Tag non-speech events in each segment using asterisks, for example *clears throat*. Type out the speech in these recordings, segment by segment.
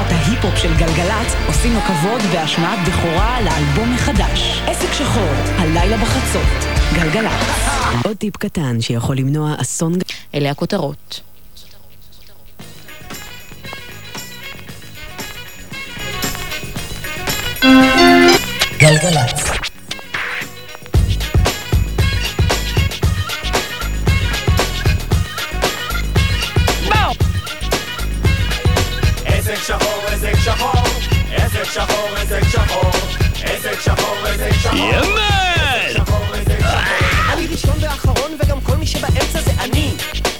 חבורת ההיפ-הופ של גלגלצ עושים לו כבוד בהשמעת בכורה לאלבום מחדש. עסק שחור, הלילה בחצות, גלגלצ. עוד טיפ קטן שיכול למנוע אסון... אלה הכותרות. גלגלצ.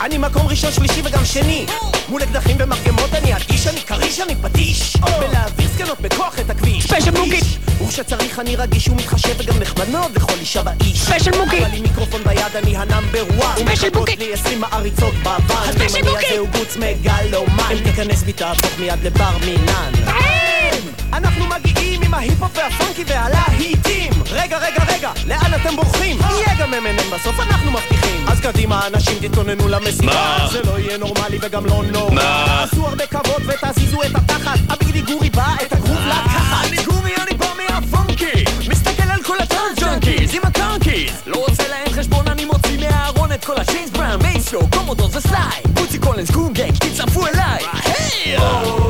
אני. מקום ראשון, שלישי וגם שני. מול אקדחים ומרגמות אני אדיש, אני כריש, אני פטיש. ולהעביר זקנות בכוח את הכביש. ספיישל מוקי. וכשצריך אני רגיש ומתחשב וגם נחמד מאוד לכל אישה באיש. ספיישל מוקי. אבל עם מיקרופון ביד אני הנאמבר וואן. ספיישל מוקי. לי עשרים מעריצות בבן. ספיישל מוקי. הוא בוץ מגלומן. אם תיכנס בי תהפוך מיד לבר מינן. אנחנו מגיעים עם ההיפ-הופ והפונקי והלהיטים. רגע, רגע, רגע, לאן אתם בורחים? יהיה גם M&M בסוף, אנחנו מבטיחים. אז קדימה, אנשים, תתכוננו למסיבה? זה לא יהיה נורמלי וגם לא נורא מה? עשו הרבה כבוד ותזיזו את התחת. הביגדי גורי בא את הגרוב לקחת. אני גורי, אני בא מהפונקי. מסתכל על כל הטאנג'אנקיז עם הטאנקיז לא רוצה להם חשבון, אני מוציא מהארון את כל הג'יימס בראון, מייסו, קומודור וסליי בוצי קולנס, קום גנג, תצטרפו אליי. היי!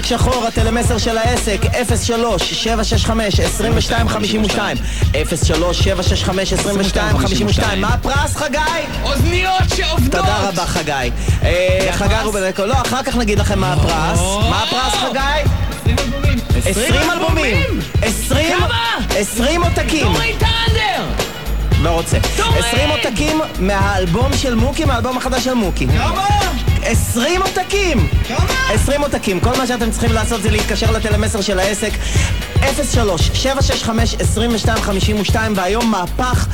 עסק שחור, הטלמסר של העסק 03-765-2252 03-765-2252 מה הפרס חגי? אוזניות שעובדות! תודה רבה חגי אה, חגי רובננקו לא, אחר כך נגיד לכם מה הפרס מה הפרס חגי? 20 אלבומים 20 כמה? 20 עותקים תורי טנדר! לא רוצה. תורי! 20 עותקים מהאלבום של מוקי, מהאלבום החדש של מוקי. כמה? 20 עותקים! כמה? 20 עותקים. כל מה שאתם צריכים לעשות זה להתקשר לטלמסר של העסק 03-765-2252 והיום מהפך.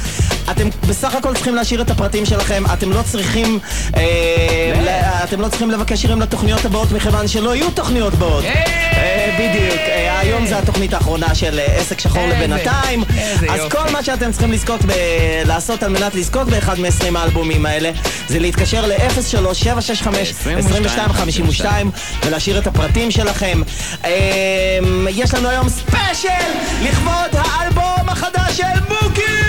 אתם בסך הכל צריכים להשאיר את הפרטים שלכם, אתם לא צריכים אה, אתם לא צריכים לבקש שירים לתוכניות הבאות מכיוון שלא יהיו תוכניות באות. אה, בדיוק, אה, היום זה התוכנית האחרונה של אה, עסק שחור לבינתיים. אז יופי. כל מה שאתם צריכים לזכות ב... לעשות על מנת לזכות באחד מ-20 האלבומים האלה זה להתקשר ל-03-765-2252 ולהשאיר את הפרטים שלכם. אמ, יש לנו היום ספיישל לכבוד האלבום החדש של מוקי!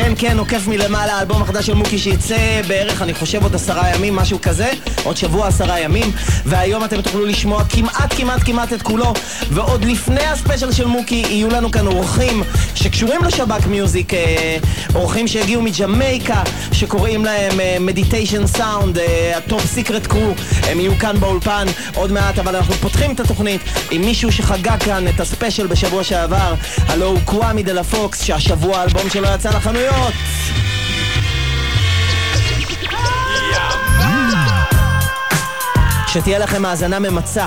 כן, כן, עוקף מלמעלה, האלבום החדש של מוקי שיצא בערך, אני חושב, עוד עשרה ימים, משהו כזה, עוד שבוע עשרה ימים, והיום אתם תוכלו לשמוע כמעט, כמעט, כמעט את כולו, ועוד לפני הספיישל של מוקי יהיו לנו כאן אורחים שקשורים לשב"כ Music, אה, אורחים שהגיעו מג'מייקה, שקוראים להם Meditation Sound, ה Top Secret Crew, הם יהיו כאן באולפן עוד מעט, אבל אנחנו פותחים את התוכנית עם מישהו שחגג כאן את הספיישל בשבוע שעבר, הלא הוא קוואמי דה לה פוקס, שהשבוע האלבום שלו יצא לחנויות. שתהיה לכם האזנה ממצה.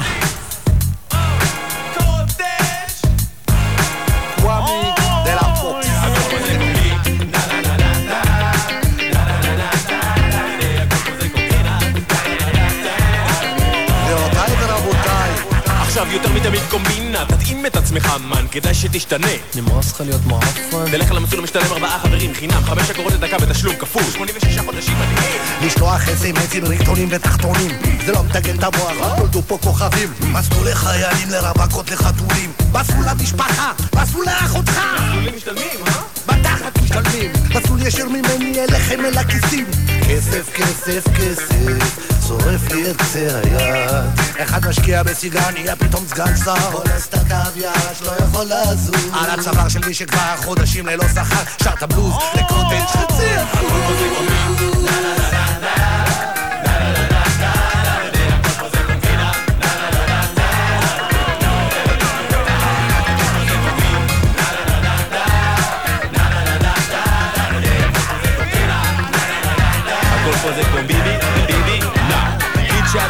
יותר מתמיד קומבינה, תתאים את עצמך מן, כדאי שתשתנה. נמאס לך להיות מעפן? תלך למסלול המשתלם ארבעה חברים חינם, חמש אגורות לדקה בתשלום כפול, 86 חודשים מדהים. לשלוח אס.אם.אסים ריקטונים ותחתונים. זה לא מתגן את המוח, רק נולדו פה כוכבים. מסלולי חיילים לרווקות לחתולים. מסלול למשפחה, מסלול לאחותך. מסלולים משתלמים, אה? בתחת משתלמים. מסלול ישיר ממני אליכם אל הכיסים כסף, כסף, כסף שורף לי את קצה היד. אחד משקיע בסיגר נהיה פתאום סגן שר. את הקוויאש לא יכול לזוז. על הצוואר של מי שכבר חודשים ללא שכר שר את הבלוז לקוטג' חצי. אחוז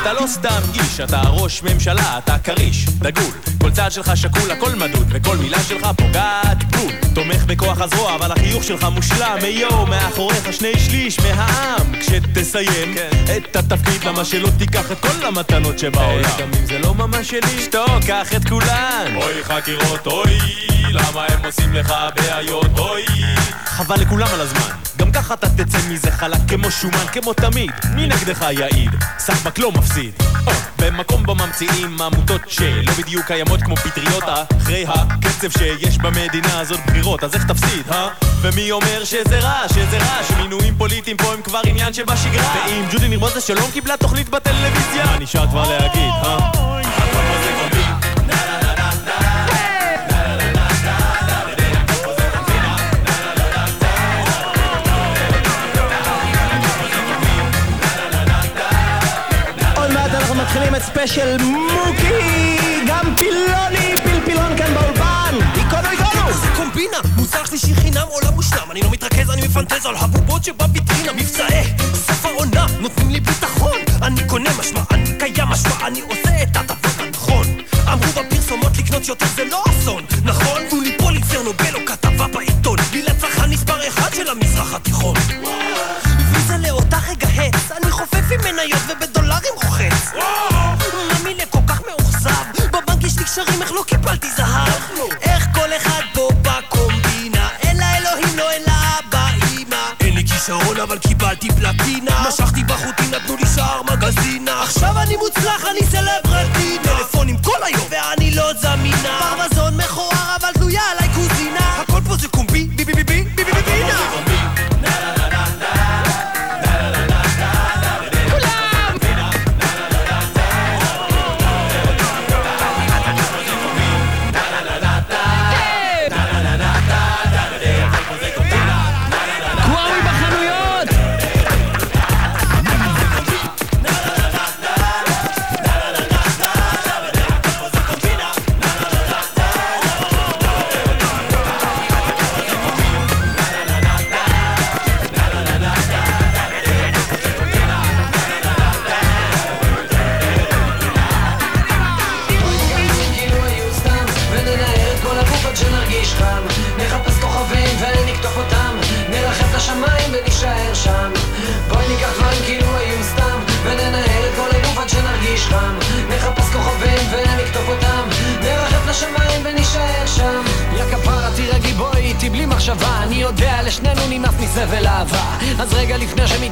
אתה לא סתם איש, אתה ראש ממשלה, אתה כריש, דגול. כל צעד שלך שקול, הכל מדוד, וכל מילה שלך פוגעת בול. תומך בכוח הזרוע, אבל החיוך שלך מושלם, היו, מאחוריך שני שליש מהעם. כשתסיים את התפקיד, למה שלא תיקח את כל המתנות שבעולם? גם אם זה לא ממש שלי, שתוק, קח את כולן. אוי חקירות, אוי, למה הם עושים לך בעיות, אוי. חבל לכולם על הזמן. ככה אתה תצא מזה חלק כמו שומן, כמו תמיד. מי נגדך יעיד? סחבק לא מפסיד. אה, במקום בו ממציאים עמותות שלא בדיוק קיימות כמו פטריות אחרי הקצב שיש במדינה הזאת בחירות, אז איך תפסיד, אה? ומי אומר שזה רע, שזה רע, שמינויים פוליטיים פה הם כבר עניין שבשגרה? ואם ג'ודי נרמוז לשלום קיבלה תוכנית בטלוויזיה? מה נשאר כבר להגיד, אה? ספיישל מוקי! גם פילוני פלפילון כאן באולפן! איקונו איקונו! זה קומבינה, מוזר שלישי חינם עולם מושלם אני לא מתרכז, אני מפנטז על הבובות שבוויטרינה מבצעי סוף העונה, נותנים לי ביטחון אני קונה משמע, אני קיים משמע אני עושה את הדבר הנכון אמרו בפרסומות לקנות יותר זה לא אסון נכון? תנו לי פוליצר נובל או כתבה בעיתון לי לצרכן מספר אחד של המזרח התיכון ויזה לאותה רגע הץ אני חופף עם מניות ובדולרים קשרים איך לא קיבלתי זהב? איך כל אחד פה בקומבינה? אין לה אלוהים לא אין לה אבא אמא. אין לי כישרון אבל קיבלתי פלטינה. משכתי בחוטים נתנו לי שער מגזינה. עכשיו אני מוצלח אני סלברטינה טלפונים כל היום. ואני לא זמינה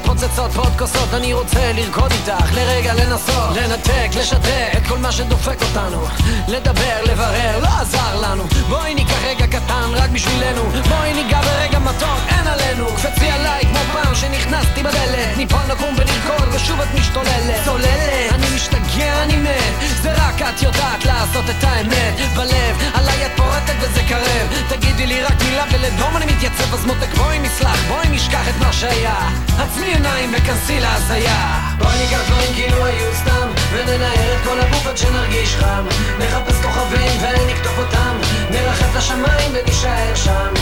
לפני שמתפוצצות פה עוד כוסות אני רוצה לרקוד איתך לרגע לנסות לנתק, לשתק את כל מה שדופק אותנו לדבר, לברר, לא עזר לנו. בואי ניקח רגע קטן רק בשבילנו בואי ניגע ברגע מתוק, אין עלינו. קפצי עליי כמו פעם שנכנסתי בדלת ניפול נקום ונרקוד ושוב את משתוללת. צוללת. אני משתגע, אני מת. זה רק את יודעת לעשות את האמת. בלב עליי את פורטת וזה קרב. תגידי לי רק מילה ולדום אני מתייצב אז מותק בואי נסלח בואי נשכח את מה שהיה. עצמי עיניים וכנסי להזיה. בואי ניקח דברים כאילו היו סתם וננער את כל הגוף עד שנרגיש חם. נחפש כוכבים ונקטוף אותם נרחף לשמיים ונישאר שם.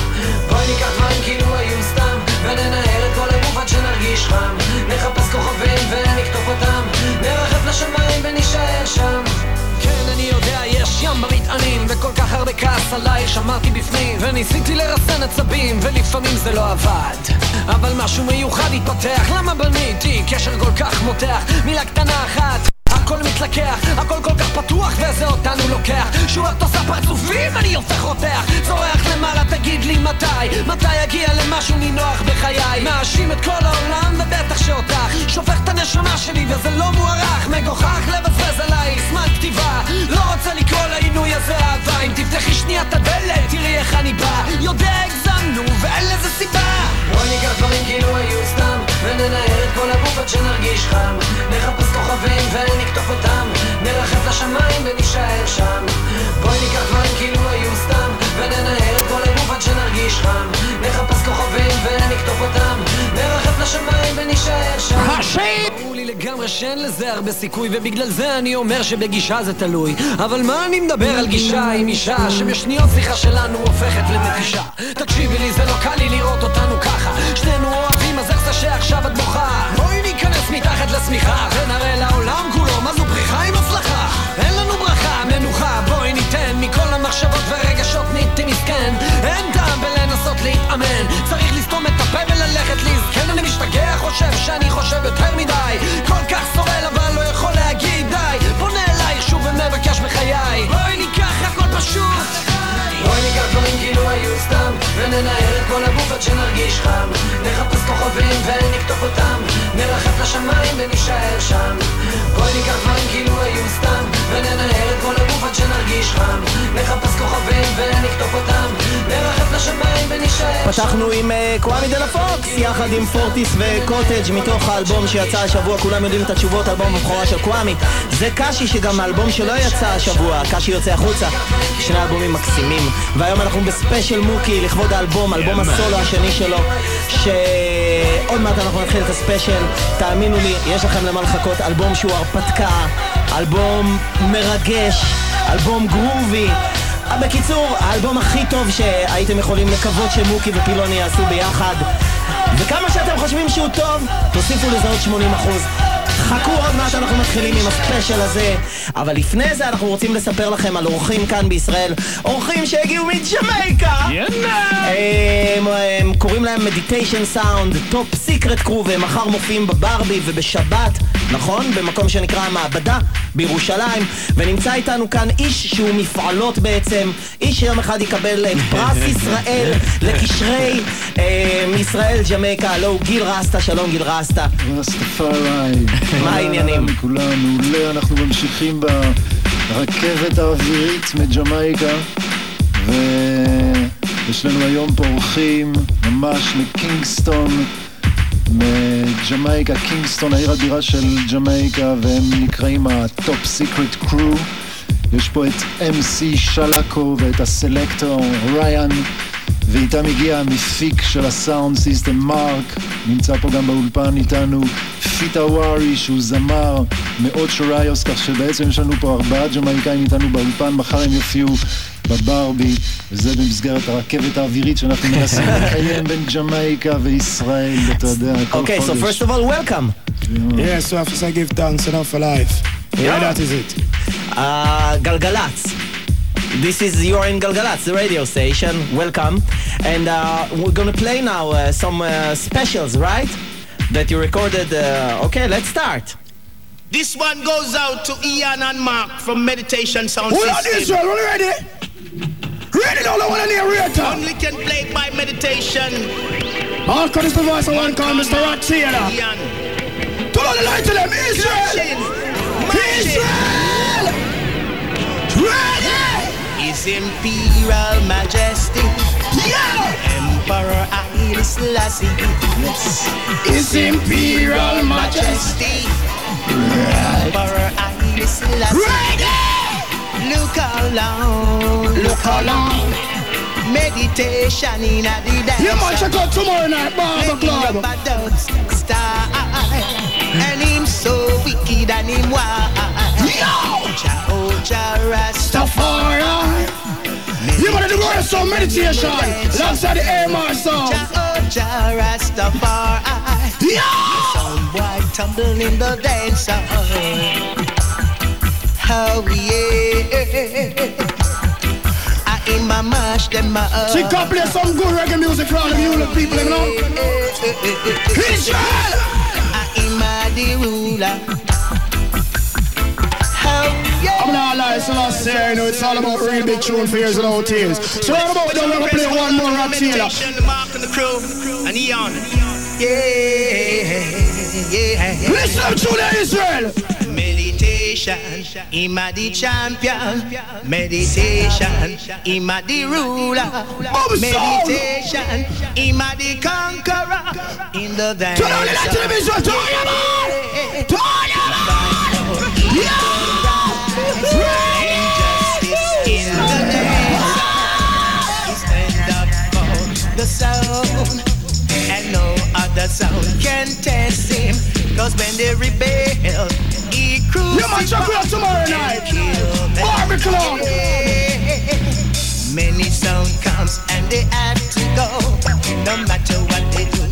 בואי ניקח דברים כאילו היו סתם וננער את כל הגוף עד שנרגיש חם. נחפש כוכבים ונקטוף אותם נרחף לשמיים ונישאר שם כן, אני יודע, יש ים במטענים וכל כך הרבה כעס עלייך שמרתי בפנים. וניסיתי לרסן עצבים ולפעמים זה לא עבד. אבל משהו מיוחד התפתח למה בניתי קשר כל כך מותח? מילה קטנה אחת הכל מתלקח, הכל כל כך פתוח וזה אותנו לוקח. שוב את עושה פרצופים, אני הופך רותח. צורח למעלה, תגיד לי מתי? מתי יגיע למשהו נינוח בחיי? מאשים את כל העולם ובטח שאותך. שופך את הנשמה שלי וזה לא מוערך. מגוחך לבזבז עלייך זמן כתיבה. לא רוצה לקרוא לעינוי הזה אהבה אם תפתחי שנייה את הדלת תראי איך אני בא. יודע הגזמנו ואין לזה סיבה. בואי ניקח דברים כאילו היו סתם וננער את כל הגוף עד שנרגיש חם. נחפש כוכבים ונקטוף אותם. נרחף לשמיים ונישאר שם. בואי ניקח דברים כאילו היו סתם. וננער את כל הגוף עד שנרגיש חם. נחפש כוכבים ונקטוף אותם. נרחף לשמיים ונישאר שם. ברור לי לגמרי שאין לזה הרבה סיכוי ובגלל זה אני אומר שבגישה זה תלוי. אבל מה אני מדבר על גישה עם אישה שבשניות שיחה שלנו הופכת למתישה? תקשיבי לי זה לא קל לי לראות אותנו ככה. שנינו אוהבים זה שעכשיו את בוכה. בואי ניכנס מתחת לשמיכה ונראה לעולם כולו מה זו פריחה עם הצלחה. אין לנו ברכה, מנוחה, בואי ניתן מכל המחשבות והרגשות ניתי מסכן. אין טעם בלנסות להתאמן. צריך לסתום את הפה וללכת להזכן אני משתגע, חושב שאני חושב יותר מדי. כל כך סובל אבל לא יכול להגיד די. פונה אלייך שוב ומבקש בחיי בואי ניקח הכל פשוט בואי ניקח דברים כאילו היו סתם וננער את כל הגוף עד שנרגיש חם נחפש כוכבים ונקטוף אותם נרחף לשמיים ונישאר שם בואי ניקח דברים כאילו היו סתם וננער את כל הגוף עד שנרגיש חם נחפש כוכבים ונקטוף אותם נרחף לשמיים ונישאר שם פתחנו עם אה, קוואמי דה לה פוקס, יחד עם פורטיס וקוטג' מתוך האלבום שיצא השבוע, כולם יודעים את התשובות, אלבום הבכורה של קוואמי. זה קאשי שגם האלבום שלו יצא השבוע, קאשי יוצא החוצה. שני אלבומים מקסימים. והיום אנחנו בספיישל מוקי לכבוד האלבום, אלבום הסולו השני שלו, שעוד מעט אנחנו נתחיל את הספיישל. תאמינו לי, יש לכם למה לחכות, אלבום שהוא הרפתקה, אלבום מרגש, אלבום groovy. אה, בקיצור, האלבום הכי טוב שהייתם יכולים לקוות שמוקי ופילוני יעשו ביחד. וכמה שאתם חושבים שהוא טוב, תוסיפו לזה עוד 80 אחוז. חכו עוד מעט אנחנו מתחילים עם הספיישל הזה אבל לפני זה אנחנו רוצים לספר לכם על אורחים כאן בישראל אורחים שהגיעו מג'מייקה! הם, הם קוראים להם Meditation Sound Top Secret Crew והם מחר מופיעים בברבי ובשבת נכון? במקום שנקרא המעבדה בירושלים ונמצא איתנו כאן איש שהוא מפעלות בעצם איש שיום אחד יקבל את פרס ישראל לקשרי אה, ישראל ג'מייקה הלא הוא גיל רסטה שלום גיל רסטה רסטפארי. מה העניינים? לכולם, מעולה, אנחנו ממשיכים ברכבת האווירית מג'מייקה ויש לנו היום פה אורחים ממש מקינגסטון מג'מייקה, קינגסטון העיר הבירה של ג'מייקה והם נקראים ה Top Secret Crew יש פה את MC שלקו ואת הסלקטור ריאן ואיתם הגיע המפיק של הסאונד סיסטם מרק, נמצא פה גם באולפן איתנו פיטה ווארי שהוא זמר מאוד שוריוס, כך שבעצם יש לנו פה ארבעה ג'מייקאים איתנו באולפן, מחר הם יופיעו בברבי, וזה במסגרת הרכבת האווירית שאנחנו מנסים *laughs* לקיים בין ג'מייקה וישראל, אתה יודע, כל Okay, so חודש. first of all, welcome. Yeah, so I have to say give thanks enough for life. Yeah, that is it. Uh, Galgalatz. This is you're in Galgalatz, the radio station. Welcome, and uh, we're gonna play now uh, some uh, specials, right? That you recorded. Uh, okay, let's start. This one goes out to Ian and Mark from Meditation Sound Hold on, System. Israel, are you ready? Ready now, I want to hear Rita. Only can play by meditation. All cut is the voice of one called Mr. Taylor. Ian. Turn on the light to them, Israel! Israel! Ready! His Imperial Majesty. Yeah! Emperor Haile Selassie. Yes. His Imperial Majesty. Emperor Haile Selassie. Ready! Look how long. Look how long. Meditation in a the dance. You man check out tomorrow night, Barber Club. Up a dog's style. And him so wicked and him wild. Yo! Jehovah oh, Rasta. Tafari. You man do the some meditation. Alongside the AMR sound. Jehovah Rastafari. Yo! Some boy tumble in the dance. Oh yeah. I in my mash them up. She can play some good reggae music for all the unit people, you know? Israel! I in my the ruler. Oh yeah. I'm not lying, so I say, you know, it's all about real big tune for years without tears. So right about now, we're gonna play one more Rod Taylor. The Mark and the crew, and Eon. Yeah, yeah. Listen to the Israel! Meditation, him a the champion. Meditation, him a the ruler. Meditation, him a the conqueror. In the dance. Turn on the light to the Israel! Turn it! Turn it! Injustice in the dance. Stand up for the sound. And no other sound can test him. Cause when they rebel, he You man oh, check out tomorrow night! Barbie Club! Many sound comes and they have to go, no matter what they do.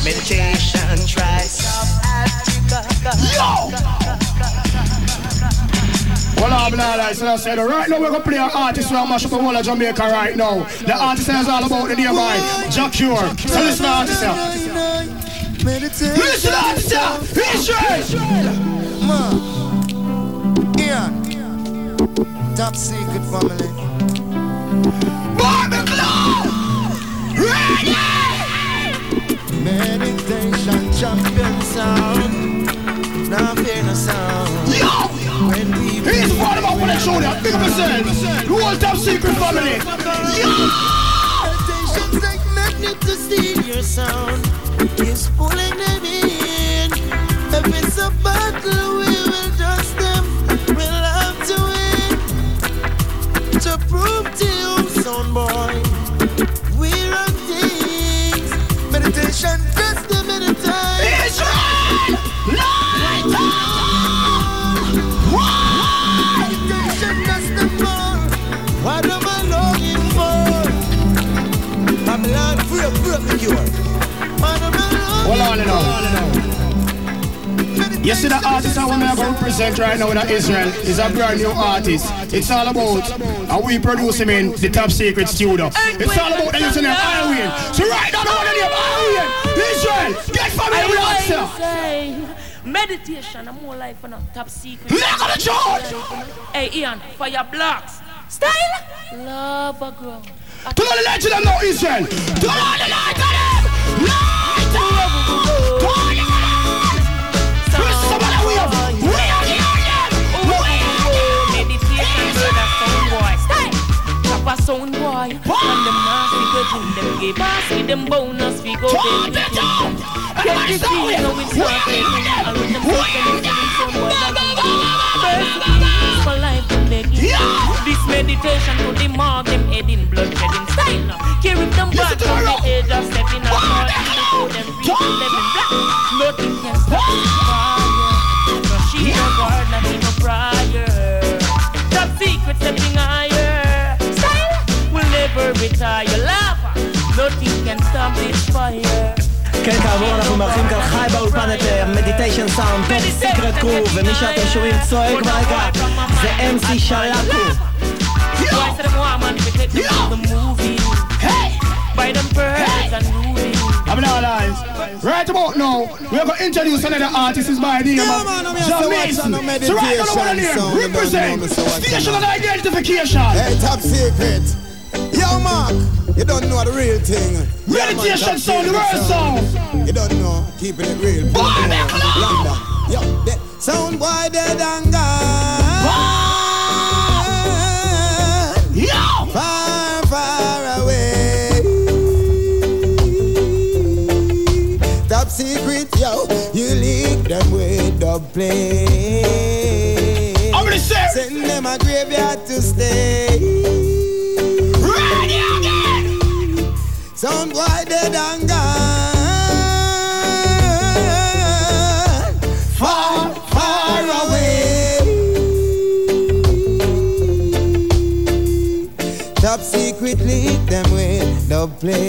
Meditation tries Yo! Well, I'm not like I said, right now we're gonna play an artist from mash up the whole of Jamaica right now. The artist is all about the nearby Jack Cure. So listen to the artist here. Listen out, sir. Israel. Top secret family. Marvin Claw. Ready. Meditation champion sound. Now fear no sound. Yo. Here's the part about when I show Who was top secret family? Yo. Sound. It's pulling them in. If it's a battle, we will trust them. We'll have to win. To prove to you, son boy, we run things. Meditation, just the meditate. Israel! Light Meditation, that's the more. What am I longing for? Babylon, free up, free up the cure. Hold on. You see the artist that we're going to represent right now in Israel is a brand new artist. It's all about and we produce him in the top secret studio. It's all about the username Irwin. So right now the one name Irwin. Israel, get familiar with us. Meditation, I'm more life on a top secret. Look at the chart. Hey, Ian, for your blocks. Style. Love a grow. To all the legend of now Israel. To all the light of them. Light sound boy. The we bonus we go the them begging. This meditation to the mark, them head in blood shedding style. Carry them back from the age of seven or fourteen before them reach eleven black. Nothing can stop this fire. No she no guard, not even prior. Top secret stepping higher. Style will never retire. Lava, nothing can stop this fire. כן, כאמור, אנחנו מארחים כאן חי באולפן את מדיטיישן סאונד, טופ סיקרט קרו, ומי שאתם שומעים צועק ברקע זה MC שלקו. Why say them woman we take them to the movie? Buy them pearls and rubies. I'm not lying. Right about now, we're going to introduce another artist is by the name Yeah, of man, I'm here John to watch Mason. on the So right now, what meditation name? sound, you Represent don't know me, so what Station can of Identification. Hey, top secret. Yo, Mark, you don't know the real thing. Man, sound, the real sound. You don't know, keeping it real. London. Yo, the sound boy dead and gone. Yo! Far, far away. Top secret, yo, you leak them with the plane. I'm gonna say. Send them a graveyard to stay. Sound boy dead and gone. Far, far away. Top secret leak them with the plate.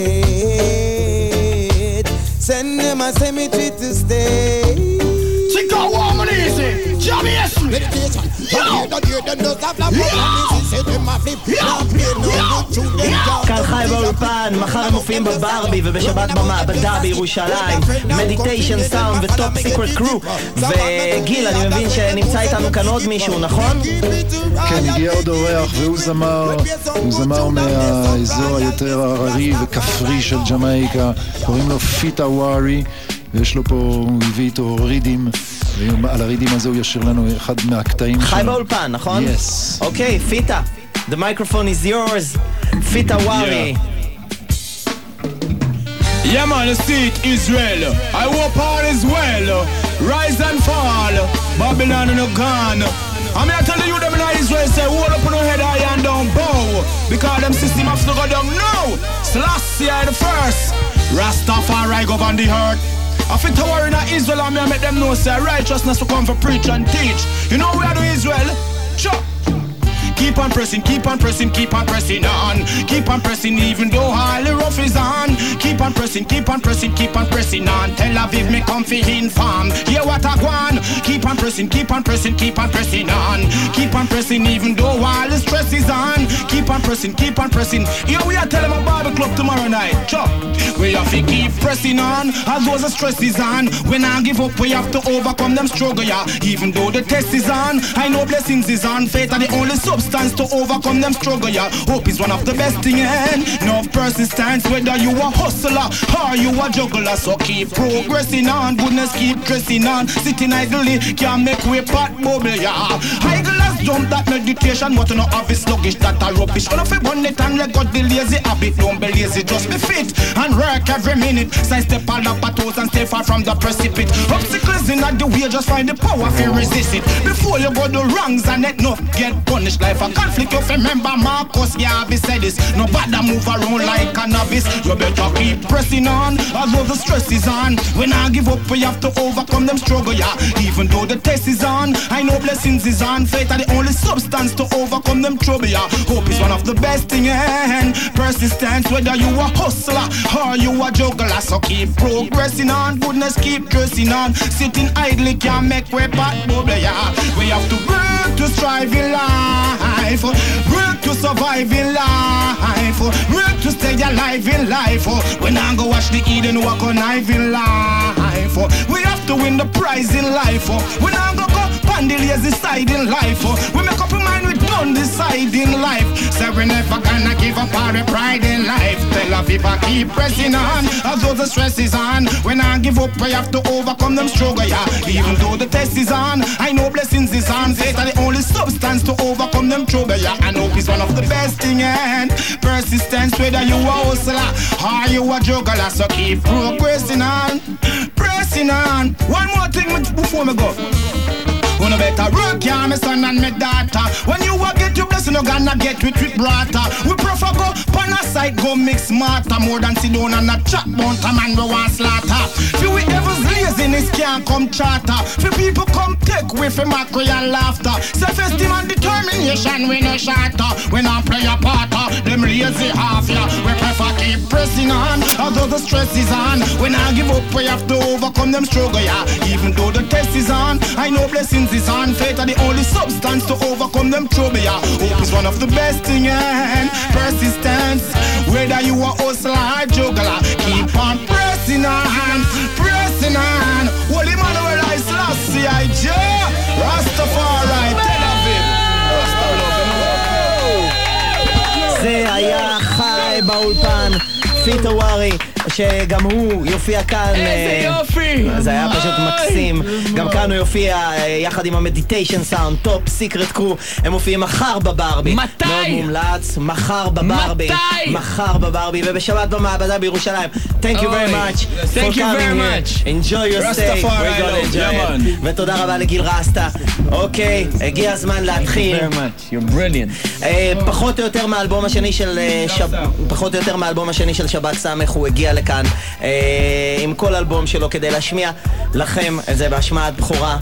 Send them a cemetery to stay. Chico woman easy. S. Meditation. Yo. כאן חי באולפן, מחר הם מופיעים בברבי ובשבת במעבדה בירושלים מדיטיישן סאונד וטופ סיקרט קרו וגיל, אני מבין שנמצא איתנו כאן עוד מישהו, נכון? כן, הגיע עוד אורח והוא זמר, הוא זמר מהאזור היותר הררי וכפרי של ג'מייקה, קוראים לו פיטה ווארי, ויש לו פה, הוא הביא איתו רידים, ועל הרידים הזה הוא ישיר לנו אחד מהקטעים חי שלו. באולפן, נכון? Yes. אוקיי, פיטה, the microphone is yours, פיטה ווארי. Yeah man, you see it, Israel. I hope all is well. Rise and fall. Babylon no gone. I'm here telling you them in Israel say hold up on your head high and don't bow. Because them system have to go down now. Selassie I the first. Rastafari govern the earth. I fit to worry in Israel and me I make them know say righteousness will come for preach and teach. You know we are do Israel? Sure. Keep on pressing, keep on pressing, keep on pressing on. Keep on pressing even though all the rough is on. Keep on pressing, keep on pressing, keep on pressing on. Tel Aviv me comfy inform. Hear what I want. Keep on pressing, keep on pressing, keep on pressing on. Keep on pressing even though all the stress is on. Keep on pressing, keep on pressing. Here we are telling my barber club tomorrow night. Chop. We have to keep pressing on. As the stress is on. When I give up, we have to overcome them struggle, yeah. Even though the test is on, I know blessings is on. Faith are the only substance to overcome them struggle, yeah. Hope is one of the best thing, and no persistence. Whether you a hustler or you a juggler, so keep progressing on. Goodness keep dressing on. Sitting idly can't make way pot bubble, yeah. Idlers jump that meditation, but no office sluggish that a rubbish. Gonna fit one it and let go the lazy habit. Don't be lazy, just be fit and work every minute. Side step all up toes and stay far from the precipice. Obstacles in the way, just find the power to resist it. Before you go the wrongs and no get punished. Life a conflict, you remember Marcus Garvey said this. No bother move around like novice. You better keep pressing on, although the stress is on. When I give up, we have to overcome them struggle, yeah. Even though the test is on, I know blessings is on. Faith are the only substance to overcome them trouble, yeah. Hope is one of the best thing, and persistence, whether you a hustler or you a juggler. So keep progressing on, goodness keep dressing on. Sitting idly can't make way bubble, yeah. We have to work to strive in life, work to survive in life, work to stay alive in life. When I go watch the Eden walk on knife in life, we have to win the prize in life. When I go go on the in life, we make don't decide in life. So we never gonna give up our pride in life. Tell a people keep pressing on, although the stress is on. When I give up, I have to overcome them struggle, yeah. Even though the test is on, I know blessings is on. Faith are the only substance to overcome them trouble, yeah. And hope is one of the best thing, and persistence, whether you a hustler or you a juggler, so keep progressing on, pressing on. One more thing before me go. Wanna better work, yeah, my son and my daughter. When you a get your blessing, you gonna get with with brata. We prefer go pan a side, go mix smarter more than sit down and a chat about a man we want slaughter. Few we ever laziness can't come charter. Few people come take with for mockery and laughter. Self-esteem and determination we no shatter. When I play a part, them lazy half ya. We prefer keep pressing on, although the stress is on. When I give up, we have to overcome them struggle, yeah. Even though the test is on, I know blessings is on. Faith are the only substance to overcome them trouble, yeah. Hope is one of the best thing, and persistence. Whether you a hustler or juggler, פיטו ווארי, שגם הוא יופיע כאן. איזה אה, יופי! זה היה פשוט מקסים. גם כאן הוא יופיע אה, יחד עם ה Meditation Sound, Top Secret Crew. הם מופיעים מחר בברבי. מתי? מאוד מומלץ, מחר בברבי. מתי? מחר בברבי, ובשבת במעבדה בירושלים. Thank you very much. thank you very much. Enjoy your stay. We're gonna enjoy it. ותודה רבה לגיל רסטה. אוקיי, הגיע הזמן להתחיל. Thank you very much. You're brilliant. אה, פחות או יותר מהאלבום השני של. פחות או יותר מהאלבום השני של שבת סמך הוא הגיע לכאן אה, עם כל אלבום שלו כדי להשמיע לכם את זה בהשמעת בכורה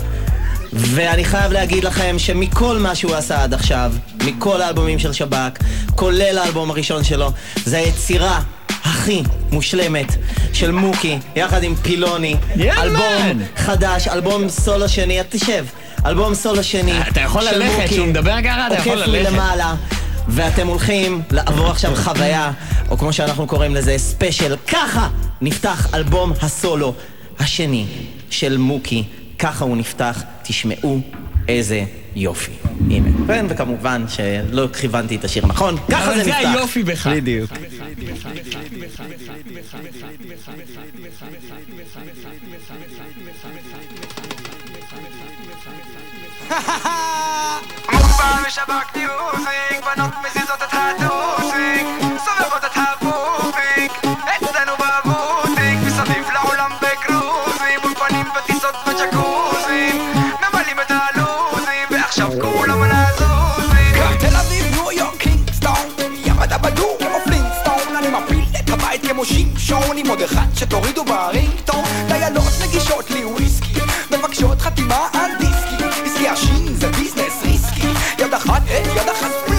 ואני חייב להגיד לכם שמכל מה שהוא עשה עד עכשיו, מכל האלבומים של שב"כ, כולל האלבום הראשון שלו, זה היצירה הכי מושלמת של מוקי, יחד עם פילוני. יאללה! אלבום חדש, אלבום סולו שני, תשב. אלבום סולו שני אתה יכול ללכת. כשהוא מדבר ככה, אתה יכול עוקף ללכת. מלמעלה. ואתם הולכים לעבור עכשיו חוויה, או כמו שאנחנו קוראים לזה, ספיישל. ככה נפתח אלבום הסולו השני של מוקי. ככה הוא נפתח, תשמעו איזה יופי. הנה. כן, וכמובן שלא כיוונתי את השיר נכון, ככה אבל זה זה נפתח. היופי בך. בדיוק. אהובה *laughs* שתורידו ברינגטון, דיילות מגישות לי וויסקי, מבקשות חתימה על דיסקי, יד אחת אין, יד אחת פליק.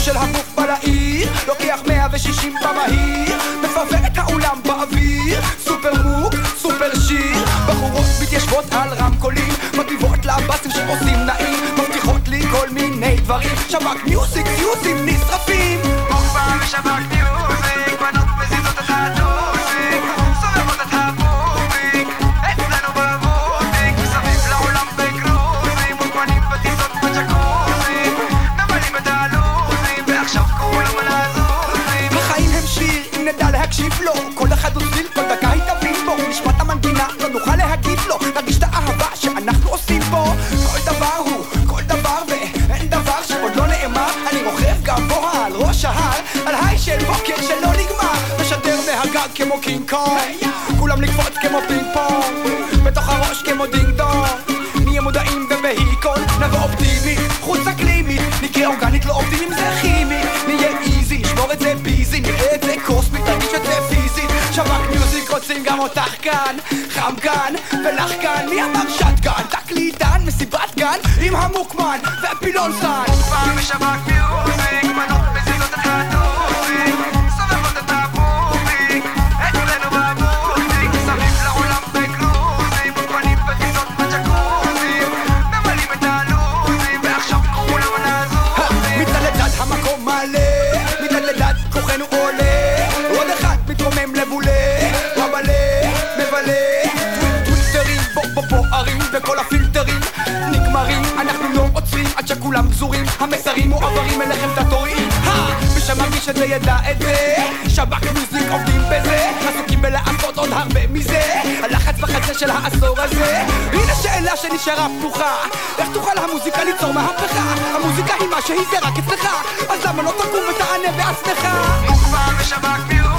של הגוף בלעיר לוקח 160 במהיר מפרפר את האולם באוויר. סופר מוק, סופר שיר בחורות מתיישבות על רמקולים מטיבות לבאסים שעושים נעים מבטיחות לי כל מיני דברים. שב"כ מיוזיק, ציוצים נשרפים. מוקפא ושב"כ מיוזיק מהגג כמו קינג קונג. כולם לקפוץ כמו פינג פונג. בתוך הראש כמו דינג דונג. נהיה מודעים ובהיקון נבוא אופטימית, חוץ אקלימית נקרא אורגנית לא אופטימיים זה כימי. נהיה איזי, נשמור את זה ביזי נראה את זה קוסמית, נרגיש את זה פיזית שב"כ מיוזיק רוצים גם אותך כאן. חם כאן ולך כאן. מי אמר שטגן? תקליטן, מסיבת גן עם המוקמן והפילון סן פעם בשב"כ מיוזיק בנות מבלה טוויטרים בו בו בוערים וכל הפילטרים נגמרים. אנחנו לא עוצרים עד שכולם גזורים המסרים מועברים אליכם את התורים ושמעתי שזה ידע את זה. שב"כ מיוזיק עובדים בזה. עסוקים בלעשות עוד הרבה מזה. הלחץ בחזה של העשור הזה. הנה שאלה שנשארה פתוחה. איך תוכל המוזיקה ליצור מהפכה? המוזיקה היא מה שהיא זה רק אצלך. אז למה לא תקום ותענה בעצמך? פעם בשב"כ מיוזיק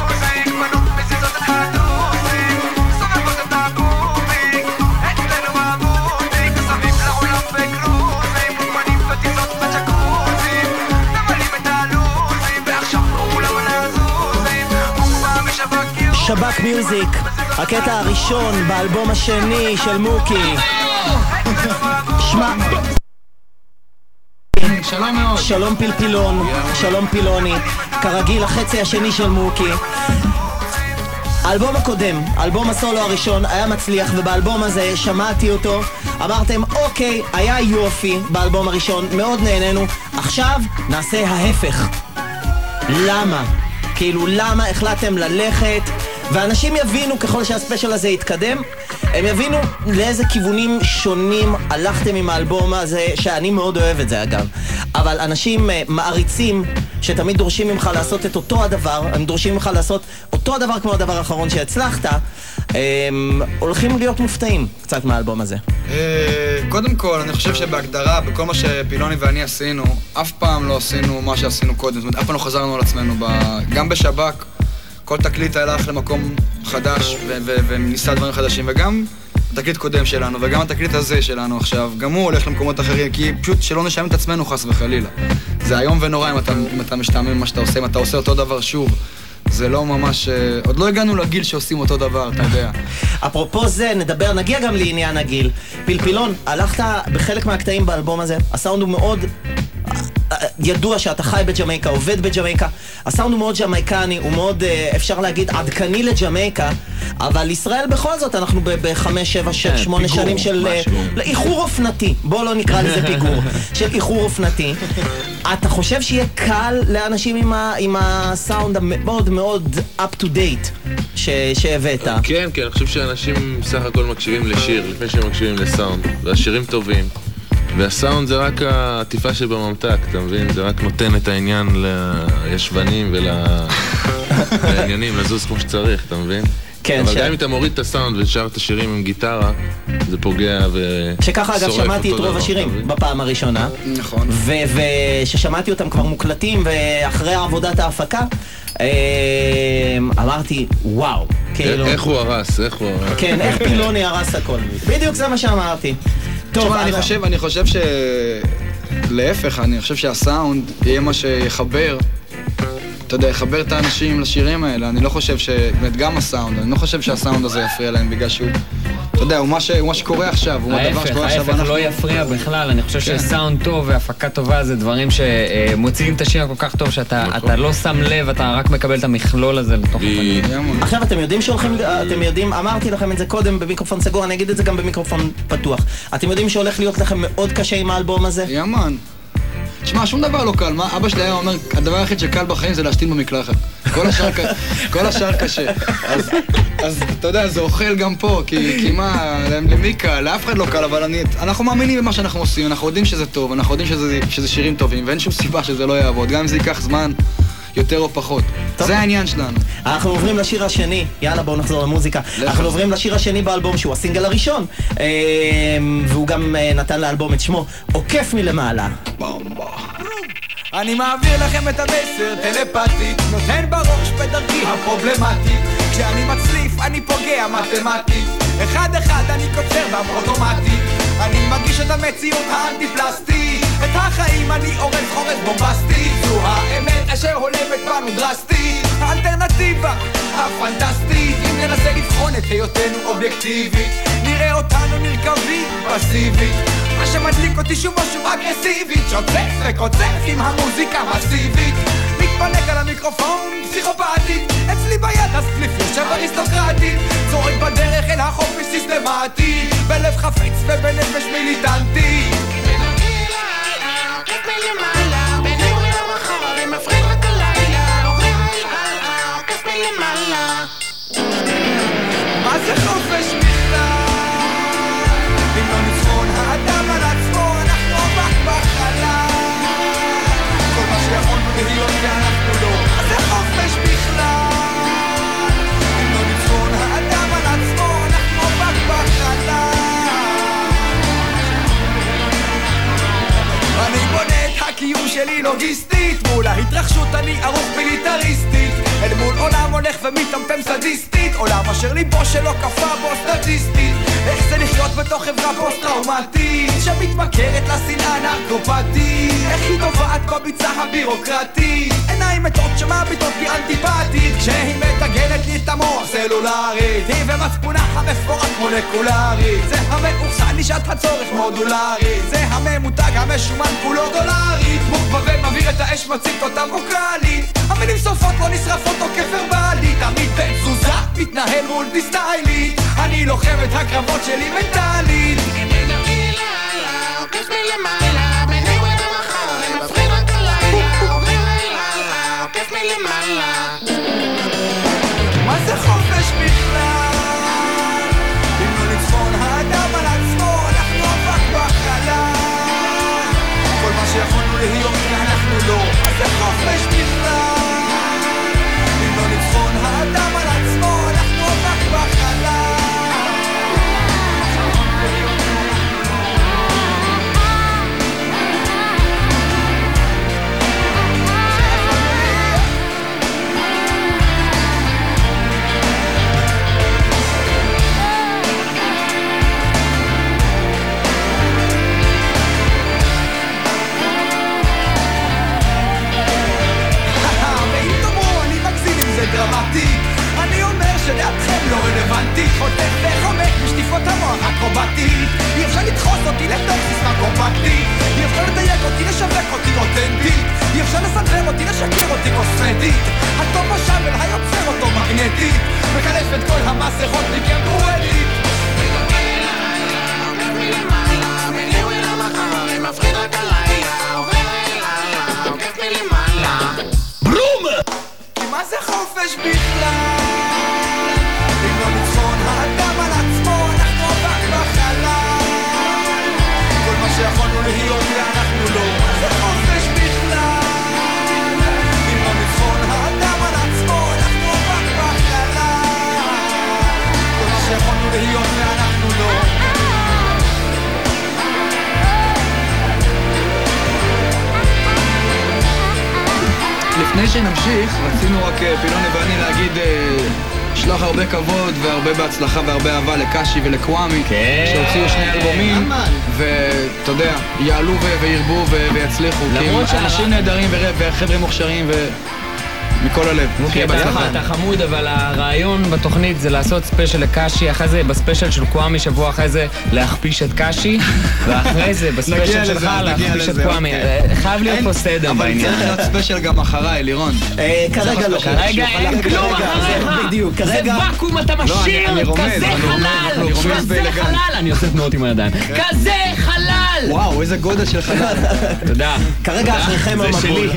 שב"כ מיוזיק, הקטע הראשון באלבום השני של מוקי. שמע... שלום מאוד. שלום פלפילון, שלום פילוני, כרגיל החצי השני של מוקי. האלבום הקודם, אלבום הסולו הראשון, היה מצליח, ובאלבום הזה שמעתי אותו, אמרתם, אוקיי, היה יופי באלבום הראשון, מאוד נהנינו, עכשיו נעשה ההפך. למה? כאילו, למה החלטתם ללכת? ואנשים יבינו ככל שהספיישל הזה יתקדם, הם יבינו לאיזה כיוונים שונים הלכתם עם האלבום הזה, שאני מאוד אוהב את זה אגב. אבל אנשים uh, מעריצים שתמיד דורשים ממך לעשות את אותו הדבר, הם דורשים ממך לעשות אותו הדבר כמו הדבר האחרון שהצלחת, הם הולכים להיות מופתעים קצת מהאלבום הזה. אה, קודם כל, אני חושב שבהגדרה, בכל מה שפילוני ואני עשינו, אף פעם לא עשינו מה שעשינו קודם. זאת אומרת, אף פעם לא חזרנו על עצמנו. ב- גם בשב"כ, כל תקליט הלך למקום חדש וניסה דברים חדשים, וגם התקליט קודם שלנו, וגם התקליט הזה שלנו עכשיו, גם הוא הולך למקומות אחרים, כי פשוט שלא נשעמם את עצמנו חס וחלילה. זה איום ונורא אם אתה, אתה משתעמם ממה שאתה עושה, אם אתה עושה אותו דבר שוב. זה לא ממש... אה, עוד לא הגענו לגיל שעושים אותו דבר, אתה יודע. *laughs* אפרופו זה, נדבר, נגיע גם לעניין הגיל. פלפילון, הלכת בחלק מהקטעים באלבום הזה, הסאונד הוא מאוד... ידוע שאתה חי בג'מייקה, עובד בג'מייקה. הסאונד הוא מאוד ג'מייקני, הוא מאוד, אה, אפשר להגיד, עדכני לג'מייקה, אבל ישראל בכל זאת, אנחנו בחמש, שבע, שש, שמונה פיגור, שנים של אה, משהו. איחור אופנתי. בוא לא נקרא לזה פיגור. *laughs* של איחור אופנתי. אתה חושב שיהיה קל לאנשים עם, ה, עם הסאונד המאוד מאוד up to date ש, שהבאת? כן, כן, אני חושב שאנשים בסך הכל מקשיבים לשיר לפני שהם מקשיבים לסאונד, והשירים טובים. והסאונד זה רק העטיפה שבממתק, אתה מבין? זה רק נותן את העניין לישבנים ולעניינים *laughs* לזוז כמו שצריך, אתה מבין? כן, אבל ש- גם אם אתה מוריד את הסאונד ושר את השירים עם גיטרה, זה פוגע ושורף שככה אגב שמעתי את רוב דבר, השירים? בפעם הראשונה. נכון. וששמעתי אותם כבר מוקלטים ואחרי עבודת ההפקה, אה, אמרתי, וואו, כאילו... איך הוא הרס, איך הוא הרס. כן, איך פילוני הרס הכל. בדיוק זה מה שאמרתי. טוב, אני חושב, אני חושב ש... להפך, אני חושב שהסאונד יהיה מה שיחבר, אתה יודע, יחבר את האנשים לשירים האלה. אני לא חושב ש... באמת, גם הסאונד, אני לא חושב שהסאונד הזה יפריע להם בגלל שהוא... אתה יודע, הוא מה ש- הוא מה שקורה עכשיו, הוא הדבר ההפך, שקורה עכשיו. ההפך לא יפריע בכלל, אני חושב כן. שסאונד טוב והפקה טובה זה דברים שמוציאים את השיר כל כך טוב שאתה אתה לא שם לב, אתה רק מקבל את המכלול הזה לתוך הפנים. עכשיו אתם יודעים שהולכים, אתם יודעים, אמרתי לכם את זה קודם במיקרופון סגור, אני אגיד את זה גם במיקרופון פתוח. אתם יודעים שהולך להיות לכם מאוד קשה עם האלבום הזה? יאמן. תשמע, שום דבר לא קל, מה? אבא שלי היה אומר, הדבר היחיד שקל בחיים זה להשתין במקלחת. כל השאר, *laughs* כל השאר קשה. אז, אז אתה יודע, זה אוכל גם פה, כי, כי מה, למי קל? לאף אחד לא קל, אבל אני, אנחנו מאמינים במה שאנחנו עושים, אנחנו יודעים שזה טוב, אנחנו יודעים שזה, שזה שירים טובים, ואין שום סיבה שזה לא יעבוד, גם אם זה ייקח זמן יותר או פחות. זה העניין שלנו. אנחנו עוברים לשיר השני, יאללה בואו נחזור למוזיקה. אנחנו עוברים לשיר השני באלבום שהוא הסינגל הראשון, אה, והוא גם אה, נתן לאלבום את שמו, עוקף מלמעלה. אני מעביר לכם את המסר טלפתית, נותן בראש בדרכי הפרובלמטית. כשאני מצליף אני פוגע מתמטית, אחד אחד אני קוצר באוטומטית. אני מגיש את המציאות האנטי-פלסטית, את החיים אני אורז חורז בומבסטית. זו האמת אשר הולמת בנו דרסטית, האלטרנטיבה הפנטסטית. אם ננסה לבחון את היותנו אובייקטיבית, נראה אותנו נרקבים פסיבית. מה שמדליק אותי שוב ושוב אגרסיבית. שוצף וקוצף עם המוזיקה מסיבית מתפנק על המיקרופון, פסיכופתית. אצלי ביד הספליף יושב אריסטוקרטית. צועק בדרך אל החופש סיסטמטי. בלב חפץ ובנפש מיליטנטי מה זה חופש שלי לוגיסטית מול ההתרחשות אני ערוך מיליטריסטית אל מול עולם הולך ומטמטם סדיסטית. עולם אשר ליבו שלא כפה בו סטטיסטית. איך זה לחיות בתוך חברה פוסט-טראומטית? שמתמכרת לשנאה נרקופטית איך היא טובעת בביצה הבירוקרטית? עיניים מתות שמביטות בי אנטיפטית. כשהיא מטגנת לי את המוח סלולרית היא ומצפונה המפורק מולקולרית. זה המאוחסן לשעת הצורך מודולרית. זה הממותג המשומן כולו דולרית. מוגבה ומבעיר את האש מצית אותה ווקאלית המילים שורפות לא נשרפות או כוורבלית תמיד בתזוזה מתנהל מול דיסטיילית אני לוחם את הקרבות שלי מנטלית מה זה חופש בכלל? רלוונטית חוטף וחומק משטיפות המוח אקרובטית אי אפשר לדחוס אותי לתוך סיסמה קומפקטית אי אפשר לדייק אותי, לשווק אותי אותנטית. אי אפשר לסנדרר אותי, לשקר אותי קוסמטית. הטוב בשאבל היוצר אותו מגנטית. מקלף את כל המסכות מכם דואלית בלום! כי מה זה חופש בכלל? לפני שנמשיך, רצינו רק אה, פילוני ואני להגיד אה, שלוח הרבה כבוד והרבה בהצלחה והרבה אהבה לקאשי ולקוואמי כן. שהוציאו שני אלבומים ואתה יודע, יעלו ו- וירבו ו- ויצליחו כי אנשים נהדרים וחבר'ה מוכשרים ו... מכל הלב. שיהיה בהצלחה. אתה חמוד, אבל הרעיון בתוכנית זה לעשות ספיישל לקאשי, אחרי זה בספיישל של קוואמי שבוע אחרי זה להכפיש את קאשי, *laughs* ואחרי זה בספיישל שלך להכפיש את קוואמי. אוקיי. אה, חייב להיות פה סדר בעניין. אבל צריך להיות ספיישל גם אחריי, לירון. אה, כרגע לא. כרגע אין כלום אחריך. בדיוק, זה כרגע... ואקום אתה לא, אני- משאיר, אני רומז, כזה אני רומז, חלל, אני רומז כזה. חלל. אני עושה תנועות עם הידיים. כזה חלל! וואו, איזה גודל של חלל. *laughs* תודה. כרגע אחריכם זה המבול. שלי.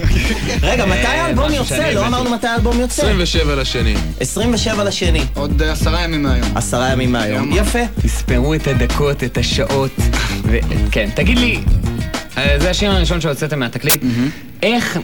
רגע, מתי אה, האלבום יוצא? לא. אמרנו מתי האלבום יוצא. 27 לשני. 27 לשני. עוד אה, עשרה ימים מהיום. עשרה ימים מהיום. יפה. תספרו את הדקות, את השעות. כן, תגיד לי, אה, זה השיר הראשון שהוצאתם מהתקליט. איך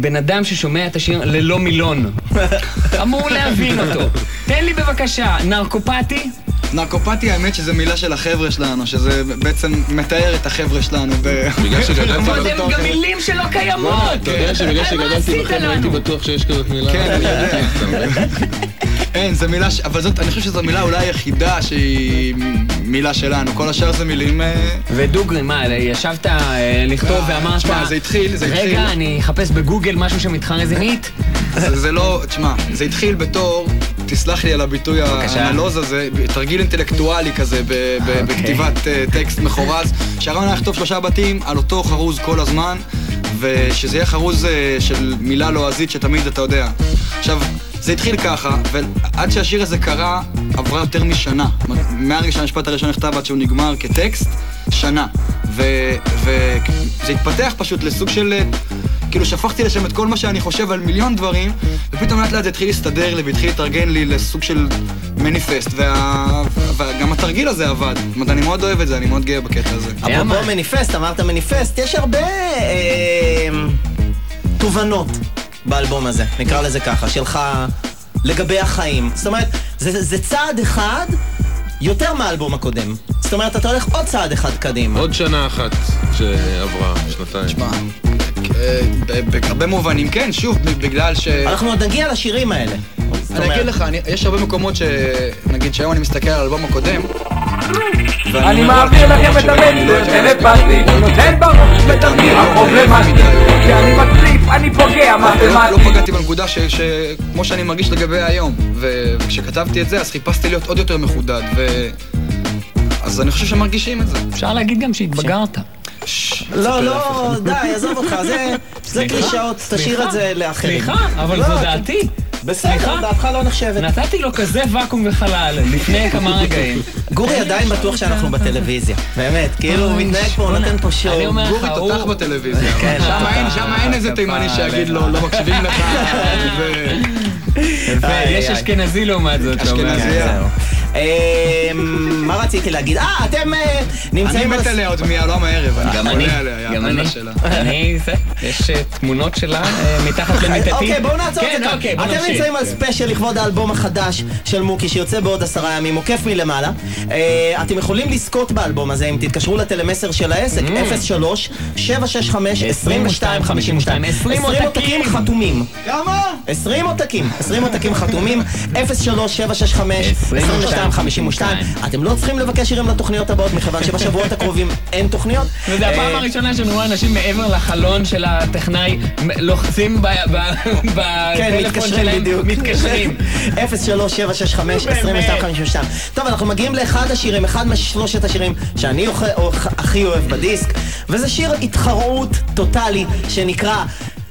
בן אדם ששומע את השיר ללא מילון *laughs* אמור להבין אותו? תן לי בבקשה, נרקופטי? נרקופטי האמת שזה מילה של החבר'ה שלנו, שזה בעצם מתאר את החבר'ה שלנו. בגלל שגדלתי אבל הם גם מילים שלא קיימות! אתה יודע שבגלל שגדלתי בחבר'ה הייתי? בטוח שיש כזאת מילה. כן, אני יודע. *laughs* אין, זו מילה, ש- אבל זאת, אני חושב שזו המילה אולי היחידה שהיא מילה שלנו. כל השאר זה מילים... אה, ודוגרי, מה, ישבת אה, לכתוב ואמרת... תשמע, זה התחיל, זה התחיל. רגע, אני אחפש בגוגל משהו שמתחרה? זה, זה לא, תשמע, זה התחיל בתור, תסלח לי על הביטוי. הנלוז הזה, תרגיל אינטלקטואלי כזה אוקיי. בכתיבת אה, טקסט מחורז, שהרעיון היה לכתוב שלושה בתים על אותו חרוז כל הזמן, ושזה יהיה חרוז אה, של מילה לועזית שתמיד אתה יודע. עכשיו, זה התחיל ככה, ועד שהשיר הזה קרה, עברה יותר משנה. מהרגע שהמשפט הראשון נכתב עד שהוא נגמר כטקסט, שנה. וזה התפתח פשוט לסוג של... כאילו שפכתי לשם את כל מה שאני חושב על מיליון דברים, ופתאום לאט לאט זה התחיל להסתדר לי והתחיל להתארגן לי לסוג של מניפסט, וה... וגם התרגיל הזה עבד. זאת אומרת, אני מאוד אוהב את זה, אני מאוד גאה בקטע הזה. אפרופו מניפסט, אמרת מניפסט, יש הרבה אה, תובנות באלבום הזה, נקרא לזה ככה, שלך לגבי החיים. זאת אומרת, זה, זה צעד אחד יותר מהאלבום הקודם. זאת אומרת, אתה הולך עוד צעד אחד קדימה. עוד שנה אחת שעברה, שנתיים. תשמע, בהרבה מובנים כן, שוב, בגלל ש... אנחנו עוד נגיע לשירים האלה. אני אגיד לך, אני- יש הרבה מקומות ש... נגיד שהיום אני מסתכל על האלבום הקודם, אני מעביר לכם את המסר טלפתי, נותן בראש בתרגיל הפרובלמטי, כי אני מצליף, אני פוגע לא, לא מתמטי. פגעתי בנקודה ש- ש- כמו שאני מרגיש לגבי היום. ו- וכשכתבתי את זה, אז חיפשתי להיות עוד יותר מחודד, ו... אז אני חושב שמרגישים את זה. אפשר להגיד גם שהתבגרת. לא, לא, די, עזוב אותך, זה- *laughs* קלישאות, תשאיר את זה לאחרים. סליחה, אבל לא, זו אתה- דעתי. בסדר? דעתך לא נחשבת. נתתי לו כזה ואקום וחלל לפני *laughs* כמה רגעים. גורי עדיין בטוח שאנחנו בטלוויזיה, באמת, כאילו הוא מתנהג פה, הוא נותן פה שואו. גורי תותח בטלוויזיה. כן, שם תותח. אין- שם אין איזה תימני שיגיד לו, לא מקשיבים לך. *laughs* איי, יש. אשכנזי לעומת זאת. אשכנזייה. זהו. אה, מה רציתי להגיד? אה, אתם אה, אני נמצאים... מת בס- עליה עוד מיהלום הערב, אני גם אני, גם אני. שלה. אני, זה, יש אה, תמונות שלה אה, מתחת למיטתי. אוקיי, בואו נעצור את כן, זה אוקיי, כאן. אתם. נמצאים על ספיישל לכבוד האלבום החדש של מוקי שיוצא בעוד עשרה ימים, עוקף מלמעלה. אה, אתם יכולים לזכות באלבום הזה אם תתקשרו לטלמסר של העסק, 03 765 2252 20 עותקים חתומים. כמה? 20 עותקים, 20 עותקים חתומים, 03 765 2252 אתם לא צריכים לבקש שירים לתוכניות הבאות, מכיוון שבשבועות הקרובים אין תוכניות. וזה אה, הפעם הראשונה שאני רואה אנשים מעבר לחלון של הטכנאי לוחצים *laughs* כן, בטלפון מתקשרים שלהם. מתקשרים. 03-765-2252. *laughs* טוב, אנחנו מגיעים לאחד השירים, אחד משלושת השירים שאני הכי אוהב בדיסק, וזה שיר התחרות טוטאלי שנקרא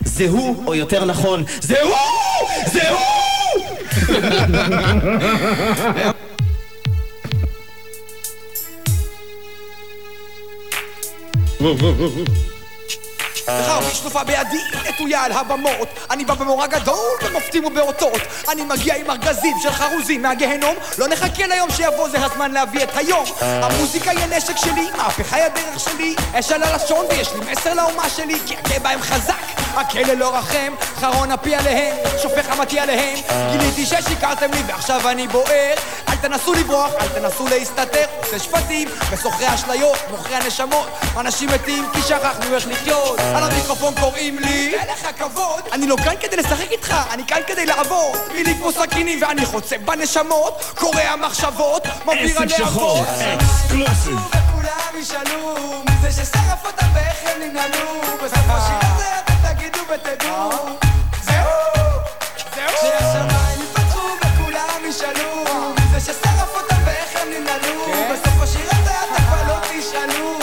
זה הוא, או יותר נכון, זה הוא! זה הוא! זכר שלופה בידי, נטויה על הבמות. אני בא במורא גדול, במופתים ובאותות. אני מגיע עם ארגזים של חרוזים מהגיהנום. לא נחכה ליום שיבוא, זה הזמן להביא את היום. המוזיקה היא הנשק שלי, מהפכה היא הדרך שלי. אש על הלשון ויש לי מסר לאומה שלי כי הכה בהם חזק, הכלא לא רחם חרון אפי עליהם, שופך אמתי עליהם. גיליתי ששיקרתם לי ועכשיו אני בוער. אל תנסו לברוח, אל תנסו להסתתר. עושה שפטים, וסוחרי אשליות, מוכרי הנשמות. אנשים מתים כי שכחנו איך לחיות. על המיקרופון קוראים לי. אין לך כבוד. אני לא כאן כדי לשחק איתך, אני כאן כדי לעבוד. מילי כמו סכינים ואני חוצה בנשמות. קורע מחשבות, כולם ישאלו מי זה ששרף אותם ואיך הם ננעלו. בסוף השיר הזה אתם תגידו ותדעו. זה הוא! כשהשמיים יפתחו וכולם ישאלו מי זה ששרף אותם ואיך הם ננעלו. כן. בסוף השיר הזה אתם כבר לא תשאלו.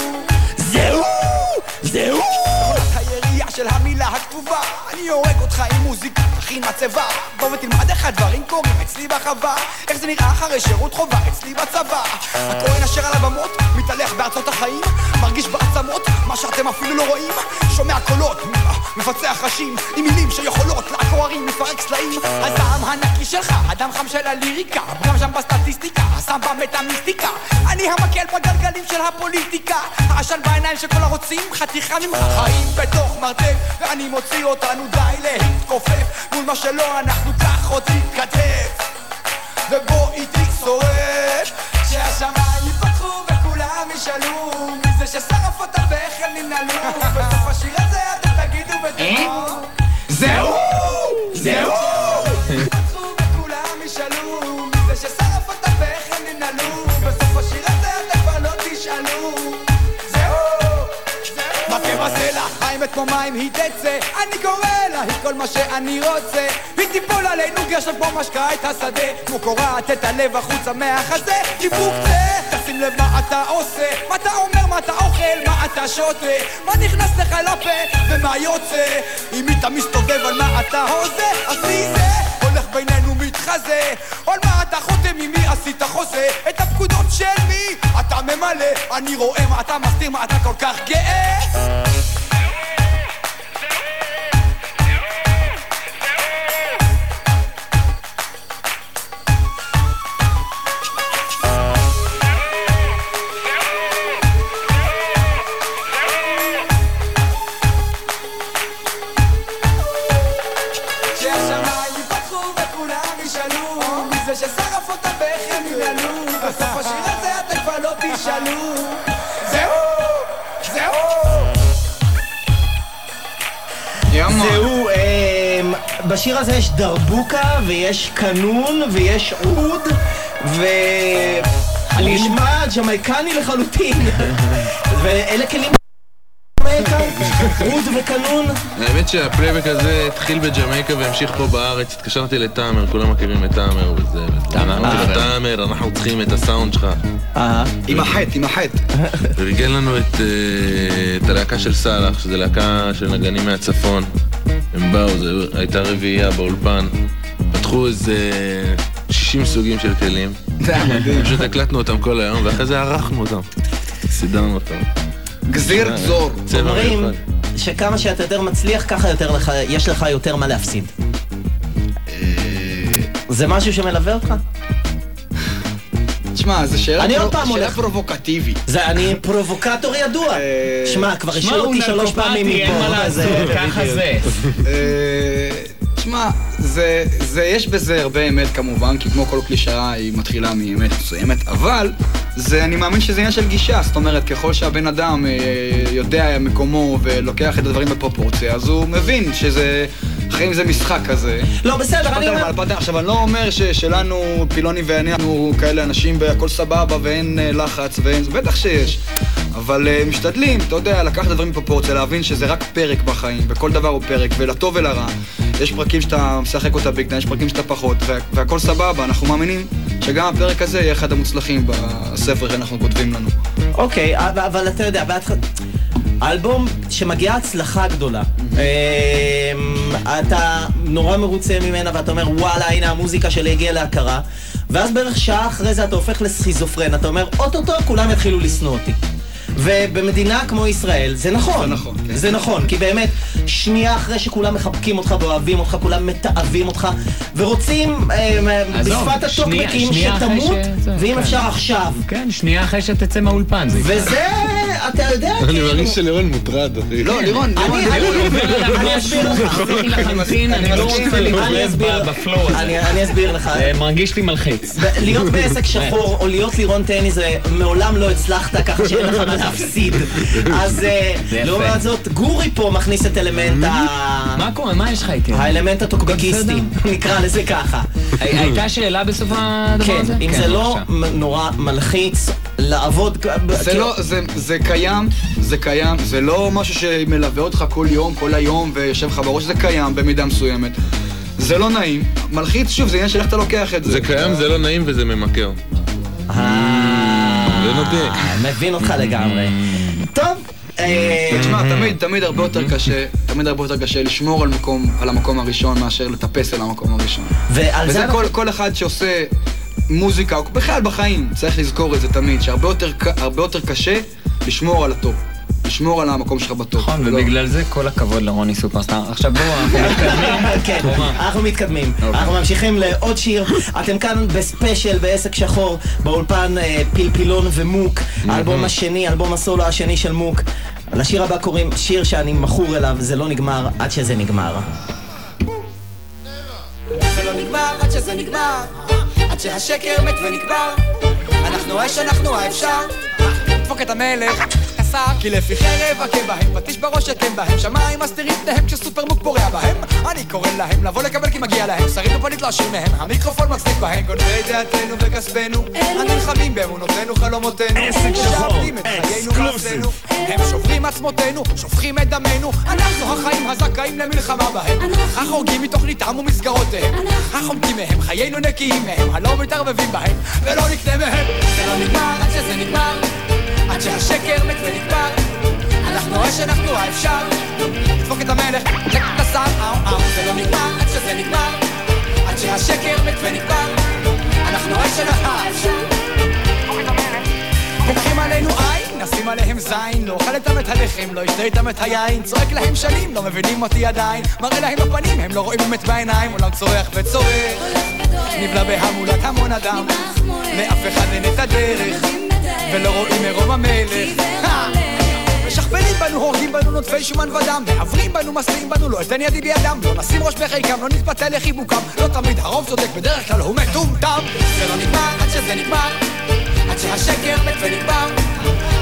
של המילה הכתובה אני הורג אותך עם מוזיקה, תכין מצבה. בוא ותלמד איך הדברים קורים אצלי בחווה. איך זה נראה אחרי שירות חובה אצלי בצבא. הכהן אשר על הבמות, מתהלך בארצות החיים. מרגיש בעצמות, מה שאתם אפילו לא רואים. שומע קולות, מפצח ראשים עם מילים שיכולות לעקור ערים, לפרק סלעים. הזעם הנקי שלך, הדם חם של הליריקה. גם שם בסטטיסטיקה, הסם במטאמיסטיקה. אני המקל בגלגלים של הפוליטיקה. העשן בעיניים של כל הרוצים, חתיכה ממך. חיים בתוך מרתק ואני מוציא אותנו די להתכופף מול מה שלא אנחנו כך עוד נתכתב ובוא איתי שורף שהשמיים יפתחו וכולם ישאלו מי זה ששרף אותה ואיך הם ננעלו בסוף השיר הזה אתם תגידו בטוח זהו! זהו! כמו מים היא תצא. אני קורא לה, היא כל מה שאני רוצה. היא תיפול עלינו גשם כמו משקה את השדה. כמו קורעת את הלב החוצה מהחזה. היא מוקצה, תשים לב מה אתה עושה. מה אתה אומר, מה אתה אוכל, מה אתה שותה? מה נכנס לך לפה ומה יוצא? אם אתה מסתובב על מה אתה הוזה? אז מי זה? הולך בינינו מתחזה. על מה אתה חותם עם מי עשית חוזה? את הפקודות של מי אתה ממלא? אני רואה מה אתה מסתיר מה אתה כל כך גאה ינעלו בסוף השיר הזה אתם כבר לא תשאלו זהו! זהו! זהו, אמ, בשיר הזה יש דרבוקה ויש קנון ויש עוד והוא נשמע ג'מייקני לחלוטין *laughs* ואלה כלים שה playback הזה התחיל בג'מייקה והמשיך פה בארץ, התקשרתי לתאמר, כולם מכירים את תאמר וזה, תאמר, אה. תאמר, אנחנו צריכים את הסאונד שלך. עם החטא, עם החטא. *laughs* וארגן לנו את, אה, את הלהקה של סאלח, שזו להקה של נגנים מהצפון. הם באו, זו הייתה רביעייה באולפן. פתחו איזה 60 סוגים של כלים. פשוט הקלטנו אותם כל היום, ואחרי זה ערכנו אותם. סידרנו אותם. גזיר גזור. צבע אומרים מיוחד. שכמה שאתה יותר מצליח, ככה יותר לך, יש לך יותר מה להפסיד. זה משהו שמלווה אותך? תשמע, זו שאלה אני פרו- עוד פעם שאלה הולך. פרובוקטיבית. זה, אני פרובוקטור ידוע. שמע, כבר השאירו אותי שלוש פעמים מפה. זה- אה, תשמע, זה, זה, יש בזה הרבה אמת כמובן, כי כמו כל קלישאה היא מתחילה מאמת מסוימת, אבל זה, אני מאמין שזה עניין של גישה, זאת אומרת, ככל שהבן אדם אה, יודע מקומו ולוקח את הדברים בפרופורציה, אז הוא מבין שזה, החיים זה משחק כזה. לא, בסדר, אני אומר... עכשיו, אני לא אומר ששלנו, פילוני ואני, אנחנו כאלה אנשים והכל סבבה ואין אה, לחץ ואין... בטח שיש. אבל uh, משתדלים, אתה יודע, לקחת את הדברים בפרופורציה, להבין שזה רק פרק בחיים, וכל דבר הוא פרק, ולטוב ולרע. יש פרקים שאתה משחק אותה בגדן, יש פרקים שאתה פחות, וה- והכל סבבה, אנחנו מאמינים שגם הפרק הזה יהיה אחד המוצלחים בספר שאנחנו כותבים לנו. אוקיי, אבל, אבל אתה יודע, בהתחלה... האלבום שמגיעה הצלחה גדולה, אמ, אתה נורא מרוצה ממנה ואתה אומר וואלה הנה המוזיקה שלי הגיעה להכרה. ואז בערך שעה אחרי זה אתה הופך לסכיזופרן, אתה אומר אוטוטו כולם יתחילו לשנוא אותי ובמדינה כמו ישראל זה נכון, זה נכון, זה נכון כי באמת שנייה אחרי שכולם מחבקים אותך ואוהבים אותך, כולם מתעבים אותך ורוצים עזוב, בשפת הטוקבקים שתמות ואם כן. אפשר עכשיו כן, שנייה אחרי שתצא מהאולפן. וזה, אתה יודע, אני כאילו... מרגיש שלירון מוטרד, אחי. לא, לירון, אני- אני- אני אסביר לך. אני לא רוצה אני להתערב אסביר- בפלואו הזה. אני- אני אסביר לך. זה מרגיש לי מלחיץ. להיות בעסק שחור או להיות לירון טני זה מעולם לא הצלחת ככה שאין לך מה להפסיד. אז אה. לעומת זאת גורי פה מכניס את אלמנט ה... מה קורה? מה יש לך איתי? האלמנט הטוקבקיסטי, נקרא לזה ככה. הי- הייתה שאלה בסוף הדבר כן, הזה? אם זה לא נורא מלחיץ לעבוד... זה כאילו- לא, זה, זה קיים, זה קיים, זה לא משהו שמלווה אותך כל יום, כל היום, ויושב לך בראש, זה קיים במידה מסוימת. זה לא נעים, מלחיץ, שוב, זה עניין של איך אתה לוקח את זה. זה קיים, זה לא נעים וזה ממכר. אה. מבין אותך לגמרי. טוב, תשמע, תמיד, תמיד הרבה יותר קשה, תמיד הרבה יותר קשה לשמור על מקום, על המקום הראשון מאשר לטפס על המקום הראשון. ועל וזה זה כל, אנחנו- כל אחד שעושה מוזיקה, או בכלל בחיים, צריך לזכור את זה תמיד, שהרבה יותר, יותר קשה לשמור על הטופ. לשמור על המקום שלך בטופ. נכון, ולא- ובגלל זה כל הכבוד לרוני סופרסטאר. עכשיו בואו, אנחנו *laughs* מתקדמים. כן, אנחנו מתקדמים. אוקיי. אנחנו ממשיכים לעוד שיר. אתם כאן בספיישל בעסק שחור, באולפן אה, פילון ומוק, האלבום השני, אלבום הסולו השני של מוק. לשיר הבא קוראים שיר שאני מכור אליו, זה לא נגמר עד שזה נגמר. זה לא נגמר עד שזה נגמר שהשקר מת ונקבר. אנחנו אש, אנחנו האפשר. דפוק את המלך, השר כי לפי חרב הכה בהם, פטיש בראש אתם בהם. שמיים מסתירים פניהם כשסופרמוק פורע בהם. אני קורא להם לבוא לקבל כי מגיע להם. שרים בפנית לא עשיר מהם, המיקרופון מצדיק בהם. גונבי דעתנו וכספנו. הנלחמים באמונותינו חלומותינו. את חיינו מעשינו. הם שוברים עצמותינו, שופכים את דמנו. אנחנו החיים הזכאים למלחמה בהם. החורגים מתוכניתם ומסגרותיהם. החומקים מהם, חיינו נקיים מהם. הלא מתערבבים בהם ולא נקנה מהם. זה לא נגמר עד שזה נגמר עד שהשקר מת ונגמר אנחנו אש, אנחנו האפשר. דפוק את המלך, דפק את השר, אאו אאו זה לא נגמר עד שזה נגמר. עד שהשקר מת ונגמר אנחנו אש, אנחנו האפשר. פותחים עלינו עין, נשים עליהם זין. לא אוכל איתם את הלחם, לא אשתה איתם את היין. צועק להם שנים, לא מבינים אותי עדיין. מראה להם בפנים, הם לא רואים אמת בעיניים. עולם צורח וצורח. נבלע בהמולת המון אדם. לאף אחד אין את הדרך ולא רואים מרום המלך. אה! משכפלים בנו, הורגים בנו נוטפי שומן ודם. מעוורים בנו, מסליעים בנו, לא אתן ידי בידם. לא נשים ראש בחיקם, לא נתפתה לחיבוקם. לא תמיד הרוב צודק, בדרך כלל הוא מטומטם. זה לא נגמר עד שזה נגמר. עד שהשקר מת ונגמר.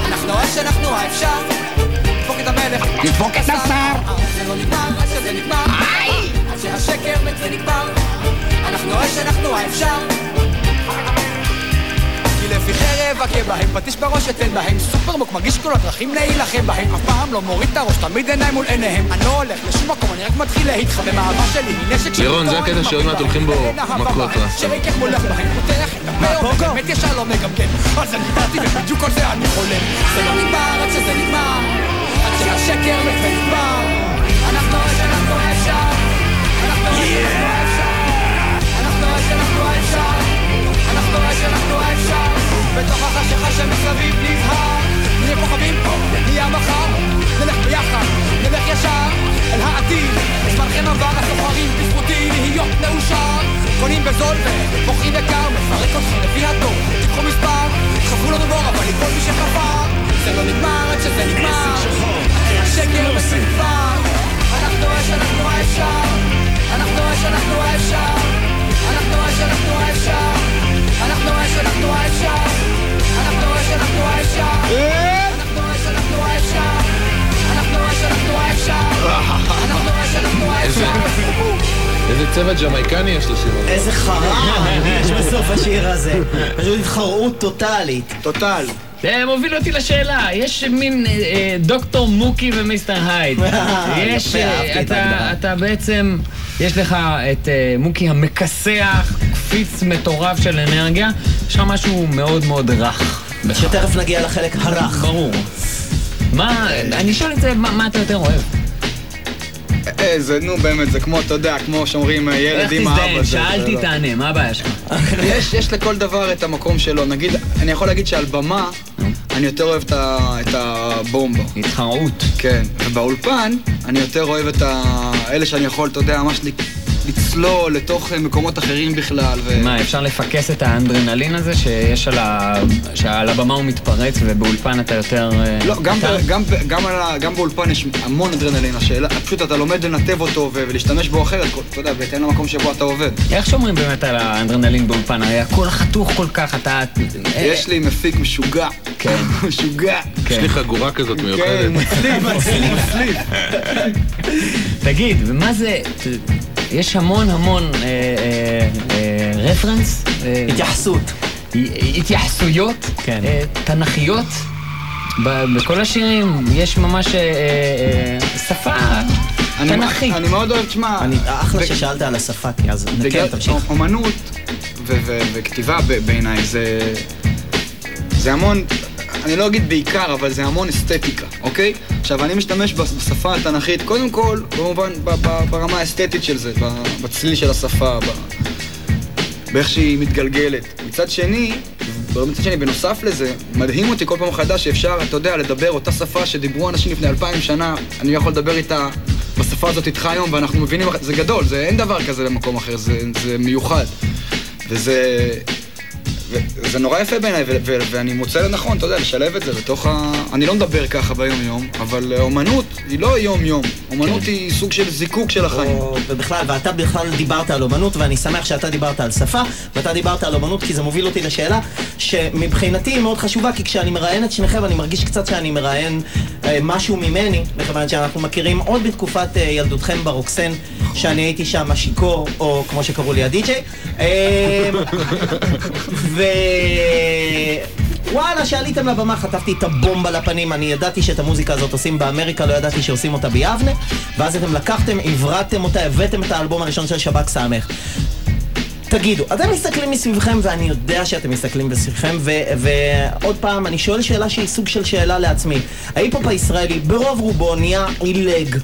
אנחנו אש, אנחנו האפשר דפוק את המלך. דפוק את השר. זה לא נגמר עד שזה נגמר. עד שהשקר מת ונגמר. אנחנו אש, אנחנו האפשר לפי חרב הכה בהם, פטיש בראש אתן בהם סופרמוק מרגיש כל הדרכים להילחם בהם אף פעם לא מוריד את הראש, תמיד עיניים מול עיניהם אני לא הולך לשום מקום, אני רק מתחיל להתחמם העבר שלי היא נשק של לירון, זה הקטע אני שעוד מעט הולכים בו מכות. שריקך מולך בהם, פותח את הפה, באמת ישר לא מגמגם על זה דיברתי ובדיוק על זה אני חולם זה לא נגמר עד שזה נגמר עד שהשקר מת ונגמר אנחנו אש, אנחנו האפשר אנחנו אש, בתוך החשיכה שמסביב נזהר נהיה כוכבים פה, נהיה מחר. נלך ביחד, נלך ישר אל העתיד. זמנכם עבר הסוחרים בזכותי להיות מאושר. קונים בזול ומוכרים יקר מפרק אתכם לפי התור תיקחו מספר חברו לנו בור אבל לכל מי שחפר. זה לא נגמר עד שזה נגמר. השקר מסופר. אנחנו אש, אנחנו האפשר. אנחנו אש, אנחנו האפשר. אנחנו אש, אנחנו האפשר. אנחנו אש, אנחנו האפשר איזה- צבע ג'מייקני יש לשיר הזה. איזה חרא יש בסוף השיר הזה. פשוט התחרעות טוטאלית. טוטל. זה מוביל אותי לשאלה, יש מין אה, אה, דוקטור מוקי ומיסטר הייד. *laughs* יש, יפה, אה, אתה, בעצם, יש לך את אה, מוקי המכסח, קפיץ מטורף של אנרגיה, יש לך משהו מאוד מאוד רך. שתכף נגיע לחלק הרך. ברור. מה, אני שואל את זה, מה, מה אתה יותר אוהב? איזה, נו באמת, זה כמו, אתה יודע, כמו שאומרים אה, ילד איך עם האבא. זה- זה שאלתי. תענה, מה הבעיה שלך? יש, יש לכל דבר את המקום שלו. נגיד, אני יכול להגיד שעל במה, אני יותר אוהב את, ה, את הבומבה. התחרות. כן. ובאולפן, אני יותר אוהב את ה... אלה שאני יכול, אתה יודע, ממש לצלול לתוך אה, מקומות אחרים בכלל. ו... מה, אפשר לפקס את האנדרנלין הזה שיש על ה... שעל הבמה הוא מתפרץ ובאולפן אתה יותר... אה, לא, גם? ב, גם, ב, גם, ה, גם באולפן יש המון אדרנלין, השאלה, פשוט אתה לומד לנתב אותו ו- ולהשתמש בו אחרת, אתה יודע, בהתאם למקום שבו אתה עובד. איך שומרים באמת על האנדרנלין באולפן? הרי הכל חתוך כל כך, אתה... יש לי מפיק משוגע. כן. *laughs* משוגע. יש לי חגורה כזאת מיוחדת. כן, מצליף, מצליף, מצליף. *laughs* תגיד, ומה זה... יש המון המון אה, אה, אה, רפרנס? אה, התייחסות. התייחסויות כן. תנכיות. בכל השירים יש ממש שפה אני- תנכית. אני מאוד אוהב, תשמע... אני- אחלה ששאלת על השפה, כי אז כן, תמשיך. אומנות וכתיבה בעיניי זה... זה המון... אני לא אגיד בעיקר, אבל זה המון אסתטיקה, אוקיי? עכשיו, אני משתמש בש- בשפה התנ"כית, קודם כל, במובן, ברמה האסתטית של זה, בצליל של השפה, באיך שהיא מתגלגלת. מצד שני, מצד שני, בנוסף לזה, מדהים אותי כל פעם מחדש שאפשר, אתה יודע, לדבר אותה שפה שדיברו אנשים לפני אלפיים שנה, אני יכול לדבר איתה, בשפה הזאת איתך היום, ואנחנו מבינים, זה גדול, זה, אין דבר כזה במקום אחר, זה, זה מיוחד. וזה... וזה נורא יפה בעיניי, ואני מוצא לנכון, אתה יודע, לשלב את זה בתוך ה... אני לא מדבר ככה ביום-יום, אבל אומנות היא לא יום-יום. אומנות היא סוג של זיקוק של החיים. ובכלל, ואתה בכלל דיברת על אומנות, ואני שמח שאתה דיברת על שפה, ואתה דיברת על אומנות, כי זה מוביל אותי לשאלה שמבחינתי היא מאוד חשובה, כי כשאני מראיין את שניכם, אני מרגיש קצת שאני מראיין אה, משהו ממני, מכיוון שאנחנו מכירים עוד בתקופת אה, ילדותכם ברוקסן, שאני הייתי שם השיכור, או כמו שקראו לי הדי-ג'יי. אה, *laughs* ו... וואלה, שעליתם לבמה, חטפתי את הבומבה לפנים, אני ידעתי שאת המוזיקה הזאת עושים באמריקה, לא ידעתי שעושים אותה ביבנה, ואז אתם לקחתם, הברדתם אותה, הבאתם את האלבום הראשון של שב"כ סמך. תגידו, אתם מסתכלים מסביבכם, ואני יודע שאתם מסתכלים מסביבכם, ועוד פעם, אני שואל שאלה שהיא סוג של שאלה לעצמי. ההיפ-הופ הישראלי, ברוב רובו נהיה עילג.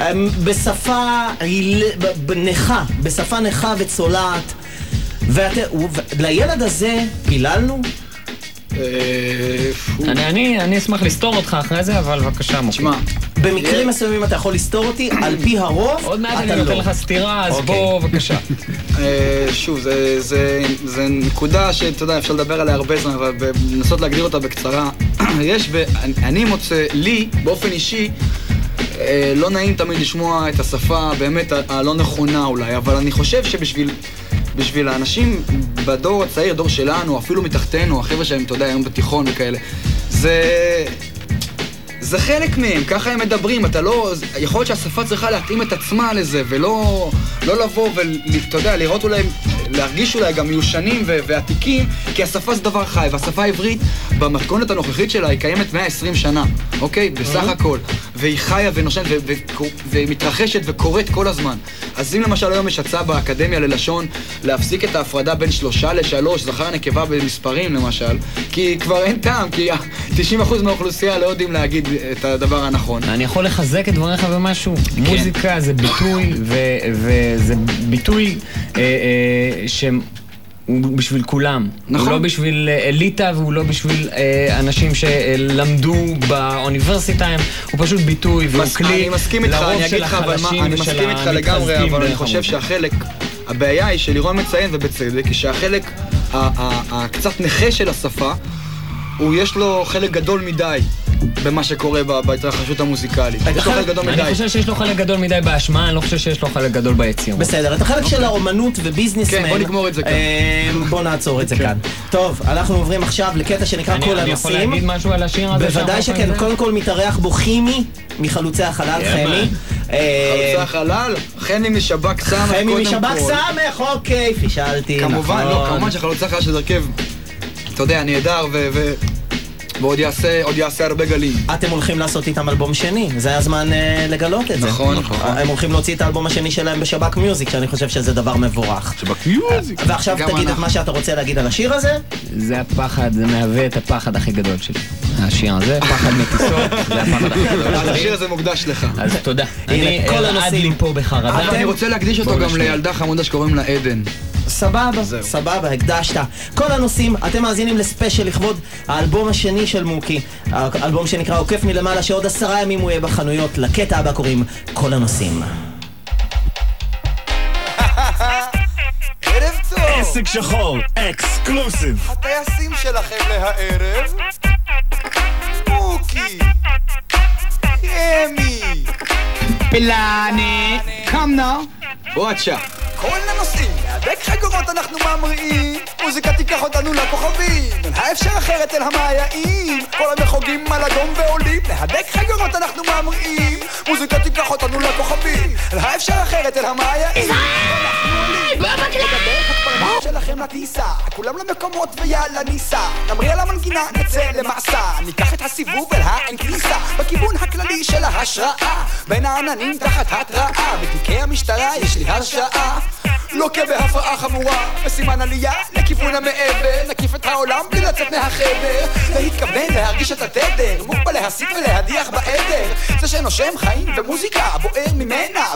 אמ, בשפה נכה, בשפה נכה וצולעת. ואת- ו- לילד הזה פיללנו? אני- אני אני אשמח לסתור אותך אחרי זה, אבל בבקשה, מוקי. תשמע, במקרים מסוימים אתה יכול לסתור אותי, על פי הרוב, עוד מעט אתה אני נותן לא. לך סטירה, אז אוקיי. בוא, בבקשה. אה, שוב, זה, זה, זה נקודה שאתה יודע, אפשר לדבר עליה הרבה זמן, אבל לנסות להגדיר אותה בקצרה. *clears throat* יש, אני, מוצא, לי, באופן אישי, אה, לא נעים תמיד לשמוע את השפה באמת הלא נכונה אולי, אבל אני חושב שבשביל... בשביל האנשים בדור הצעיר, דור שלנו, אפילו מתחתנו, החבר'ה שהם, אתה יודע, היום בתיכון וכאלה, זה... זה חלק מהם, ככה הם מדברים, אתה לא... יכול להיות שהשפה צריכה להתאים את עצמה לזה, ולא לא לבוא ואתה יודע, לראות אולי, להרגיש אולי גם מיושנים ו- ועתיקים, כי השפה זה דבר חי, והשפה העברית, במתכונת הנוכחית שלה, היא קיימת 120 שנה, אוקיי? בסך הכל. והיא חיה ונושנת ומתרחשת וקורית כל הזמן. אז אם למשל היום יש הצעה באקדמיה ללשון להפסיק את ההפרדה בין שלושה לשלוש, זכר נקבה במספרים למשל, כי כבר אין טעם, כי 90% מהאוכלוסייה לא יודעים להגיד את הדבר הנכון. אני יכול לחזק את דבריך במשהו? מוזיקה זה ביטוי, וזה ביטוי אה, אה, שהוא בשביל כולם. נכון. הוא לא בשביל אה, אליטה והוא לא בשביל אה, אנשים שלמדו באוניברסיטה, הם- הוא פשוט ביטוי והוא מס- כלי אני מסכים איתך, לרוב אני אגיד של לך, אבל מה, החלשים אני ושל מסכים איתך לגמרי, המתחזקים אבל אני חושב. שהחלק, הבעיה היא שלירון מציין, ובצדק, היא שהחלק הקצת נכה של השפה, הוא יש לו חלק גדול מדי במה שקורה ב- בהתרחשות המוזיקלית. יש לו חלק גדול מדי. אני חושב שיש לו חלק גדול מדי באשמה, אני לא חושב שיש לו חלק גדול ביצירות. בסדר, את החלק של האומנות וביזנסמן... כן, בוא נגמור את זה כאן. אה, בוא נעצור את זה כאן. טוב, אנחנו עוברים עכשיו לקטע שנקרא כל אני יכול הנושאים. להגיד משהו על השיר הזה? בוודאי שכן? קודם כל מתארח בו חימי מחלוצי החלל, חמי. אה, חלוצי החלל, חמי משב"כ סמך, חמי קודם משב"כ כל. סמך, אוקיי, פישלתי, כמובן, לא, נכון. כמובן שחלוצי החלל של הרכב, אתה יודע, נהדר ו... ועוד יעשה, עוד יעשה הרבה גלים. אתם הולכים לעשות איתם אלבום שני, זה הזמן אה, לגלות את זה. נכון, נכון. הם הולכים להוציא את האלבום השני שלהם בשב"כ מיוזיק, שאני חושב שזה דבר מבורך. שב"כ מיוזיק. ועכשיו גם תגיד את אנחנו. מה שאתה רוצה להגיד על השיר הזה. זה הפחד, זה מהווה את הפחד הכי גדול שלי. השיר הזה, פחד מטיסות, זה הפחד הכי גדול אז *laughs* שלי. השיר הזה מוקדש לך. אז תודה. הנה, אני כל רעד הנושאים. פה בחרדה. אני רוצה להקדיש אותו גם. לילדה חמודה שקוראים לה עדן. סבבה, סבבה, הקדשת. כל הנושאים, אתם מאזינים לספיישל לכבוד האלבום השני של מוקי. האלבום שנקרא עוקף מלמעלה, שעוד עשרה ימים הוא יהיה בחנויות. לקטע הבא קוראים כל הנושאים. ערב טוב! עסק שחור, אקסקלוסיב. הטייסים שלכם להערב? מוקי! ימי! פלאני, now. וואטשה. כל הנושאים, להדק חגורות אנחנו ממריאים מוזיקה תיקח אותנו לכוכבים. אין האפשר אחרת אל המאייעים כל המחוגים על אדום ועולים. להדק חגורות אנחנו ממריאים מוזיקה תיקח אותנו לכוכבים. אין האפשר אחרת אל המאייעים שלכם לטיסה, כולם למקומות ויאללה ניסע. נמריא על המנגינה, נצא למסע. ניקח את הסיבוב אל האין כניסה. בכיוון הכללי של ההשראה. בין העננים תחת התראה. בתיקי המשטרה יש לי הרשאה לוקה בהפרעה חמורה בסימן עלייה לכיוון המעבר. נקיף את העולם בלי לצאת מהחדר להתכוון להרגיש את התדר מוגבל להסית ולהדיח בעדר. זה שנושם חיים ומוזיקה בוער ממנה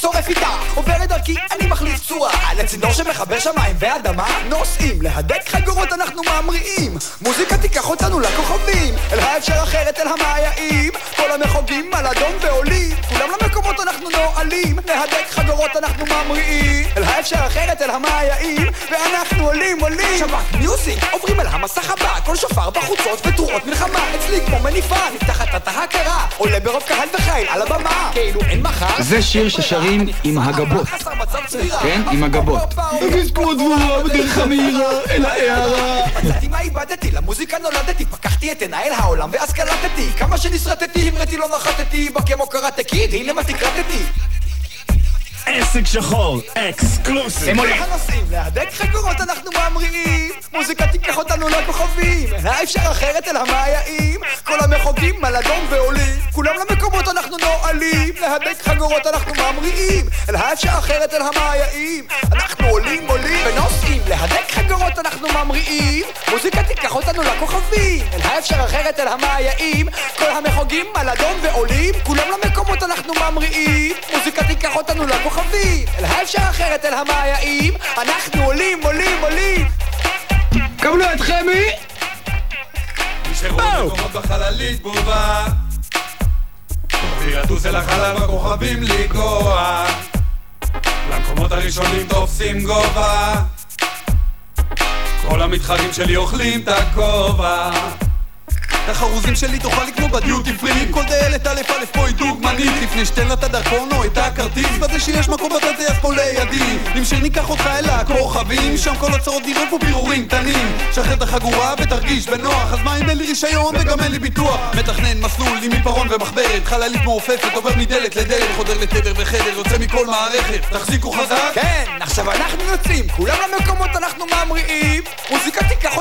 שורף איתה עובר את דרכי אני מחליף צורה. לצינור שמחבר שמיים ואדמה נוסעים להדק חגורות אנחנו ממריאים. מוזיקה תיקח אותנו לכוכבים אל האפשר אחרת אל המאייעים כל המחוגים על אדום ועולים כולם למקומות אנחנו נועלים. להדק חגורות אנחנו ממריאים האפשר אחרת אל המאייעים ואנחנו עולים עולים. שב"כ מיוזיק עוברים אל המסך הבא כל שופר בחוצות ותרועות מלחמה. אצלי כמו מניפה נפתחת תת ההכרה עולה ברוב קהל וחיל על הבמה. כאילו אין מחר. זה שיר ששרים עם הגבות. כן? עם הגבות. וזכור דבורה בדרך המהירה אל ההערה מצאתי מה איבדתי, למוזיקה נולדתי פקחתי את עיניי אל העולם ואז קלטתי כמה שנסרטתי, המראתי לא נחתתי בה כמו קראטה קיד, הנה מה תקלטתי עסק שחור, אקסקלוסיב. הם עולים. הנושאים, להדק חגורות אנחנו ממריאים. מוזיקה תיקח אותנו לכוכבים. האפשר אחרת אל המאייעים כל המחוגים על אדום ועולים. כולם למקומות אנחנו נועלים. להדק חגורות אנחנו ממריאים. אל האפשר אחרת אל המאייעים אנחנו עולים עולים ונוסעים. להדק חגורות אנחנו ממריאים. מוזיקה תיקח אותנו לכוכבים. אל האפשר אחרת אל המאייעים כל המחוגים על אדום ועולים. כולם למקומות אנחנו ממריאים. מוזיקה תיקח אותנו לכוכבים אל האפשר אחרת אל המאייעים אנחנו עולים עולים עולים. קבלו את חמי! נשארו מקומות בחללית בובה. תוכלי לטוס אל החלל בכוכבים לגוע למקומות הראשונים תופסים גובה. כל המתחרים שלי אוכלים את הכובע את החרוזים שלי תוכל לקנות בדיוטי פרי. כל דיילת א' א' פה היא דוגמנית. לפני שתן לה את הדרכון או את הכרטיס בזה שיש מקום בטטי אז פה לידי. אם שיר ניקח אותך אל הכוכבים שם כל הצרות נראות פה פירורים קטנים. שחרר את החגורה ותרגיש בנוח אז מה אם אין לי רישיון וגם אין לי ביטוח? מתכנן מסלול עם עיפרון ומחברת חללית מעופפת עובר מדלת לדלת חודר לתדר וחדר יוצא מכל מערכת. תחזיקו חזק. כן, עכשיו אנחנו יוצאים, כולם למקומות אנחנו ממריאים. מוזיקה תיקח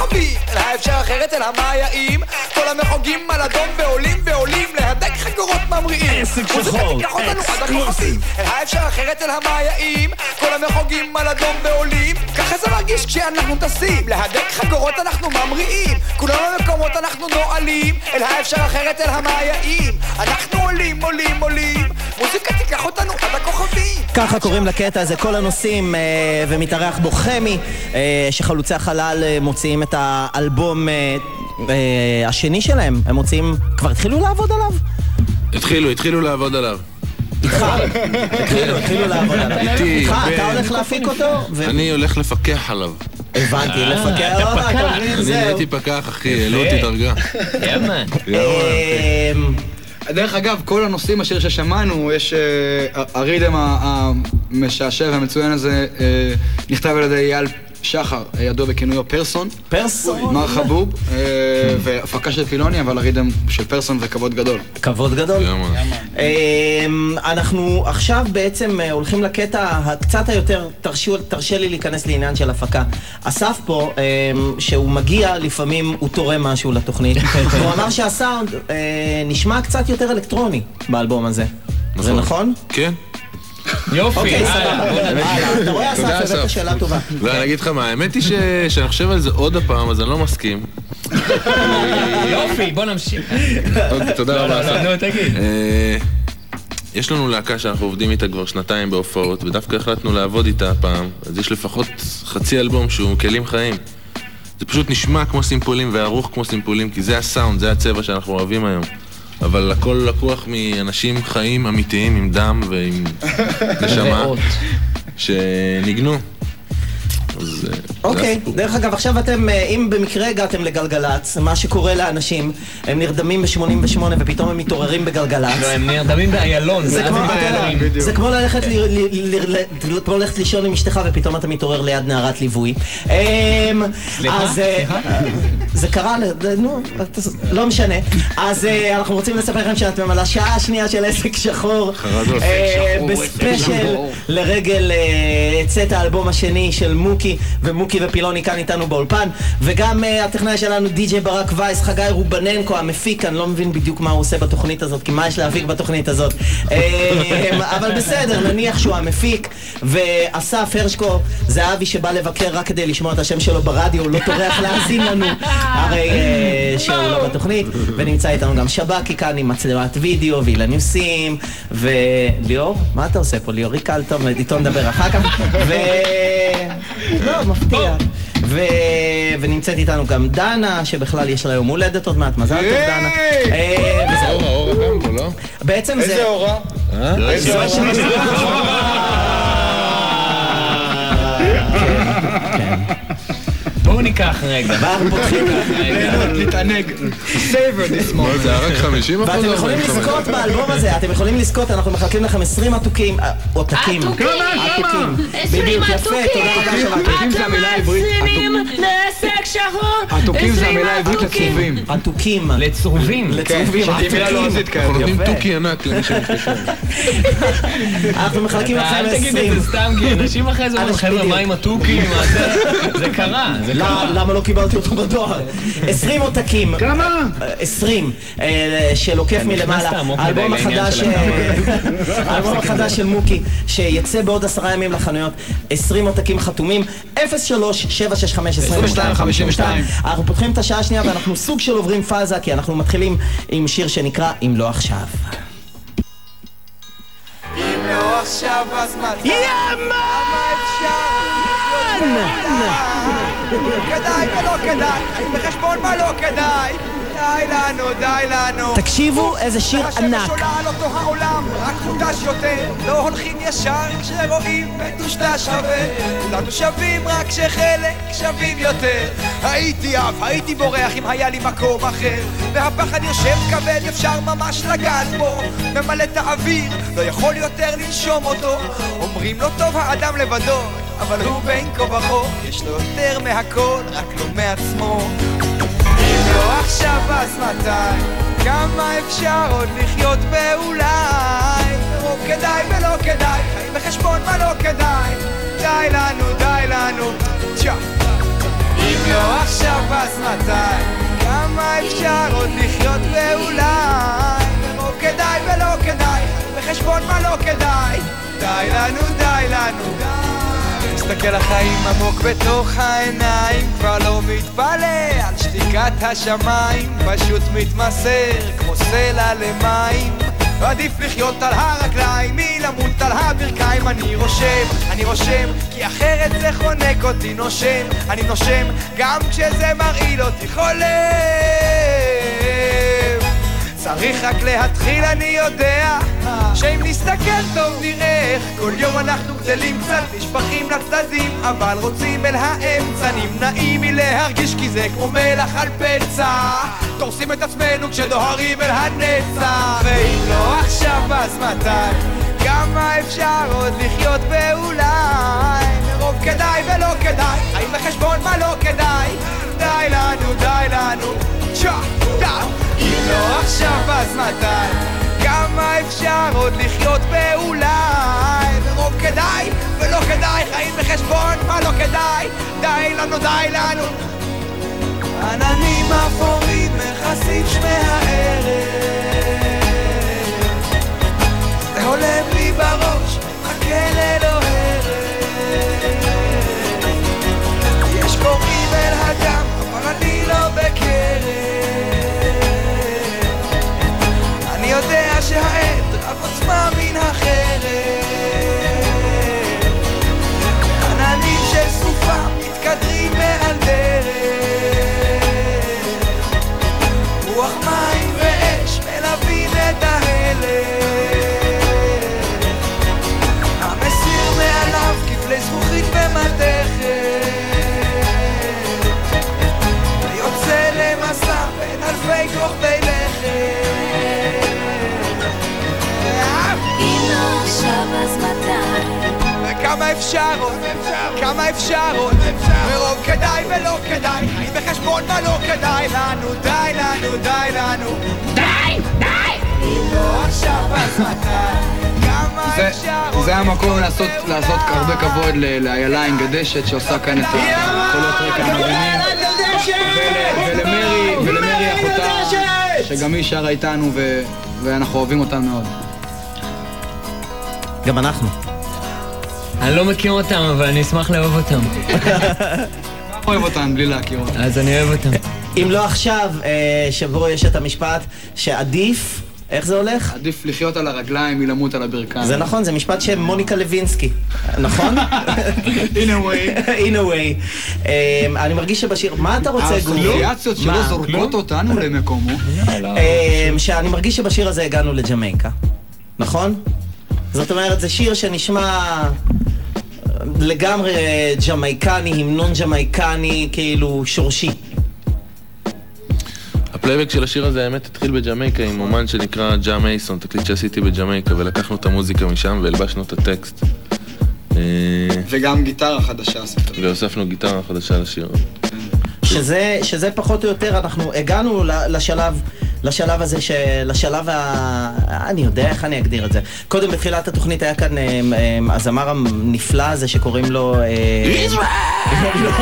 אותנו עד לכוכבים אל האפשר אחרת אל המאייעים כל המחוגים על אדום ועולים ועולים להדק חגורות ממריאים. עסק שחור, אקסקלוסיב. אל האפשר אחרת אל המאייעים כל המחוגים על אדום ועולים ככה זה מרגיש כשאנחנו טסים. להדק חגורות אנחנו ממריאים כולם למקומות אנחנו נועלים. אל האפשר אחרת אל המאייעים אנחנו עולים עולים עולים מוזיקה תיקח אותנו עד הכוכבים ככה קוראים לקטע הזה כל הנושאים, אה, ומתארח בו חמי, אה, שחלוצי החלל אה, מוציאים את האלבום השני שלהם. הם מוציאים, כבר התחילו לעבוד עליו? התחילו, התחילו לעבוד עליו. התחילו, התחילו לעבוד עליו. איתי, איתך, אתה. הולך להפיק אותו? אני הולך לפקח עליו. הבנתי, לפקח, לא, אני זהו. נהייתי פקח, אחי, העלו אותי דרגה. יאמן. דרך אגב, כל הנושאים אשר ששמענו, יש... אה, הריתם ה- המשעשע והמצוין הזה אה, נכתב על ידי אייל שחר, אה, ידוע בכינויו פרסון. פרסון. מר חבוב, אה, והפקה של פילוני, אבל הריתם של פרסון זה כבוד גדול. כבוד גדול. אמ, אנחנו עכשיו בעצם אה, הולכים לקטע הקצת היותר, תרשה לי להיכנס לעניין של הפקה. אסף פה, אמ, שהוא מגיע, לפעמים הוא תורם משהו לתוכנית. *laughs* הוא אמר שהסאונד נשמע קצת יותר אלקטרוני באלבום הזה. זה נכון? כן. יופי, אוקיי, הלאה, אתה רואה, תודה, אסף, הבאת. שאלה טובה. לא, אני אגיד לך מה, האמת היא שאני חושב על זה עוד הפעם, אז אני לא מסכים. *laughs* יופי, בוא נמשיך. אוקיי, תודה לא, רבה, לא, אסף. נו, תגיד. אה, יש לנו להקה שאנחנו עובדים איתה כבר שנתיים בהופעות, ודווקא החלטנו לעבוד איתה הפעם, אז יש לפחות חצי אלבום שהוא כלים חיים. זה פשוט נשמע כמו סימפולים וערוך כמו סימפולים, כי זה הסאונד, זה הצבע שאנחנו אוהבים היום. אבל הכל לקוח מאנשים חיים אמיתיים עם דם ועם *laughs* נשמה. שניגנו. אז אה, אוקיי, הסיפור. דרך אגב, עכשיו אתם, אה, אם במקרה הגעתם לגלגלצ, מה שקורה לאנשים, הם נרדמים ב-88 ופתאום הם מתעוררים בגלגלצ. לא, הם נרדמים באיילון, זה כמו, באיילון. זה כמו ללכת ל- ל- ל- ל- כמו ללכת לישון עם אשתך ופתאום אתה מתעורר ליד נערת ליווי. אמ, סליחה? אז אה, סליחה? זה קרה, ל- נו, לא משנה. אז אנחנו רוצים לספר לכם שאתם על השעה השנייה של עסק שחור. בספיישל. לרגל צאת האלבום השני של מוקי, ומוקי מוקי ופילוני כאן איתנו באולפן, וגם אה, הטכנאי שלנו די.ג'יי ברק וייס, חגי רובננקו המפיק, אני לא מבין בדיוק מה הוא עושה בתוכנית הזאת, כי מה יש להפיק בתוכנית הזאת. אה, אבל בסדר, נניח שהוא המפיק, ואסף הרשקו זה אבי שבא לבקר רק כדי לשמוע את השם שלו ברדיו, הוא לא טורח להאזין לנו, הרי אה, שהוא לא בתוכנית, ונמצא איתנו גם שב"כי כאן עם מצלמת וידאו ואילן יוסים, וליאור, מה אתה עושה פה? ליאור ריקלטום, איתו נדבר אחר כך, ו... לא, *laughs* מפתיע. ו... ונמצאת איתנו גם דנה, שבכלל יש לה יום הולדת עוד מעט, מזל טוב דנה. אה, זה וזהו. אורה, אורה גם פה, לא? בעצם זה... איזה אורה? אה? איזה אורה? בואו ניקח רגע. ואנחנו פותחים ליהנות, להתענג. savor this מה, moment. זה היה רק 50 אחוז? ואתם יכולים לזכות באלבום הזה, אתם יכולים לזכות, אנחנו מחלקים לכם 20 עתוקים, עותקים. עתוקים. בדיוק, יפה. תודה רבה שבאתם. עתוקים זה המילה העברית, לעסק שחור. עתוקים זה המילה העברית. לצרובים. עתוקים. לצרובים. לצרובים. עתוקים. אנחנו נותנים. תוכי ענק למי שמתקשר. *laughs* אנחנו מחלקים לכם אל תגיד את 20. זה סתם, כי אנשים אחרי זה אומרים, חבר'ה. מה עם התוכים? זה?" קרה, זה קרה. למה לא קיבלתי אותו בדואר? 20 עותקים. כמה? 20, אה, של עוקף מלמעלה. האלבום החדש, של אה, האלבום *laughs* החדש של מוקי, שיצא בעוד עשרה ימים לחנויות, 20 עותקים חתומים, 03 765 22 52 אנחנו פותחים את השעה השנייה ואנחנו סוג של עוברים פאזה, כי אנחנו מתחילים עם שיר שנקרא "אם לא עכשיו". אם לא עכשיו אז מתי? למה אפשר? כדאי ולא כדאי, בחשבון מה לא כדאי? די לנו, די לנו. תקשיבו איזה שיר ענק. השמש עולה על אותו העולם, רק מוטש יותר. לא הולכים ישר כשרואים מטושטש שווה. כולנו שווים רק כשחלק שווים יותר. הייתי עף, הייתי בורח אם היה לי מקום אחר. והפחד יושב כבד, אפשר ממש לגעת בו. ממלא את האוויר, לא יכול יותר לנשום אותו. אומרים לו טוב האדם לבדו, אבל הוא בין כה וכה. יש לו יותר מהכל, רק לא מעצמו. עכשיו אז מתי? כמה אפשר עוד לחיות באולי? לא כדאי ולא כדאי, חיים בחשבון מה לא כדאי? די לנו, די לנו, צ'ה. אם לא עכשיו אז מתי? כמה אפשר עוד לחיות באולי? לא כדאי ולא כדאי, חיים בחשבון מה לא כדאי? די לנו, די לנו, מסתכל החיים עמוק בתוך העיניים כבר לא מתפלא על שתיקת השמיים פשוט מתמסר כמו סלע למים. עדיף לחיות על הרגליים מלמות על הברכיים. אני רושם, אני רושם כי אחרת זה חונק אותי נושם. אני נושם גם כשזה מרעיל אותי חולם צריך רק להתחיל, אני יודע. שאם נסתכל טוב נראה איך כל יום אנחנו גדלים. קצת, נשפכים לצדדים אבל רוצים אל האמצע, נמנעים מלהרגיש כי זה כמו מלח על פצע. דורסים את עצמנו כשדוהרים אל הנצח. ואם לא עכשיו אז מתי? כמה אפשר עוד לחיות באולי? מרוב כדאי ולא כדאי, האם בחשבון מה לא כדאי? די לנו, די לנו, צ'ה, די אם לא עכשיו אז מתי? כמה אפשר עוד לחיות באולי? מרוב כדאי ולא כדאי, חיים בחשבון מה לא כדאי? די לנו, די לנו עננים אפורים מכסים שמי הערב זה הולם לי בראש, הכלא לא הרב יש קוראים אל הדם, אבל אני לא בקרב יודע שהעת וכמה אפשר עוד, כמה אפשר עוד, מרוב כדאי ולא כדאי, חיים בחשבון מה לא כדאי. לנו, די לנו, די לנו, די, די! אם לא עכשיו אז מתי? כמה זה, זה המקום לעשות, לעשות הרבה כבוד ל- לאיילה אינגדשת שעושה כאן את הקולות רקע המדהימים. ול- ולמרי, ולמרי אחותה שגם היא שרה איתנו ו- ואנחנו אוהבים אותה מאוד. גם אנחנו. אני לא מכיר אותם, אבל אני אשמח לאהוב אותם. *laughs* אוהב אותם בלי להכיר אותם. אז אני אוהב אותם. אם לא עכשיו, אה, שבו יש את המשפט שעדיף, איך זה הולך? עדיף לחיות על הרגליים מלמות על הברכיים. זה נכון, זה משפט של מוניקה לוינסקי, נכון? *laughs* In a way. *laughs* In a way. אה, אני מרגיש שבשיר, מה אתה רוצה, גורי? האסוציאציות שלו? זורקות אותנו למקומו. אה, שאני מרגיש שבשיר הזה הגענו לג'מייקה, נכון? זאת אומרת, זה שיר שנשמע לגמרי ג'מייקני, המנון ג'מייקני, כאילו שורשי. הפלייבק של השיר הזה, האמת, התחיל בג'מייקה עם אומן שנקרא ג'ה מייסון, תקליט שעשיתי בג'מייקה, ולקחנו את המוזיקה משם והלבשנו את הטקסט. אה, וגם גיטרה חדשה עשית. והוספנו גיטרה חדשה לשיר. שזה, שזה פחות או יותר, אנחנו הגענו ל- לשלב, לשלב הזה, של, לשלב ה... אני יודע איך אני אגדיר את זה. קודם בתחילת התוכנית היה כאן אה, אה, הזמר הנפלא הזה שקוראים לו... אה, *laughs* לא, *laughs*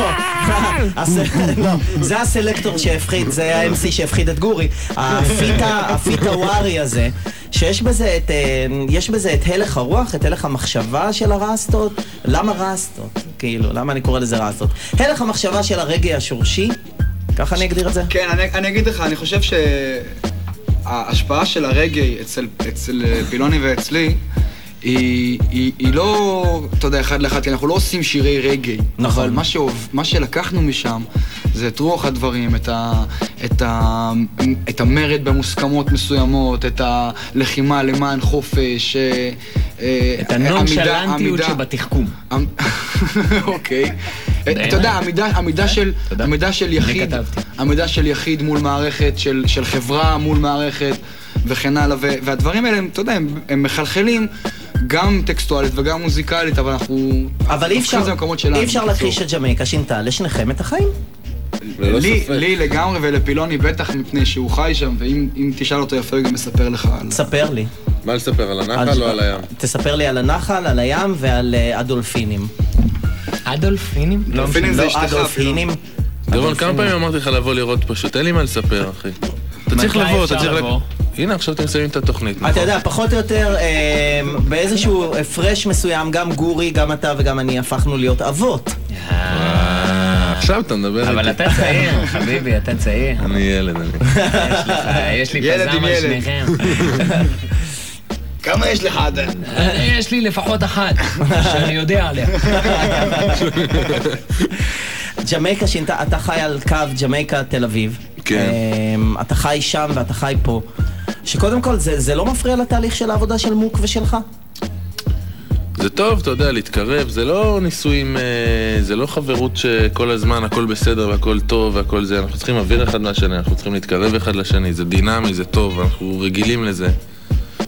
*laughs* לא, זה הסלקטור שהפחיד, זה ה-MC שהפחיד את גורי. הפיתה, הפיתה ווארי הזה. שיש בזה את, יש בזה את הלך הרוח, את הלך המחשבה של הרסטות. למה רסטות? כאילו, למה אני קורא לזה רסטות? הלך המחשבה של הרגעי השורשי, ככה אני אגדיר את זה? כן, אני, אני אגיד לך, אני חושב שההשפעה של הרגעי אצל, אצל פילוני ואצלי היא, היא, היא לא, אתה יודע, אחד לאחד, כי אנחנו לא עושים שירי רגעי. נכון. אבל מה, שאוב, מה שלקחנו משם זה את רוח הדברים, את, ה, את, ה, את המרד במוסכמות מסוימות, את הלחימה למען חופש, אה, אה, את הנונשלנטיות שבתחכום. *laughs* אוקיי. אתה יודע, עמידה, עמידה של, עמידה של יחיד, עמידה של יחיד מול מערכת, של, של חברה מול מערכת וכן הלאה, ו- והדברים האלה, אתה יודע, הם, מחלחלים גם טקסטואלית וגם מוזיקלית, אבל אנחנו... אבל אי אפשר, את. אי אפשר. להכחיש שג'מייקה שינתה לשניכם את החיים. לי, לי לגמרי ולפילוני בטח מפני שהוא חי שם, ואם אם תשאל אותו יפה הוא גם מספר לך על... ספר לי. מה לספר, על הנחל או על הים? תספר לי על הנחל, על הים ועל אה, הדולפינים. הדולפינים? לא זה אשתך, לא הדולפינים. דורון, כמה פעמים אמרתי לך לבוא לראות פשוט? אין לי מה לספר, אחי. אתה צריך לבוא, אתה צריך... הנה, עכשיו אתם מסיימים את התוכנית. נכון? אתה יודע, פחות או יותר, אה, באיזשהו הפרש מסוים, גם גורי, גם אתה וגם אני הפכנו להיות אבות. אה, עכשיו אתה מדבר איתי. אבל אתה צעיר, *laughs* חביבי, אתה צעיר. אני ילד, אני. יש לי פזם על. שניכם. *laughs* כמה יש לך עדיין? יש לי לפחות אחת, שאני יודע עליה. *laughs* ג'מייקה שינתה, אתה חי על קו ג'מייקה תל אביב. כן. אה, אתה חי שם ואתה חי פה. שקודם כל, זה, זה לא מפריע לתהליך של העבודה של מוק ושלך? זה טוב, אתה יודע, להתקרב, זה לא נישואים, אה, זה לא חברות שכל הזמן הכל בסדר והכל טוב והכל זה, אנחנו צריכים אוויר אחד מהשני, אנחנו צריכים להתקרב אחד לשני, זה דינמי, זה טוב, אנחנו רגילים לזה.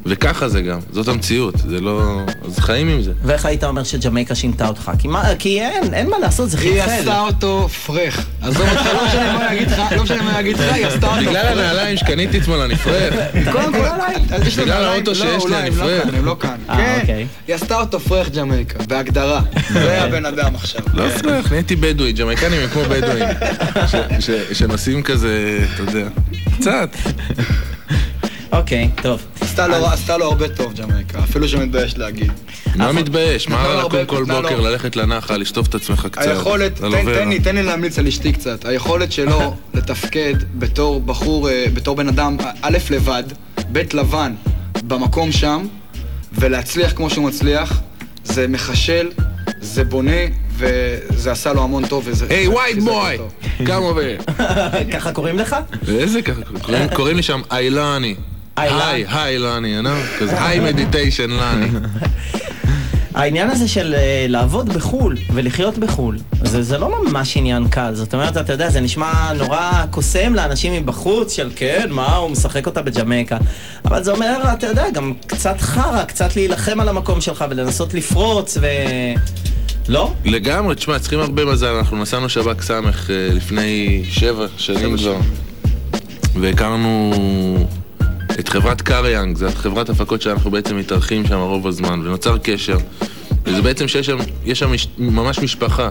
וככה זה גם, זאת המציאות, זה לא... אז חיים עם זה. ואיך היית אומר שג'מייקה שינתה אותך? כי, מה, כי אין, אין מה לעשות, זה היא חלחל. עשתה אותו פרח. עזוב אותך, לא משנה מה להגיד לך, לא משנה מה להגיד לך, היא עשתה אותו בגלל הנעליים שקניתי אתמול אני פרח. קודם כל, בגלל האוטו לא, שיש לי, אולי אני הם לא פרח. כאן, הם לא כאן. אה, כן, אוקיי. היא עשתה אותו פרח ג'מייקה, בהגדרה. *laughs* זה הבן אדם עכשיו. לא פרח, נהייתי בדואי, ג'מייקנים הם כמו בדואים. *laughs* שנוסעים כזה, אתה יודע, קצת. אוקיי, טוב. עשתה לו- הרבה טוב ג'מייקה, אפילו שמתבייש להגיד. מה מתבייש? מה רע לקום כל בוקר, ללכת לנחל, לשטוף את עצמך קצת? היכולת, על תן, לי, תן לי להמליץ על אשתי קצת. היכולת שלו *laughs* לתפקד בתור בחור, אה, בתור בן אדם, א', לבד, ב', לבן, במקום שם, ולהצליח כמו שהוא מצליח, זה מחשל, זה בונה, וזה עשה לו המון טוב. וזה... היי, ווייט בוי! קם עובר. *laughs* ככה קוראים לך? איזה ככה? קוראים- קוראים לי שם איילני. היי, היי לני, you know? כזה היי *laughs* מדיטיישן לני. העניין הזה של אה, לעבוד בחו"ל ולחיות בחו"ל, זה, זה לא ממש עניין קל. זאת אומרת, אתה יודע, זה נשמע נורא קוסם לאנשים מבחוץ, של כן, מה, הוא משחק אותה בג'מייקה. אבל זה אומר, אתה יודע, גם קצת חרא, קצת להילחם על המקום שלך ולנסות לפרוץ ו... לא? לגמרי, תשמע, צריכים הרבה מזל, אנחנו נסענו שב"כ סמך אה, לפני שבע שנים כבר. והכרנו את חברת קאריאנג, זו חברת הפקות שאנחנו בעצם מתארחים שם רוב הזמן, ונוצר קשר. וזה בעצם שיש שם, יש שם מש, ממש משפחה,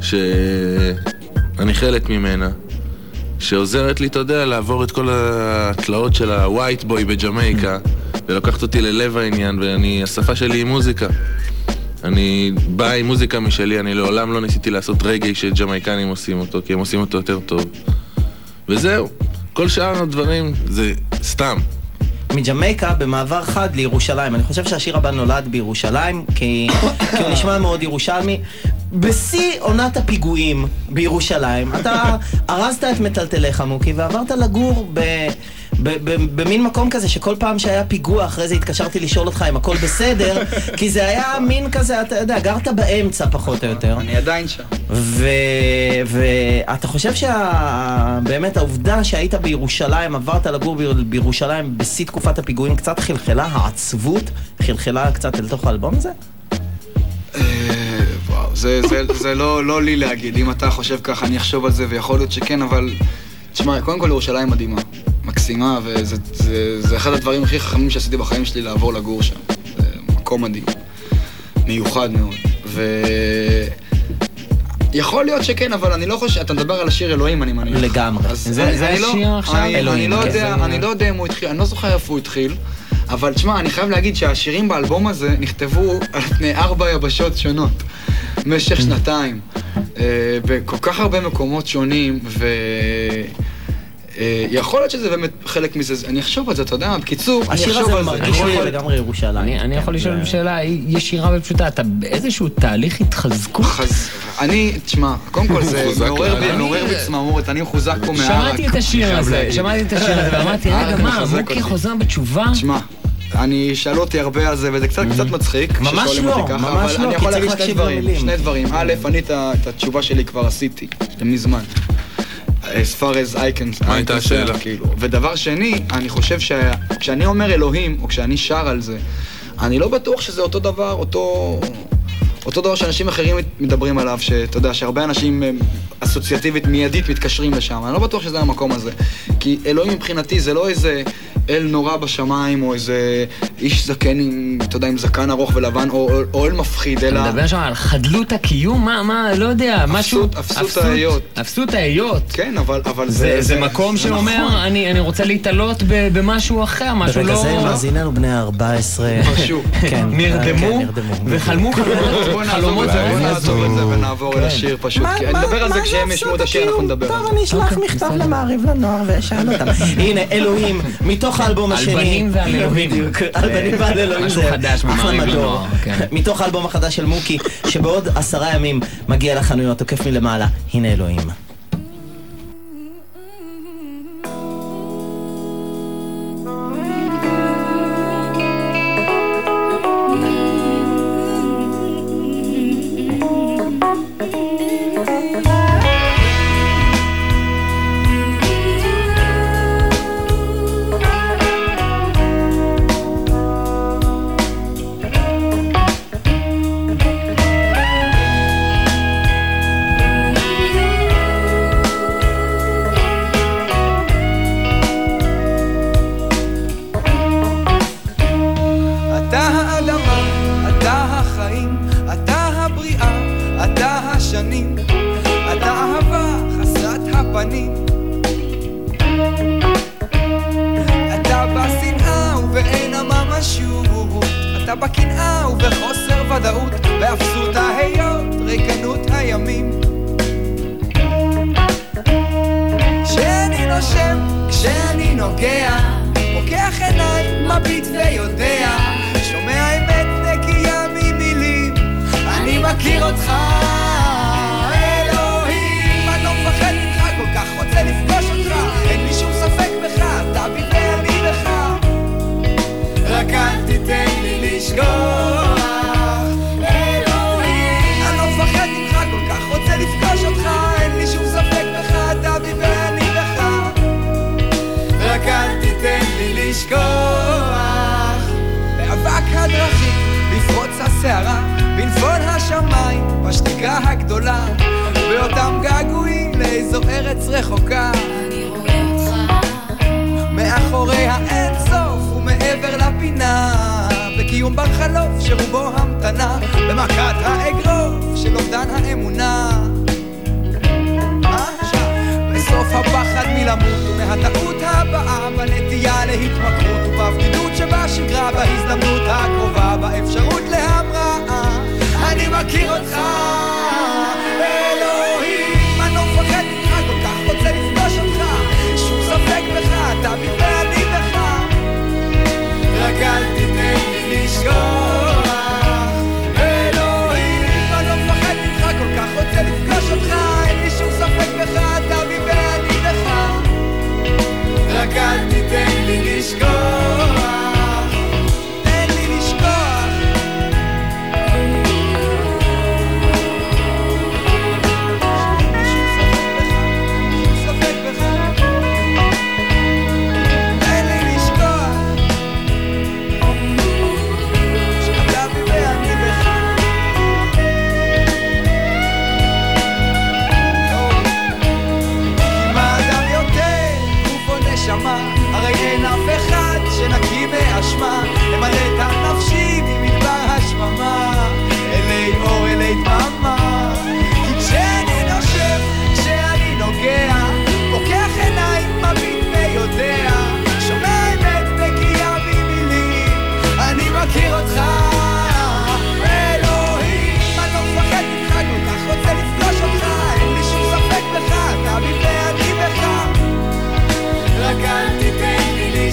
שאני חלק ממנה, שעוזרת לי, אתה יודע, לעבור את כל התלאות של הווייט בוי בג'מייקה, ולוקחת אותי ללב העניין, ואני, השפה שלי היא מוזיקה. אני בא עם מוזיקה משלי, אני לעולם לא ניסיתי לעשות רגעי שג'מייקנים עושים אותו, כי הם עושים אותו יותר טוב. וזהו, כל שאר הדברים זה סתם. מג'מייקה במעבר חד לירושלים. אני חושב שהשיר הבא נולד בירושלים, כי, *coughs* כי הוא נשמע מאוד ירושלמי. בשיא עונת הפיגועים בירושלים, אתה ארזת את מטלטליך מוקי ועברת לגור ב... במין מקום כזה שכל פעם שהיה פיגוע אחרי זה התקשרתי לשאול אותך אם הכל בסדר כי זה היה מין כזה, אתה יודע, גרת באמצע פחות או יותר אני עדיין שם. ואתה חושב שבאמת העובדה שהיית בירושלים, עברת לגור ביר- בירושלים בשיא תקופת הפיגועים קצת חלחלה, העצבות חלחלה קצת אל תוך האלבום הזה? זה, זה, זה לא, לא לי להגיד, אם אתה חושב ככה אני אחשוב על זה ויכול להיות שכן, אבל תשמע, קודם כל ירושלים מדהימה, מקסימה, וזה זה, זה אחד הדברים הכי חכמים שעשיתי בחיים שלי לעבור לגור שם. זה מקום מדהים, מיוחד מאוד. ו... יכול להיות שכן, אבל אני לא חושב, אתה מדבר על השיר אלוהים, אני מניח. לגמרי. אז זה- זה אני לא- השיר עכשיו? אני- אני אלוהים, לא כן. יודע, אני לא יודע אם הוא התחיל, אני לא זוכר איפה הוא התחיל. אבל תשמע, אני חייב להגיד שהשירים באלבום הזה נכתבו על פני ארבע יבשות שונות, במשך שנתיים, אה, בכל כך הרבה מקומות שונים, ו... אה, יכול להיות שזה באמת חלק מזה, אני אחשוב על זה, אתה יודע, בקיצור, אני השיר אחשוב הזה על זה. מרגיש יכול לי להיות. לגמרי ירושלים. אני, אני יכול לשאול שאלה ישירה ופשוטה, אתה באיזשהו תהליך התחזקות? אני, תשמע, קודם כל זה מעורר בי- לאללה. מעורר בי צמרמורת, אני מחוזק פה מהערק. שמעתי את השיר הזה. שמעתי את השיר הזה, ואמרתי, רגע, מה, מוקי. חוזר בתשובה? תשמע, אני, שאלו אותי הרבה על זה, וזה קצת קצת מצחיק, ממש לא, ככה, ממש אבל לא, אני כי יכול צריך להגיד שני להקשיב דברים, למילים. שני דברים. א', אני את התשובה שלי כבר עשיתי, מזמן. As far as I can... מה הייתה השאלה? כאילו. ודבר שני, אני חושב שכשאני אומר אלוהים, או כשאני שר על זה, אני לא בטוח שזה אותו דבר, אותו... אותו דבר שאנשים אחרים מדברים עליו, שאתה יודע, שהרבה אנשים הם, אסוציאטיבית מיידית מתקשרים לשם, אני לא בטוח שזה המקום הזה. כי אלוהים מבחינתי זה לא איזה אל נורא בשמיים, או איזה איש זקן עם, אתה יודע, עם זקן ארוך ולבן, או, או, או אל מפחיד, אלא... אתה מדבר שם על חדלות הקיום? מה, מה, לא יודע, משהו... אפסות האיות. אפסות האיות. כן, אבל, אבל זה, זה... זה מקום שאומר, נכון. אני, אני רוצה להתעלות ב- במשהו אחר, משהו ברגע לא... זה מאזיננו בני ה-14. משהו. *laughs* כן. *laughs* נרדמו כן, נרדמו. וחלמו חלומות, בוא נעזוב חלומות את זה, בוא נעזוב את זה ונעבור אל השיר פשוט. נדבר על זה כשהם ישמעו את השיר, אנחנו נדבר על טוב, זה. אני אשלח מכתב למעריב לנוער ואשאל אותם. *laughs* הנה, אלוהים, מתוך האלבום השני. ועל *laughs* אלוהים. בדיוק, אלבנים ועל אלוהים. משהו זה חדש אחלה ממעריב מדור. כן. *laughs* מתוך האלבום החדש של מוקי, שבעוד עשרה ימים מגיע לחנויות, תוקף מלמעלה. הנה אלוהים.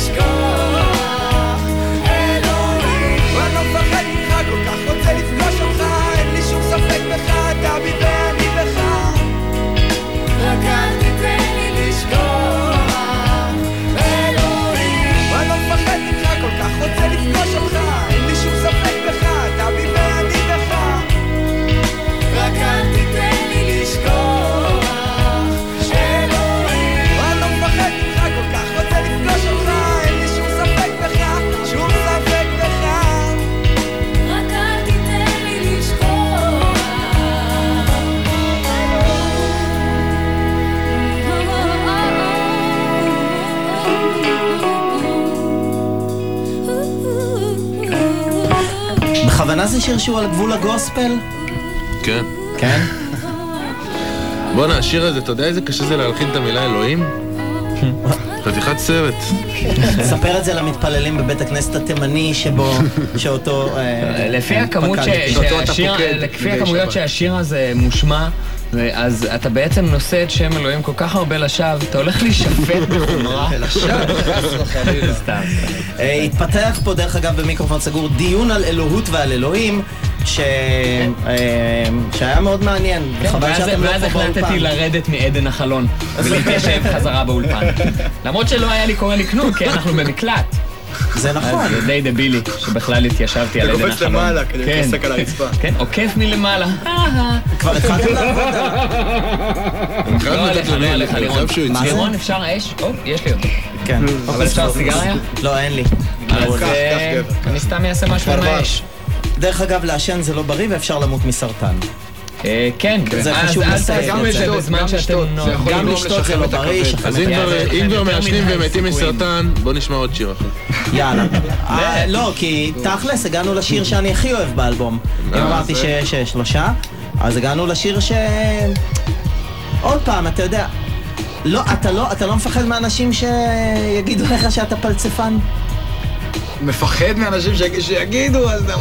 תיתן לי בכוונה זה שיר שהוא על גבול הגוספל? כן. כן? בואנה, השיר הזה, אתה יודע איזה קשה זה להלחין את המילה אלוהים? חתיכת סרט. ספר את זה למתפללים בבית הכנסת התימני שבו, שאותו... אה, לפי לפי הכמויות שהשיר הזה מושמע, אז אתה בעצם נושא את שם אלוהים כל כך הרבה לשווא, אתה הולך להישפט בחומרה. *laughs* *laughs* סתם. אה, התפתח פה, דרך אגב, במיקרופון סגור, דיון על אלוהות ועל אלוהים, ש- אה, שהיה מאוד מעניין. וחבל ואז שאתם לא ואז פה החלטתי באולפן. לרדת מעדן החלון ולהתיישב חזרה באולפן. *laughs* למרות שלא היה לי קורא כלום, כי אנחנו במקלט. זה נכון. אז זה די דבילי, שבכלל התיישבתי על אתה עדן קופץ החלון. למעלה כדי כן. להתעסק על הרצפה. *laughs* כן, עוקף מלמעלה. כבר התחלתם לעבוד לא עליך, לא עליך, לירון. לירון, אפשר אש? יש לי אותו. כן. אבל אפשר סיגריה? לא, אין לי. אז אה, אני סתם אעשה משהו עם האש. דרך אגב, לעשן זה לא בריא ואפשר למות מסרטן. אה, כן, זה אז חשוב לסיים בזמן שאתם... גם לשתות זה לא בריא, אז אם כבר-. אם מעשנים ומתים. מסרטן, בוא נשמע עוד שיר אחר. יאללה. אה, לא, כי תכלס הגענו לשיר שאני הכי אוהב באלבום. אם אה, אמרתי זה? שיש שלושה, אז הגענו לשיר ש... עוד פעם, אתה יודע, לא, אתה לא, אתה לא מפחד מאנשים שיגידו לך שאתה פלצפן? מפחד מאנשים שיג- שיגידו, אז מה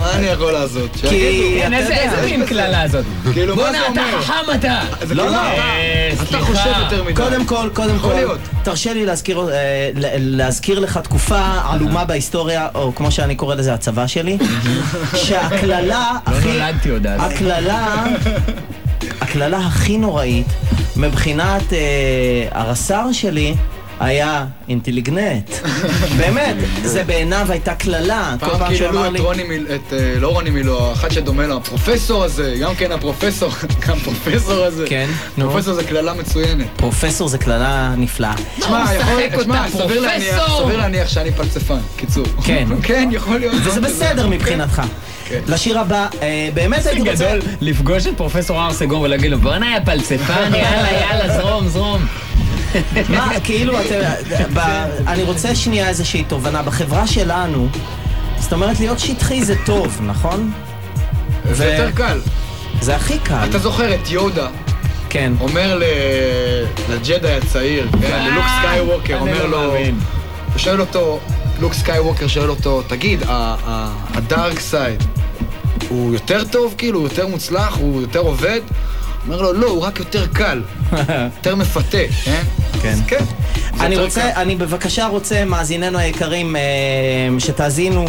מה אני יכול לעשות? כי איזה מין קללה זאת? כאילו, מה בואנה, זה אתה אומר? חכם אתה! זה לא, כאילו, לא. אתה. חושב יותר מדי. קודם כל, קודם כל. תרשה לי להזכיר, אה, להזכיר לך תקופה עלומה בהיסטוריה, או כמו שאני קורא לזה, הצבא שלי, שהקללה לא הכי... נולדתי עוד אז. הקללה, הקללה הכי נוראית מבחינת אה, הרס"ר שלי היה אינטליגנט. *laughs* באמת, זה בעיניו הייתה קללה. כל פעם אמר את. רוני מיל... את... אה, לא רוני מילו, האחד שדומה לו, הפרופסור הזה, גם כן הפרופסור, *laughs* גם פרופסור הזה. כן, נו. פרופסור זה קללה מצוינת. פרופסור זה קללה נפלאה. תשמע, יכול- תשמע, סביר להניח- סביר להניח שאני פלצפן, קיצור. כן. *laughs* כן, יכול להיות. וזה בסדר מבחינתך. כן. לשיר הבא, אה, באמת הייתי רוצה... גדול לפגוש את פרופסור הרסגור ולהגיד לו בואנה יא פלצפן, יאללה, יאללה, זרום, זרום. מה, כאילו, אני רוצה שנייה איזושהי תובנה. בחברה שלנו, זאת אומרת, להיות שטחי זה טוב, נכון? זה יותר קל. זה הכי קל. אתה זוכר את יודה? כן. אומר ל- לג'די הצעיר, כן, ללוק סקייווקר, אומר לא לו... הוא שואל אותו, לוק סקייווקר שואל אותו, תגיד, ה dark side הוא יותר טוב, כאילו, הוא יותר מוצלח, הוא יותר עובד? אומר לו, לא, הוא רק יותר קל, *laughs* יותר מפתה, כן? כן. כן. אני רוצה. אני בבקשה רוצה, מאזיננו היקרים, אה, שתאזינו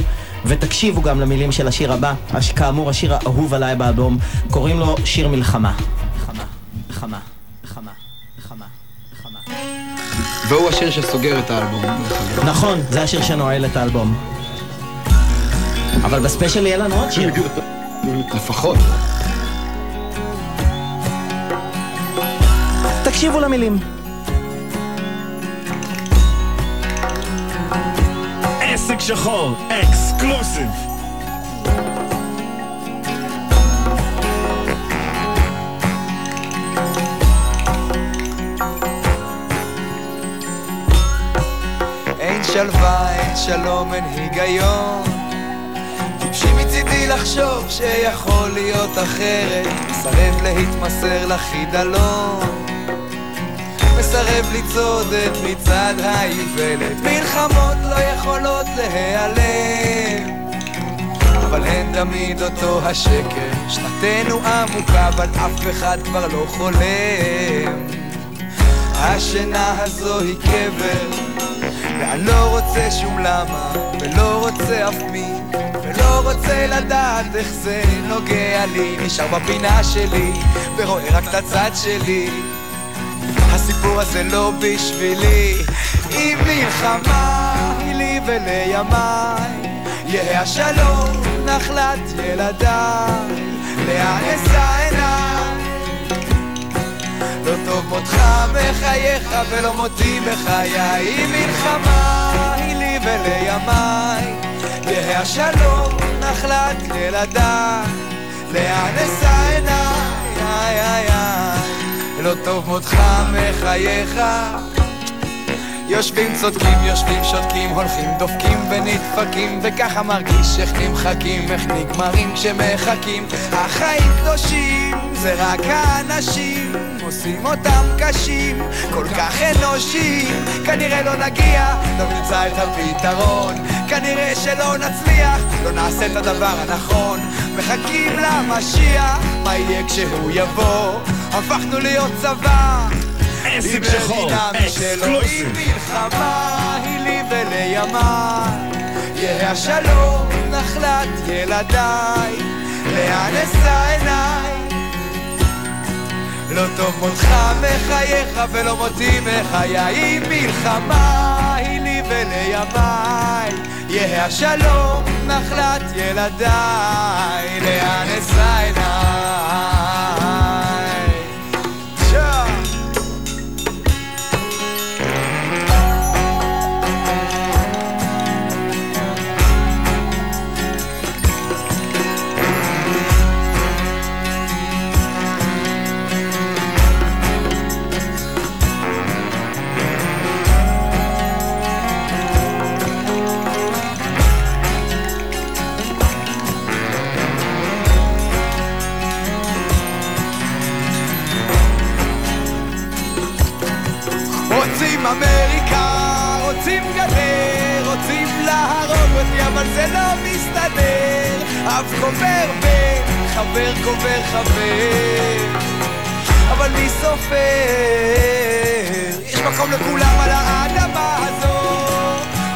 ותקשיבו גם למילים של השיר הבא. כאמור, השיר האהוב עליי באדום, קוראים לו שיר מלחמה. מלחמה, מלחמה, מלחמה, מלחמה, מלחמה. והוא השיר שסוגר את האלבום. נכון, זה השיר שנועל את האלבום. אבל ב special יהיה לנו עוד שיר. *laughs* לפחות. תקשיבו למילים. עסק שחור, exclusive. אין שלווה, אין שלום, אין היגיון. טיפשי מצידי לחשוב שיכול להיות אחרת, מסרב להתמסר לחידלון. מסרב לצעוד את מצעד האיוולת, מלחמות לא יכולות להיעלם. אבל הן תמיד אותו השקר, שנתנו עמוקה, אבל אף אחד כבר לא חולם. השינה הזו היא קבר, ואני לא רוצה שום למה, ולא רוצה אף מי, ולא רוצה לדעת איך זה נוגע לי. נשאר בפינה שלי, ורואה רק את הצד שלי. הסיפור הזה לא בשבילי, אם מלחמה היא לי ולימיי, יהא השלום נחלת ילדיי, לאן אשא עיניי? לא טוב מותך בחייך ולא מותי בחיי, אם מלחמה היא לי ולימיי, יהא השלום נחלת ילדיי, לאן אשא עיניי? לא טוב מותך מחייך. יושבים צודקים, יושבים שותקים, הולכים דופקים ונדפקים וככה מרגיש איך נמחקים, איך נגמרים כשמחכים. החיים קדושים, זה רק האנשים עושים אותם קשים, כל כך אנושיים. כנראה לא נגיע, לא נמצא את הפתרון. כנראה שלא נצליח, לא נעשה את הדבר הנכון. מחכים למשיח, מה יהיה כשהוא יבוא? הפכנו להיות צבא. עסק שחור, אקסקלוסיב. מלחמה היא לי ולימיי יהא השלום נחלת ילדיי. לאן אשא עיניי לא טוב מותך מחייך ולא מותי מחיי מלחמה היא לי ולימיי יהא השלום נחלת ילדיי. לאן אשא עיניי אבל זה לא מסתדר. אב קובר בן, חבר קובר חבר. אבל מי סופר? יש מקום לכולם על האדמה הזו.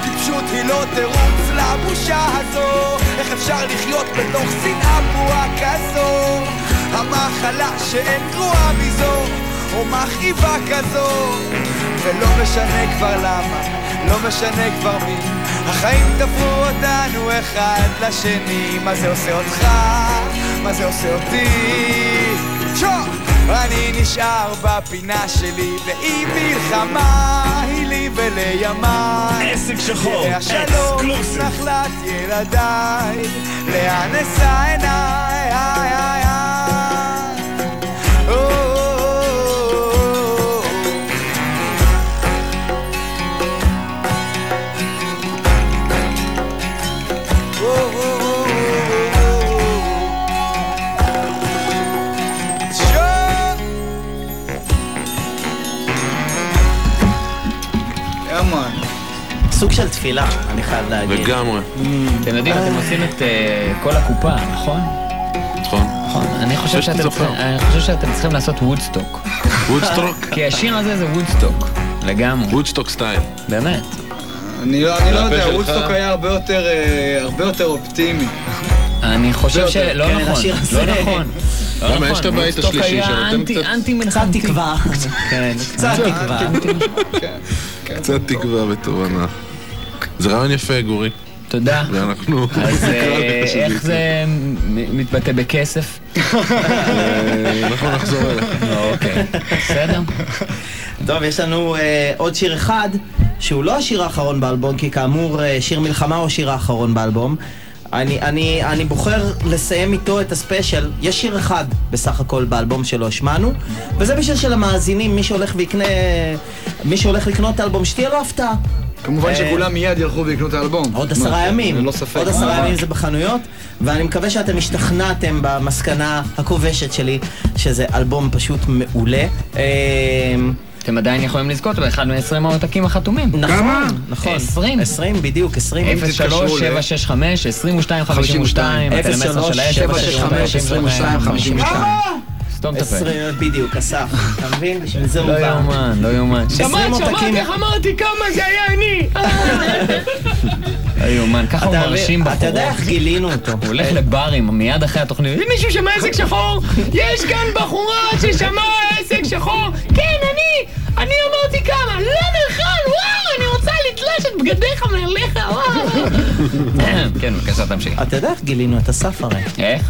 טיפשות היא לא תירוץ לבושה הזו. איך אפשר לחיות בתוך שנאה פרועה כזו? המחלה שאין גרועה מזו. או מכאיבה כזו ולא משנה כבר למה, לא משנה כבר מי החיים תפרו אותנו אחד לשני מה זה עושה אותך? מה זה עושה אותי? שו! אני נשאר בפינה שלי ואם מלחמה היא לי ולימיי עסק שחור, אקסקלוסיב. נחלת ילדיי לאן אשא עיניי? איי, איי, איי. סוג של תפילה, אני חייב להגיד. לגמרי. אתם יודעים, אתם עושים את אה, כל הקופה, נכון? נכון. נכון. אני חושב שאתם. צריכים- לעשות וודסטוק. וודסטוק? *laughs* כי השיר הזה זה וודסטוק. לגמרי. וודסטוק style. באמת. אני לא אני לא יודע? וודסטוק היה הרבה יותר, אה, הרבה יותר אופטימי. אני חושב שלא. נכון. כן, הזה. לא נכון. לא למה, נכון. יש את הבית וודסטוק השלישי היה שנותן אנטי- קצת- אנטי מלחמתי. תקווה. כן, קצת תקווה. קצת תקווה בתובנה. זה רעיון יפה, גורי. תודה. ואנחנו... אז אה, *laughs* איך זה מתבטא בכסף? אה, אנחנו נחזור אליך. אוקיי, בסדר. טוב, יש לנו אה, עוד שיר אחד, שהוא לא השיר האחרון באלבום, כי כאמור, אה, שיר מלחמה הוא השיר האחרון באלבום. אני, אני, אני בוחר לסיים איתו את הספיישל, יש שיר אחד בסך הכל באלבום שלו השמענו, וזה בשביל שלמאזינים, מי שהולך ויקנה, מי שהולך לקנות את האלבום, שתהיה לו הפתעה. כמובן אה, שכולם מיד ילכו ויקנו את האלבום. עוד מה, עשרה ימים, ללא ספק. עוד עשרה ימים זה בחנויות, ואני מקווה שאתם השתכנעתם במסקנה הכובשת שלי, שזה אלבום פשוט מעולה. אה, אתם עדיין יכולים לזכות באחד מ-20 העותקים החתומים. נכון, נכון. 20. 20, בדיוק, 20. 03 765 22 52 הטלמסר של האש 765 22 52 סתום את הפה. 20, בדיוק, אסף. אתה מבין? בשביל זה הוא לא בא. יאומן, לא יאומן. 20 עותקים. אמרתי כמה זה היה אני? לא יאומן, ככה הוא אתה מרשים בחורות. אתה יודע איך גילינו אותו. הוא הולך לברים מיד אחרי התוכנית. מישהו שמע עסק שחור? יש כאן בחורה ששמעה עסק שחור? כן, אני! אני אמרתי כמה! לא נכון! וואו! אני רוצה לתלוש את בגדיך מעליך! וואו! *laughs* כן, בבקשה, תמשיך. אתה יודע איך גילינו את אסף הרי. איך?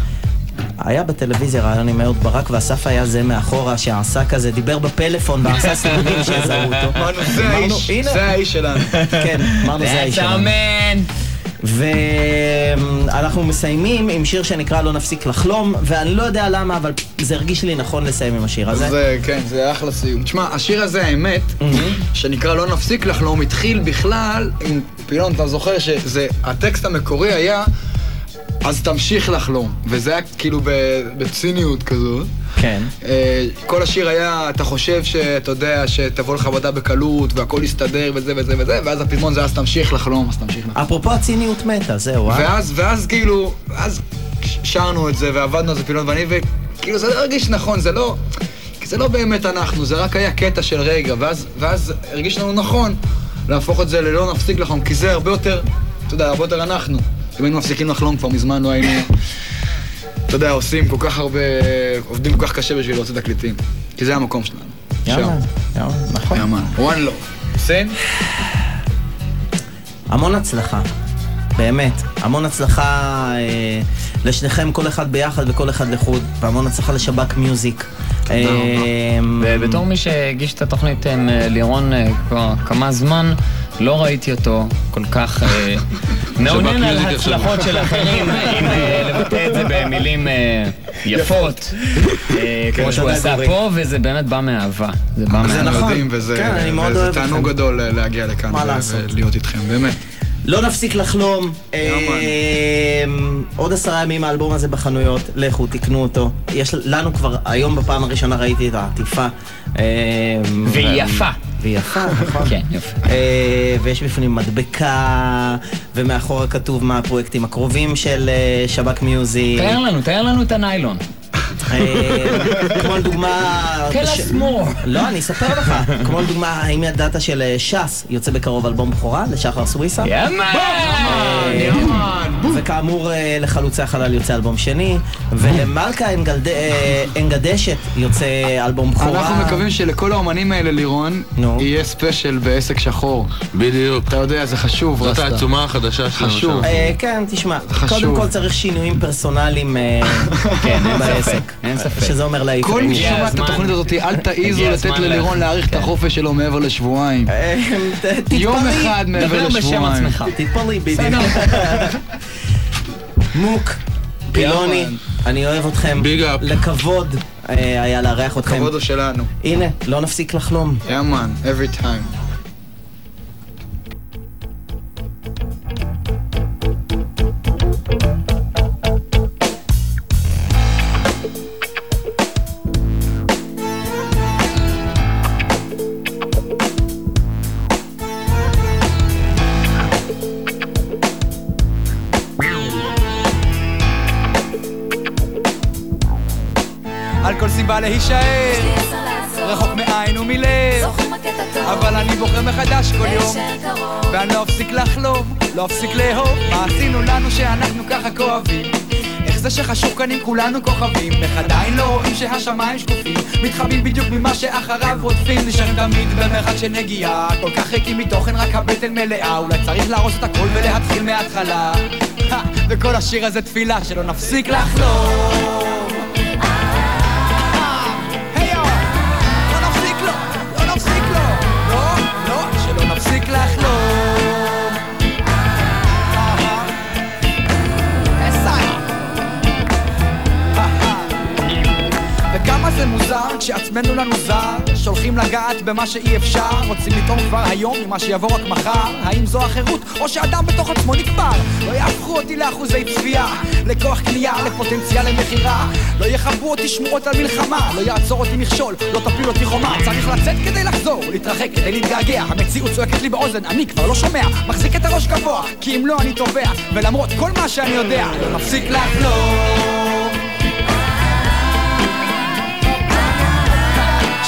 היה בטלוויזיה רעיון עם אהוד ברק ואסף היה זה מאחורה שעשה כזה, דיבר בפלאפון ועשה *laughs* סיבובים שיזהו אותו. *laughs* אמרנו, זה האיש. זה האיש שלנו. *laughs* כן, אמרנו זה האיש שלנו. ואנחנו מסיימים עם שיר שנקרא לא נפסיק לחלום, ואני לא יודע למה, אבל זה הרגיש לי נכון לסיים עם השיר הזה. זה, כן, זה אחלה סיום. תשמע, השיר הזה, האמת, שנקרא לא נפסיק לחלום, התחיל בכלל עם פילון, אתה זוכר שזה, הטקסט המקורי היה, אז תמשיך לחלום. וזה היה כאילו בציניות כזאת. כן. אה, כל השיר היה, אתה חושב שאתה יודע, שתבוא לך עבודה בקלות, והכל יסתדר וזה וזה וזה, ואז הפזמון זה אז תמשיך לחלום, אז תמשיך לחלום. אפרופו הציניות מתה, זהו, אה? ואז, ואז כאילו, אז שרנו את זה ועבדנו על זה פילון ואני, וכאילו זה לא הרגיש נכון, זה לא, זה לא באמת אנחנו, זה רק היה קטע של רגע, ואז, ואז הרגיש לנו נכון להפוך את זה ללא נפסיק לחלום, כי זה הרבה יותר, אתה יודע, הרבה יותר אנחנו. אם היינו מפסיקים לחלום כבר מזמן לא היינו, אתה יודע, עושים כל כך הרבה, עובדים כל כך קשה בשביל להוציא תקליטים. כי זה המקום שלנו. יאמן, יאמן, נכון. יאמן. one love. סן? המון הצלחה, באמת. המון הצלחה אה, לשניכם, כל אחד ביחד וכל אחד לחוד, והמון הצלחה לשב"כ מיוזיק. אה, ובתור מי שהגיש את התוכנית עם אה, לירון כבר כמה זמן, לא ראיתי אותו כל כך אה, *laughs* מעונן על. הצלחות של אחרים, אם *laughs* אה, לבטא את זה במילים אה, יפות, *laughs* אה, כמו שהוא עשה. פה, וזה באמת בא מאהבה. זה בא זה מאהבה. מדהים, וזה כן, אני מאוד וזה תענוג. גדול להגיע לכאן? ולהיות איתכם, באמת. לא נפסיק לחלום. אה, עוד עשרה ימים האלבום הזה בחנויות, לכו תקנו אותו. יש לנו כבר, היום בפעם הראשונה ראיתי את העטיפה. אה, והיא יפה. והיא יפה, נכון. כן, יפה. אה, ויש בפנים מדבקה, ומאחורה כתוב מה הפרויקטים הקרובים של אה, שב"כ מיוזיק. תאר לנו, תאר לנו את הניילון. אה, כמו לדוגמה... Tell us more. לא, אני אספר לך. כמו לדוגמה, האם ידעת של אה, ש"ס יוצא בקרוב אלבום בכורה לשחר סוויסה? יאמן! אה, וכאמור, לחלוצי החלל יוצא אלבום שני, ולמלכה אנגדשת יוצא אלבום בכורה. אנחנו מקווים שלכל האומנים האלה, לירון, יהיה ספיישל בעסק שחור. בדיוק. אתה יודע, זה חשוב, זאת. העצומה החדשה שלנו חשוב. כן, תשמע. קודם כל צריך שינויים פרסונליים *laughs* כן, אין בעסק. ספק, אין ספק. שזה אומר להעיף. כל מי ששומע את. התוכנית הזאת, אל תעיזו לתת ללירון לה- להאריך את כן. החופש שלו מעבר לשבועיים. *laughs* אה, יום. אחד מעבר דבר בשם לשבועיים. עצמך. תתפלאי *laughs* בדיוק. מוק, פילוני, אני אוהב אתכם. ביג אפ. לכבוד אה, היה לארח אתכם. הכבוד הוא שלנו. הנה, לא נפסיק לחלום. יאמן, every time. סיבה להישאר. רחוק מעין ומלב. אבל אני בוחר מחדש כל יום. ואני לא אפסיק לחלום, לא אפסיק לאהוב. מה עשינו לנו שאנחנו ככה כואבים? איך זה שחשוב כאן אם כולנו כוכבים? איך עדיין לא רואים שהשמיים שקופים? מתחבאים בדיוק ממה שאחריו רודפים. נשארים תמיד במרחק של נגיעה. כל כך ריקים מתוכן רק הבטן מלאה. אולי צריך להרוס את הכל ולהתחיל מההתחלה. *laughs* וכל השיר הזה תפילה שלא נפסיק לחלום כשעצמנו לנו זר שולחים לגעת במה שאי אפשר רוצים לטעום כבר היום ממה שיבוא רק מחר. האם זו החירות? או שאדם בתוך עצמו נקבר? לא יהפכו אותי לאחוזי צביעה לכוח קנייה לפוטנציאל למכירה. לא יכבו אותי שמועות על מלחמה לא יעצור אותי מכשול לא תפיל אותי חומה. צריך לצאת כדי לחזור להתרחק כדי להתגעגע. המציאות צועקת לי באוזן אני כבר לא שומע. מחזיק את הראש גבוה כי אם לא אני טובע. ולמרות כל מה שאני יודע מפסיק לחלום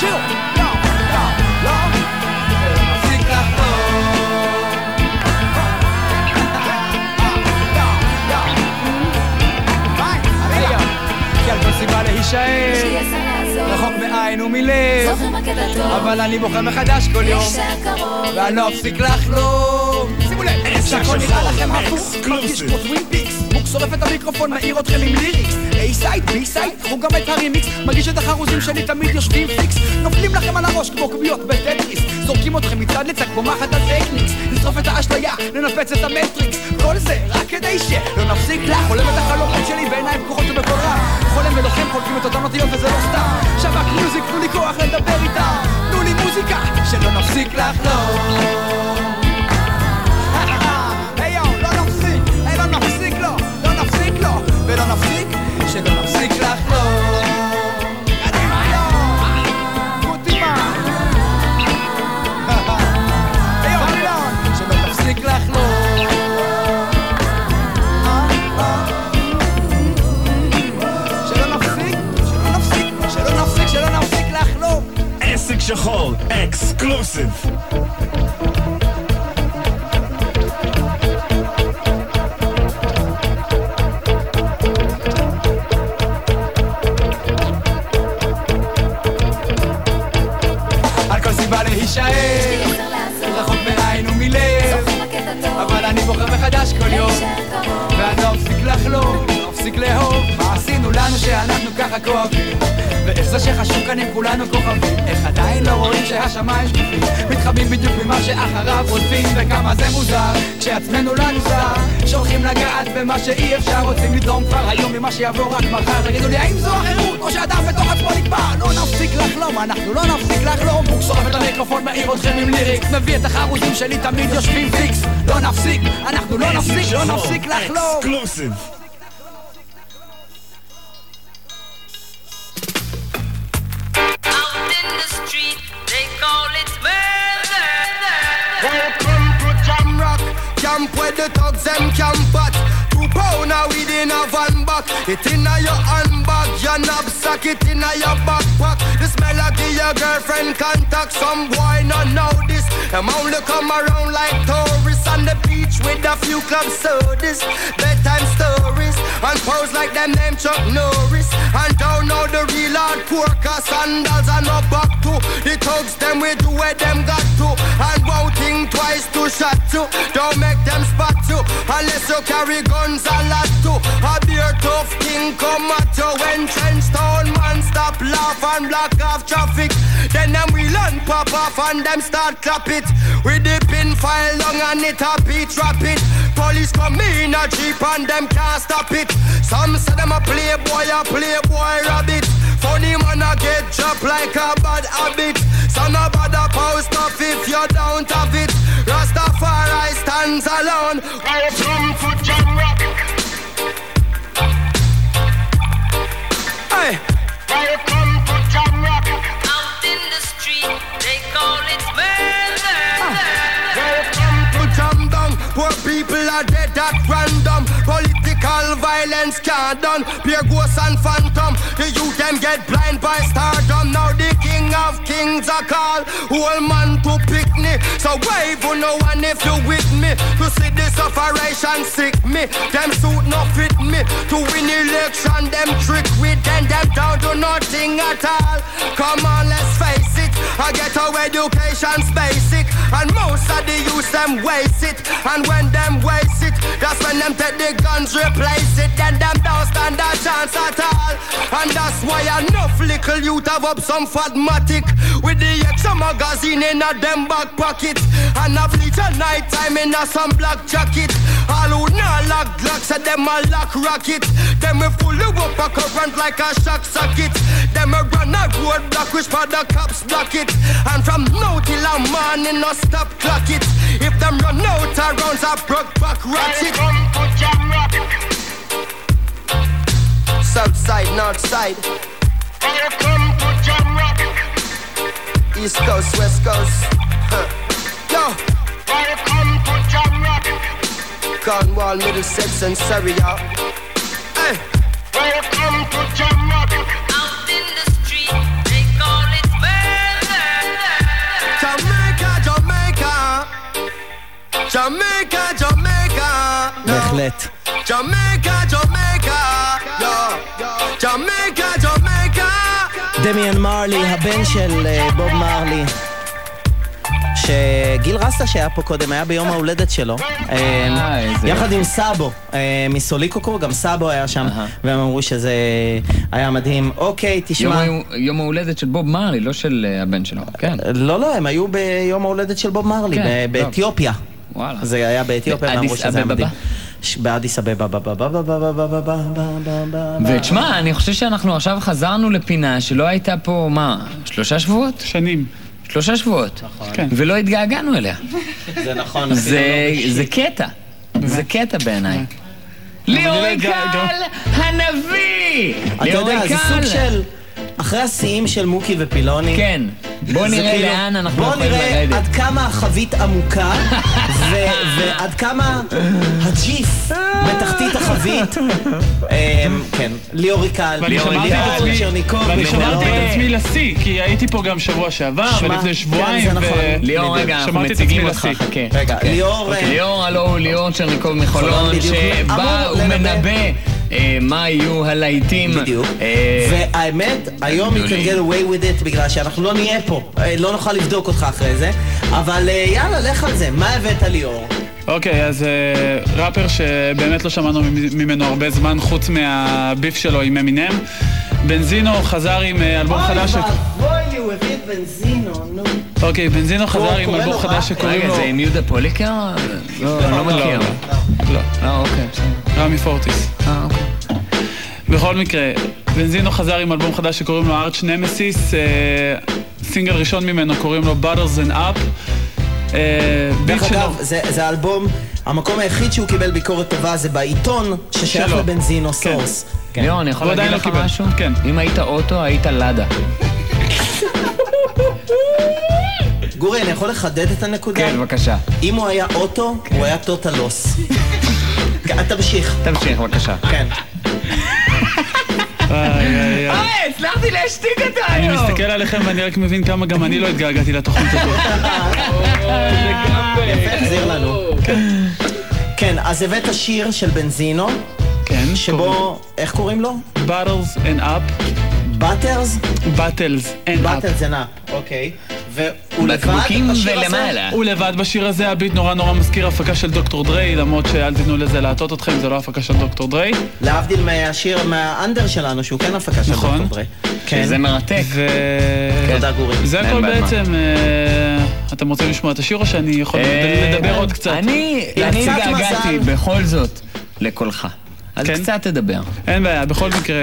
שיר! לא, לא, לא, מפסיק לחלום. כי על כל סיבה להישאר, רחוק מעין ומלב, אבל אני בוחר מחדש כל יום, ואני לא אפסיק לחלום. שימו לב, שהכל נראה לכם הפוך, מרגיש כמו טווין פיקס, מוק שורף את המיקרופון, מעיר אתכם עם lyrics, A side, B side, קחו גם את הרמיקס, מרגיש את החרוזים שלי תמיד יושבים פיקס, נופלים לכם על הראש כמו קוביות בטטריס, זורקים אתכם מצד לצד כמו מחט על טקניקס, לשרוף את האשליה, לנפץ את המטריקס, כל זה רק כדי שלא נפסיק לח-, חולם את החלומות שלי בעיניים פקוחות ובקול רם, חולם ולוחם חולקים את אותן אותיות וזה לא סתם, שבק מיוזיק, תנו לי כוח לדבר איתם, תנו לי מוזיקה, שלא נפסיק לחלום. שלא נפסיק שלא נפסיק לחלום. שלא נפסיק, מחדש כל יום ואני לא אפסיק לחלום, לא אפסיק לאהוב. מה עשינו לנו שאנחנו ככה כואבים ואיך זה שחשוב כאן אם כולנו כוכבים? איך עדיין לא רואים שהשמיים שקופים? מתחבאים בדיוק ממה שאחריו רודפים וכמה זה מוזר כשעצמנו לנו זר שולחים לגעת במה שאי אפשר רוצים לתרום כבר היום ממה שיבוא רק מחר. תגידו לי האם זו החירות? או שאדם בתוך עצמו נקבע. לא נפסיק לחלום אנחנו לא נפסיק לחלום. הוא שורף את המיקרופון מעיר אתכם עם lyrics. מביא את החרוזים שלי תמיד יושבים פיקס. לא נפסיק אנחנו לא נפסיק לא נפסיק לחלום It inna your handbag, your knapsack, it inna your backpack. The smell of your girlfriend contact. Some boy not know this. Them only come around like tourists on the beach with a few club sodas, bedtime stories, and pose like them name Chuck Norris. And don't know the real hardcore cause sandals and no back to. The thugs them we do where them got to. And won't think twice to shot to. Don't make them spot you unless you carry guns a lot too. A beer tough king come at you when trench town man stop laugh and block off traffic. Then them we learn pop off and them start clap it. We dip in file long and it a beat it. Police come in a jeep and them can't stop it. Some say them a playboy, a playboy rabbit. Funny man a get dropped like a bad habit. So no bother post off if you don't have it. Rastafari stands alone. Violence can't done. Pure ghosts and phantom. The youth them get blind by stardom. Now the king of kings are called. Whole man to pick me. So wave on no one To see this operation sick me. Them suit no fit me. To win election, them trick with them. Them down do nothing at all. Come on, let's face it. I get our education's basic. And most of the youth them waste it. And when them waste it, that's when them take the guns, replace it. Then them don't stand a chance at all. And that's why enough little youth have up some fatmatic. With the extra magazine in a them back pocket. And a bleach at night time in a some black jacket. All who not lock glocks at them a lock rocket. Them we full up a current like a shock socket. Them a run a road block which for the cops block it. And from now till a morning no stop clock it. If them run out of rounds I broke back ratchet South side, north side. East coast, west coast. Huh. Yo. Cornwall, Middlesex, and Surrey, y'all. Hey. Welcome to Jamrock. Out in the street, they call it murder. Jamaica, Jamaica. Jamaica, Jamaica. No. בהחלט. Jamaica, Jamaica. Jamaica, Jamaica. דמיאן מרלי, הבן של אה, בוב מרלי. שגיל רסטה שהיה פה קודם, היה ביום ההולדת שלו. אה, איזה יחד. עם סאבו, אה, מסוליקוקו, גם סאבו היה שם, והם אמרו שזה היה מדהים. אוקיי, תשמע... יום ההולדת של בוב מרלי, לא של אה, הבן שלו. כן. לא, לא, הם היו ביום ההולדת של בוב מרלי, כן. באתיופיה. וואלה. זה היה באתיופיה, ואמרו באדיס שזה היה? מדהים. באדיס אבבה, ותשמע, אני חושב שאנחנו עכשיו חזרנו לפינה שלא הייתה פה, מה, שלושה שבועות? שנים. שלושה שבועות. נכון. ולא התגעגענו אליה. זה נכון. זה קטע. זה קטע בעיניי. ליאורי קל, הנביא! אתה יודע, זה סוג של... אחרי השיאים של מוקי ופילוני... כן. בוא נראה כאילו- לאן אנחנו בוא יכולים נראה לרדת. עד כמה החבית עמוקה, ו- *laughs* ועד כמה הג'יף בתחתית החבית. אמ, כן, ליאורי קל, ואני שמרתי את ליאור עצמי- צ'רניקוב, ואני שמרתי את עצמי לשיא, כי הייתי פה גם שבוע שעבר, ולפני כן, שבועיים, זה נכון. ליאור, רגע, אנחנו מציגים עצמי אותך, לשיא. חכה. רגע, כן. ליאור, אוקיי, אה, ליאור, הלו הוא ליאור צ'רניקוב מחולון. שבא אמור לנבא. אה, מה יהיו הלהיטים. בדיוק. אה, והאמת, היום you can get away with it בגלל שאנחנו לא נהיה פה, אה, לא נוכל לבדוק אותך אחרי זה, אבל יאללה, לך על זה, מה הבאת ליאור? אוקיי, אז אה, ראפר שבאמת לא שמענו ממנו הרבה זמן, חוץ מהביף שלו עם אמינם. בנזינו חזר עם אלבום חדש, ש- אוי ואבוי לי, הוא הביא את בנזינו, נו. אוקיי, בנזינו חזר עם אלבום חדש. שקוראים רגע, לו... זה עם יהודה פוליקר? לא, אני לא מכיר. לא, אה, אוקיי, בסדר. רמי פורטיס. אה, אוקיי. בכל מקרה, בנזינו חזר עם אלבום חדש שקוראים לו Arch Nemesis, אה, סינגל ראשון ממנו קוראים לו Batter's Up. אה, דרך אגב, זה זה האלבום, המקום היחיד שהוא קיבל ביקורת טובה זה בעיתון ששייך שלו. לבנזינו Source. כן. ליאור, אני יכול להגיד לא לך קיבל. משהו? כן. אם היית אוטו, היית לאדה. גורי, אני יכול לחדד את הנקודה? כן, בבקשה. אם הוא היה אוטו, הוא היה טוטלוס. כן, *laughs* תמשיך. תמשיך, בבקשה. כן. איי, הצלחתי להשתיק אותה אני היום! מסתכל עליכם ואני רק מבין כמה גם אני לא התגעגעתי לתוכנית הזאת. יפה, החזיר לנו. כן, אז הבאת שיר של בנזינו, כן, שבו, איך קוראים לו? Battles and Up, באטרס? Battles and Up. באטרס אנאפ, אוקיי. והוא לבד בקבוקים בשיר הזה? ולמעלה. הוא לבד בשיר הזה, הביט נורא נורא מזכיר הפקה של דוקטור דריי, למרות שאל תיתנו לזה להטות אתכם, זה לא הפקה של דוקטור דריי. להבדיל מהשיר מהאנדר שלנו, שהוא כן הפקה של נכון. דוקטור דרי. כן. זה מרתק. ו... תודה גורי. זה אין הכל בעיה, בעצם, אה, אתם רוצים לשמוע את השיר או שאני יכול אה, לדבר עוד קצת? אני אני קצת התגעגעתי מזל. בכל זאת לקולך. אז כן? קצת תדבר. אין בעיה, בכל מקרה,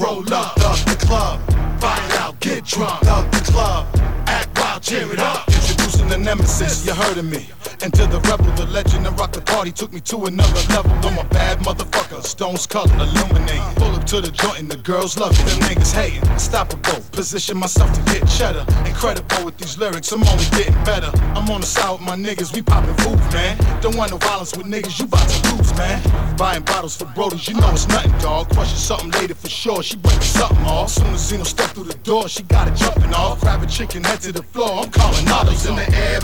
roll up. Up the club. Find out, get drunk. Up the club. Act wild, cheer it up. Introducing the nemesis, you heard of me. Enter the rebel, the legend, and rock the party. Took me to another level. I'm a bad motherfucker. Stones color, illuminate. Pull up to the joint and the girls love it. Them niggas hating. Unstoppable. Position myself to get cheddar. Incredible with these lyrics, I'm only getting better. I'm on the side with my niggas, we poppin' fools, man. Don't want no violence with niggas, you bout to lose, man. Buying bottles for brodies, you know it's nothing, dog. Question something later for sure, she breaking something off. Soon as Zeno step through the door, she got it jumping off. Grab a chicken, head to the floor, I'm calling autos in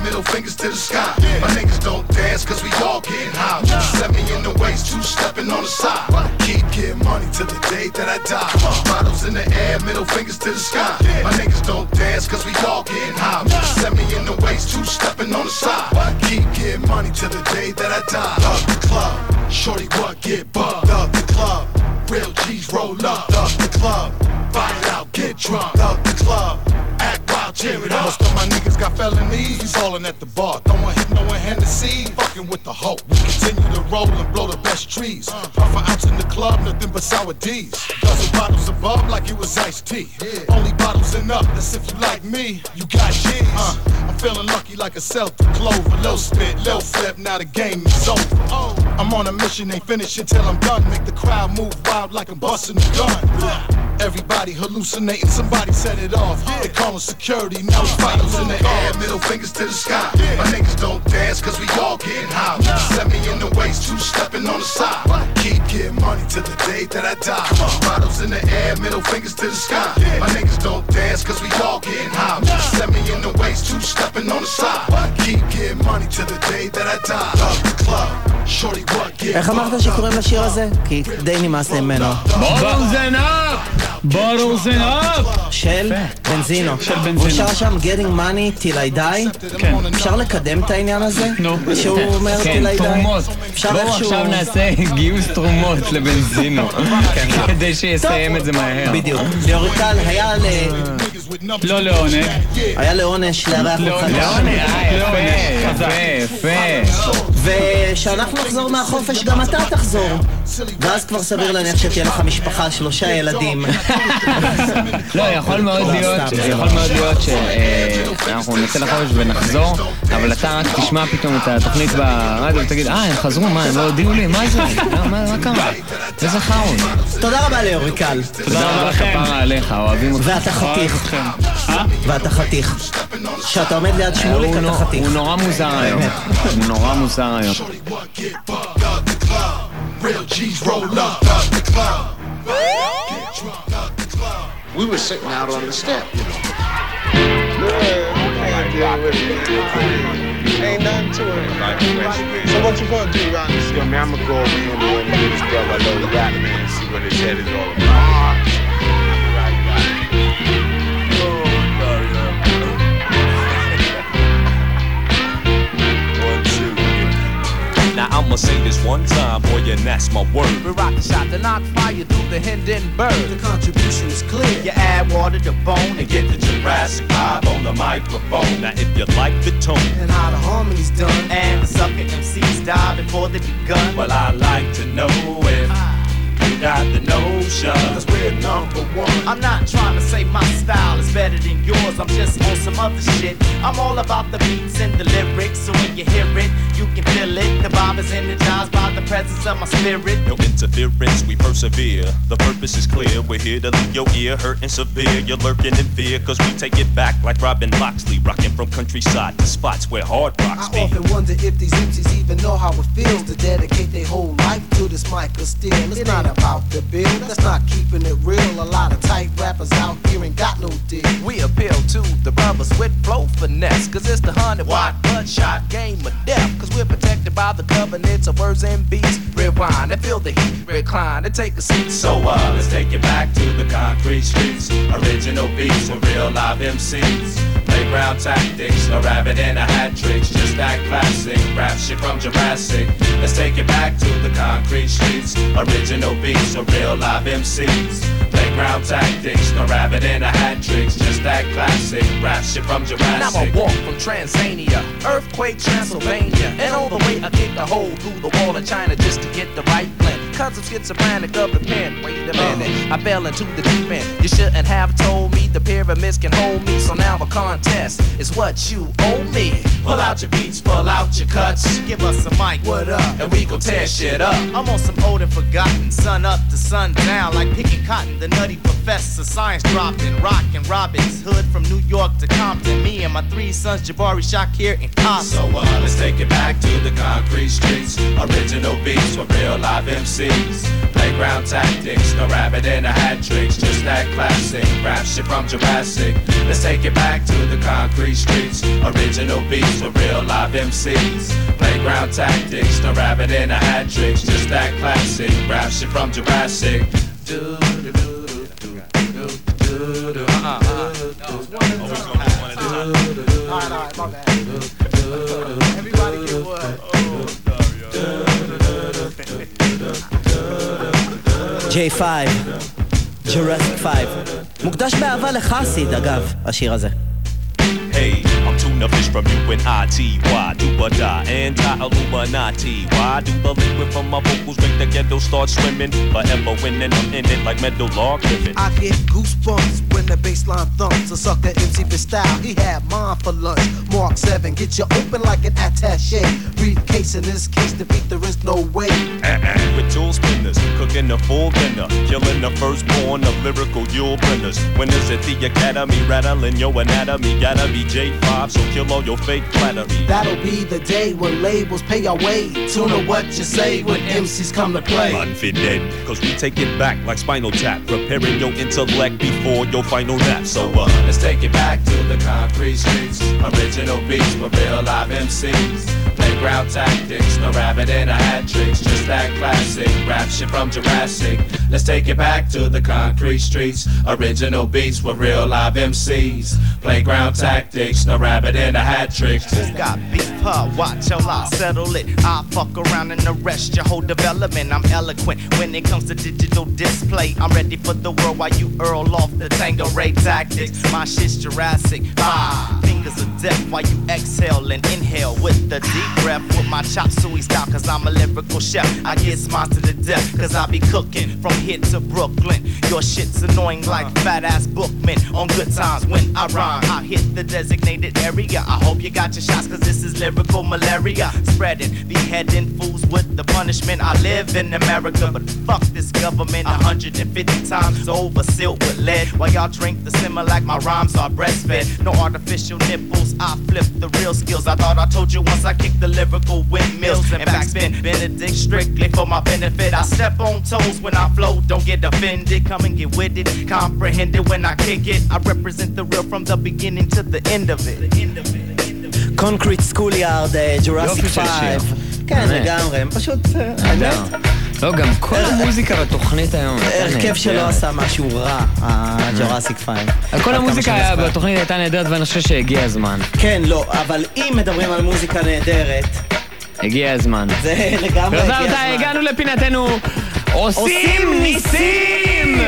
middle fingers to the sky. My niggas don't dance, cause we all getting high. Set me in the waist, two stepping on the side. Keep getting money till the day that I die. Bottles in the air, middle fingers to the sky. My niggas don't dance, cause we all getting high. Set me in the waist, two stepping on the side. Keep getting money till the day that I die. Up the club, shorty what get bugged. Up the club, real G's roll up. Up the club, find out, get drunk. Up the club, act cheer it up. Most of my niggas got felonies, falling at the bar. Throwing hit, no one Hennessy, fucking with the hope. We continue to roll and blow the best trees. Half an ounce in the club, nothing but sour D's. Dozen bottles above like it was iced tea. Only bottles enough, that's if you like me. You got G's. Uh, I'm feeling lucky like a Celtic clover. Low spit, low flip, now the game is over. I'm on a mission, ain't finished until I'm done. Make the crowd move wild like I'm busting a gun. Everybody hallucinating, somebody set it off. They calling security, now it's bottles in the air, middle fingers to the sky. My niggas don't dance cause we all getting high. Set me in the waist, two stepping on the side. Keep getting money till the day that I die. Bottles in the air, middle fingers to the sky. My niggas don't dance cause we all getting high. Set me in the waist, two stepping on the side. Keep getting money till the day that I die. Love the club, shorty what get איך אמרת שקוראים לשיר הזה? כי די נמאס לי ממנו. Bottles and up! Bottles and up! של בנזינו. של בנזינו. הוא שר שם getting money till I die. כן. אפשר לקדם את העניין הזה? נו. שהוא אומר כן, till I die? תרומות. בואו. עכשיו נעשה גיוס תרומות לבנזינו. כדי שיסיים את זה מהר. בדיוק. ליאוריקל היה ל... לא לעונג. היה לעונש לארח אותך. לעונג, אה, יפה, יפה, יפה. ושאנחנו נחזור מהחופש גם אתה תחזור. ואז כבר סביר להניח שתהיה לך משפחה, שלושה ילדים. לא, יכול מאוד להיות, סתם, סתם. יכול מאוד להיות שאנחנו נצא לחופש ונחזור, אבל אתה רק תשמע פתאום את התוכנית ברדיו ותגיד, אה, הם חזרו, מה, הם לא הודיעו לי? מה זה? מה- קרה? איזה חאון. תודה רבה ליאוריקל. תודה רבה כפרה עליך, אוהבים אותך. ואתה חתיך. אה? ואתה חתיך. כשאתה עומד ליד שמוליק הוא אתה חתיך. הוא נורא מוזר היום. הוא נורא מוזר היום. Real G's roll up, up the club. Get drunk, up the club. We were sitting out on the step. Ain't nothing to it. So what you gonna do around this? Yo, man, I'm gonna go over here to one of his brother, I know the rap man, and see what his head is all about. Ah. I'ma say this one time, boy, and that's my word. We rock the shot to knock fire through the Hindenburg. The contribution is clear. You add water to bone And get the Jurassic vibe on the microphone. Now if you like the tone, and how the harmony's done. And the sucker MCs die before they begun. well I like to know if you got the notion. Cause we're number one. I'm not trying to say my style is better than yours. I'm just on some other shit. I'm all about the beats and the lyrics. So when you hear it, you can feel it. The vibe is energized by the presence of my spirit. No interference, we persevere. The purpose is clear. We're here to leave your ear hurting severe. You're lurking in fear, cause we take it back like Robin Loxley, rocking from countryside to spots where hard rocks I be. often wonder if these MCs even know how it feels to dedicate their whole life to this mic of steel. It's not about the bill, that's not keeping it real. A lot of tight rappers out here ain't got no deal. We appeal to the brothers with flow finesse, cause it's the hundred watt bloodshot game of death. Cause we're protected by the covenants of words and beats. Rewind and feel the heat, recline and take a seat. So uh, let's take it back to the concrete streets. Original beats with real live MCs. Playground tactics, a rabbit and a hat tricks. Just that classic rap shit from Jurassic. Let's take it back to the concrete streets. Original beats with real live MCs. Playground tactics, no rabbit and a hat tricks. Just that classic rap shit from Jurassic. Now. I walk from Transania, earthquake Transylvania, and all the way I kick a hole through the wall of China just to get the right blend. Because of schizophrenic of the pen. Wait a minute, I fell into the deep end. You shouldn't have told me the pyramids can hold me. So now a contest is what you owe me. Pull out your beats, pull out your cuts. Give us a mic, what up? And we gon' tear shit up. I'm on some old and forgotten, sun up to sun down, like picking cotton. The nutty professor, science dropping, rockin' Robin's Hood from New York to Compton. Me and my three sons, Jabari, Shakir, and Compton. So uh, let's take it back to the concrete streets. Original beats with real live MCs. Playground tactics, no rabbit in a hat tricks, just that classic rap shit from Jurassic. Let's take it back to the concrete streets. Original beats with real live MCs. Playground tactics, no rabbit in a hat tricks, just that classic rap shit from Jurassic. Do, do, do, do, do, do, do, uh-uh, uh-uh. Alright, alright, my bad. J5, Jurassic 5. מוקדש באהבה לחסיד, אגב, השיר הזה. Hey, I'm tuna fish from UNIT. Why do or die? Anti-Illuminati. Why do the liquid from my vocals make the ghetto start swimming? Forever winning, I'm in it like metal log living. I get goosebumps when the baseline thumps. A sucker MC for style, he had mine for lunch. Mark 7, get you open like an attache. Briefcase in this case, defeat there is no way. Uh-uh. With tool spinners, cooking a full dinner, killing the firstborn of lyrical Yule printers. Winners at the academy, rattling your anatomy. Gotta be J5, so kill all your fake flattery. That'll be the day when labels pay our way. Tune to what you say when MCs come to play. Confident, cause we take it back like Spinal Tap, preparing your intellect before your final nap. So, uh, Let's take it back to the concrete streets. Original beats with real live MCs. Playground tactics, no rabbit in a hat tricks. Just that classic rap shit from Jurassic. Let's take it back to the concrete streets. Original beats with real live MCs. Playground tactics, no rabbit in a hat tricks. Who got beef, huh? Watch your lie, settle it. I fuck around and arrest your whole development. I'm eloquent when it comes to digital display. I'm ready for the world while you earl off the Tango Ray tactics. My shit's Jurassic. Ah, fingers of death while you exhale and inhale with the deep breath with my chop suey style. Cause I'm a lyrical chef. I get smart to the death. Cause I be cooking from here to Brooklyn. Your shit's annoying like fat ass bookmen on good times when I rhyme. I hit the designated area. I hope you got your shots cause this is lyrical malaria. Spreading, beheading fools with the punishment. I live in America, but fuck this government 150 times over, sealed with lead. While y'all drink the simmer like my rhymes are breastfed. No artificial nipples. I flip the real skills. I thought I told you once I kicked the lyrical windmills and backspin. Benedict strictly for my benefit. I step on toes when I flow. Don't get offended. Come and get with it. Comprehend it when I kick it. I represent the real from the beginning to the end of it. Concrete Schoolyard, eh, Jurassic 5. כן. לגמרי, הם פשוט, אה, לא, גם כל המוזיקה בתוכנית היום. הייתה הרכב שלא נהדרת. עשה משהו רע, הג'ורסיק 5. כל המוזיקה בתוכנית הייתה נהדרת ואני חושב שהגיע הזמן. כן, לא, אבל אם מדברים על מוזיקה נהדרת, הגיע הזמן. זה לגמרי הגיע הזמן. הגענו לפינתנו עושים ניסים!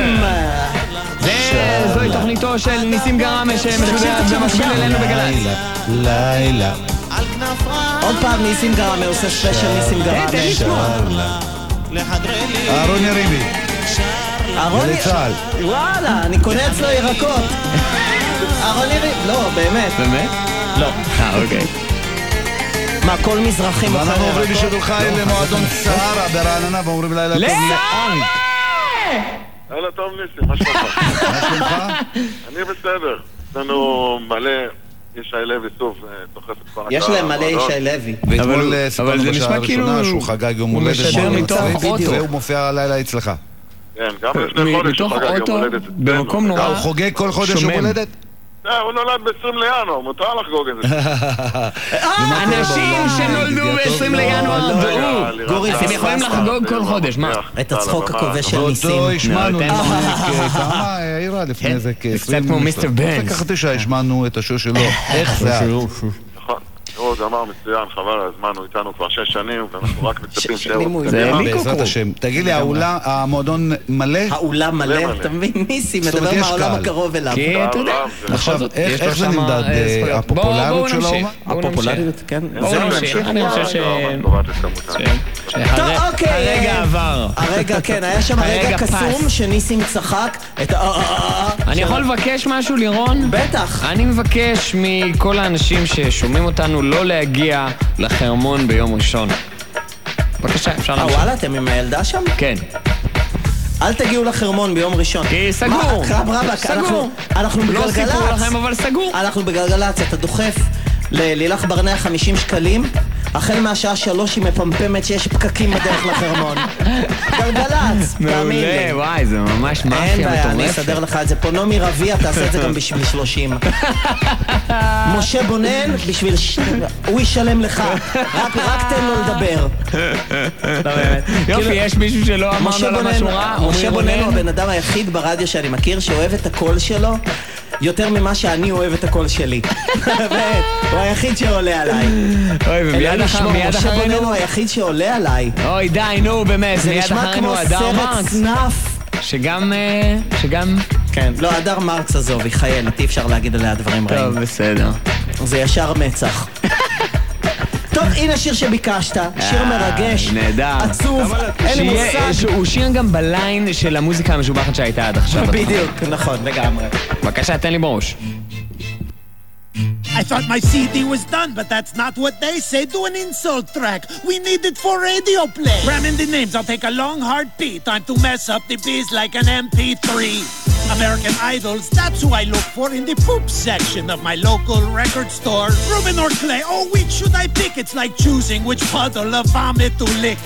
זה- זוהי תוכניתו של ניסים גרמה שמשודרת במקביל אלינו בגל"צ. לילה. עוד פעם ניסים גרמה עושה ספיישל ניסים גרמה. תן לשמוע. אהרון יריבי. אהרון צה"ל. וואלה, אני קונה אצלו ירקות. אהרון יריב, לא, באמת. באמת? לא. אה, אוקיי. מה, כל מזרחי מוכר ואנחנו עוברים ירקות? בשידור חי למועדון סהרה ברעננה ואומרים לילה טוב לאורי. לילה טוב ניסים, מה שלומך? מה שלומך? אני בסדר. יש לנו מלא, ישי לוי אה, דוחף את כל הקהל. יש להם מלא. ישי לוי. ואתמול אה, אבל סיפרנו זה בשעה נשמע הראשונה כאילו שהוא חגג יום הוא הולדת משדר מאוד מתוך מצחיק, אוטו. והוא מופיע הלילה אצלך. כן, גם לפני חודש הוא חגג יום אוטו, הולדת. במקום אצלנו. נורא הוא חוגג כל חודש יום. הולדת? אה, הוא נולד ב-20 לינואר, מותר לחגוג את זה. אה, אנשים שנולדו ב-20 לינואר, לא. לא, גורי, אתם יכולים. לחגוג כל חודש, מה? את הצחוק הכובש של? ניסים. ואותו השמענו כמה העירה לפני איזה כ-20... קצת כמו מיסטר בנס. לפני כחצי שעה השמענו את השיר שלו, איך זה תראו, זמר מצוין, חבל על הזמן, הוא איתנו כבר שש שנים, ואנחנו רק מצפים שיהיה שנים הוא עוד קדימה. בעזרת השם. תגיד לי, האולם- המועדון מלא? האולם מלא, אתה מבין? אומרת, מדבר מהעולם. הקרוב אליו. כי אתה יודע, עכשיו, איך זה נמדד? אה, אה. הפופולריות של האומה? הפופולריות, כן. בואו זה נמשיך. אני חושב ש... טוב, אוקיי. הרגע עבר. הרגע, כן, היה שם רגע קסום. שניסים צחק את ה... אני יכול לבקש משהו, לירון? בטח. אני מבקש מכל האנשים ששומעים אותנו לא להגיע לחרמון ביום ראשון. בבקשה, אפשר אה, להמשיך. וואלה, אתם עם הילדה שם? כן. אל תגיעו לחרמון ביום ראשון. כי סגור. מה, קרב רבאק, סגור. אנחנו- אנחנו לא בגלגלצ. סיפרו לכם, אבל סגור. אנחנו בגלגלצ, אתה דוחף ללילך ברנע 50 שקלים, החל מהשעה שלוש היא מפמפמת שיש פקקים בדרך לחרמון. גלגלצ, *laughs* תאמין מעולה, לי. וואי, זה ממש מאפיה אין בעיה, אני מטורפת. אסדר לך את זה. פה נעמי רביע תעשה את זה גם בשביל 30. *laughs* משה בונן, בשביל... הוא ישלם לך. רק רק תן לו לדבר. יופי, כאילו- יש מישהו שלא אמרנו בונן- משהו רע? משה בונן הוא? הבן אדם היחיד ברדיו שאני מכיר שאוהב את הקול שלו יותר ממה שאני אוהב את הקול שלי. *laughs* באמת, הוא היחיד שעולה עליי. אוי, ומיד אחרינו- הוא היחיד שעולה עליי. אוי, די, נו, באמת, זה מיד נשמע כמו אחרינו הדר סרט מרקס. סנאף. שגם, אה, שגם... כן, לא, הדר מרקס עזוב, היא חיילת, אי אפשר להגיד עליה דברים רעים. טוב, בסדר. זה ישר מצח. טוב, הנה שיר שביקשת, שיר מרגש, אה, נהדר. עצוב, אין לי מושג. שהוא שיר גם בליין של המוזיקה המשובחת שהייתה עד עכשיו. בדיוק, נכון, לגמרי. בבקשה, תן לי בראש. I thought my CD was done, but that's not what they say. Do an insult track. We need it for radio play. Ramming the names, I'll take a long hard beat. Time to mess up the bees like an MP3. American Idols, that's who I look for in the poop section of my local record store. Ruben or Clay, oh, which should I pick? It's like choosing which puddle of vomit to lick.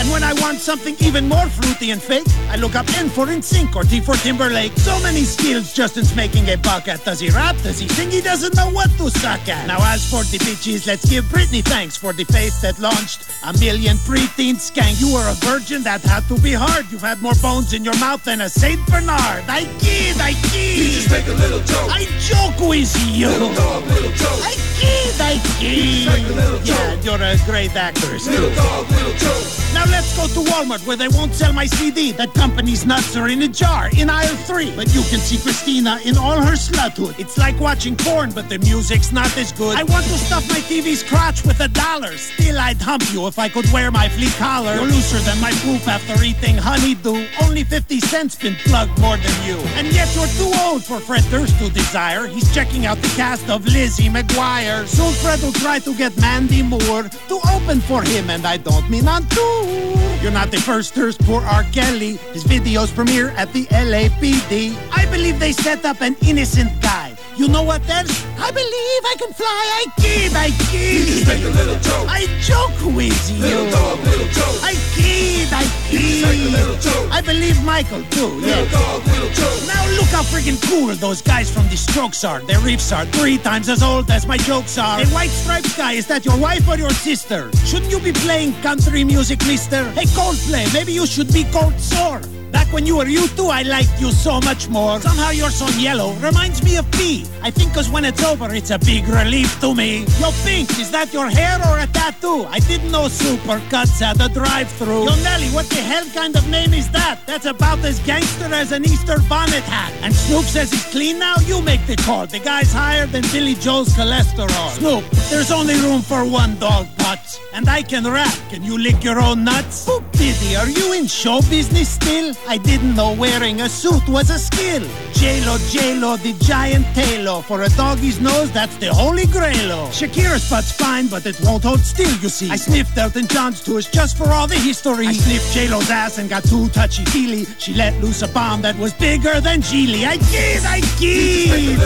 And when I want something even more fruity and fake, I look up N for NSYNC or T for Timberlake. So many skills Justin's making a buck at. Does he rap? Does he sing? He doesn't know what to suck at. Now as for the bitches, let's give Britney thanks for the face that launched a million preteen skank. You were a virgin, that had to be hard. You've had more bones in your mouth than a Saint Bernard. I kid, I kid. You just make a little joke. I joke with you. Little dog, little joke. I kid, I kid. make a little joke. Yeah, you're a great actress. Little dog, little joke. Now let's go to Walmart where they won't sell my CD. That company's nuts are in a jar in aisle three. But you can see Christina in all her sluthood. It's like watching porn, but the music's not as good. I want to stuff my TV's crotch with a dollar. Still, I'd hump you if I could wear my flea collar. You're looser than my poop after eating honeydew. Only 50 cents been plugged more than you. And yet you're too old for Fred Durst to desire. He's checking out the cast of Lizzie McGuire. Soon Fred will try to get Mandy Moore to open for him, and I don't mean on tour. You're not the first Durst, poor R. Kelly. His videos premiere at the LAPD. I believe they set up an innocent guy. You know what else? I believe I can fly. I kid, I kid. You just make a little joke. I joke with you. Little dog, little joke. I kid, I You just make a little joke. I believe Michael too. Little Yeah. dog, little joke. Now look how freaking cool those guys from the Strokes are. Their riffs are three times as old as my jokes are. Hey, White Stripes guy, is that your wife or your sister? Shouldn't you be playing country music, mister? Hey, Coldplay, maybe you should be cold sore. Back when you were you two, I liked you so much more. Somehow your song Yellow reminds me of P. I think cause when it's over, it's a big relief to me. Yo, Pink, is that your hair or a tattoo? I didn't know Supercuts had a drive-through. Yo, Nelly, what the hell kind of name is that? That's about as gangster as an Easter bonnet hat. And Snoop says he's clean now? You make the call. The guy's higher than Billy Joel's cholesterol. Snoop, there's only room for one dog putz. And I can rap. Can you lick your own nuts? Boop Diddy, are you in show business still? I didn't know wearing a suit was a skill. J-Lo, J-Lo, the giant tailor. For a doggy's nose, that's the holy grail. Shakira's butt's fine, but it won't hold still, you see. I sniffed Elton John's tush just for all the history. I sniffed J-Lo's ass and got too touchy-feely. She let loose a bomb that was bigger than Geely. I kid, I kid.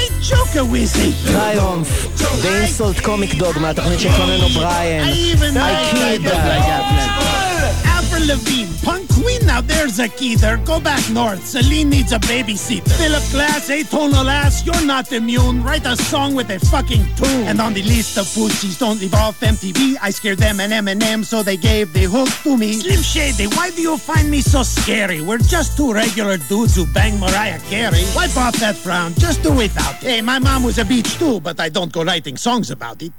I joke with it. טריומף, The Insult Comic Dog מהתוכנית של קונן אובריין. I even I kid. Avril Lavigne, punk queen, now there's a key there. Go back north, Celine needs a babysitter. Philip Glass, atonal ass, you're not immune. Write a song with a fucking tune. And on the list of pussies, don't leave off MTV. I scared them and Eminem, so they gave the hook to me. Slim Shady, why do you find me so scary? We're just two regular dudes who bang Mariah Carey. Wipe off that frown, just do without it. Hey, my mom was a beach too, but I don't go writing songs about it.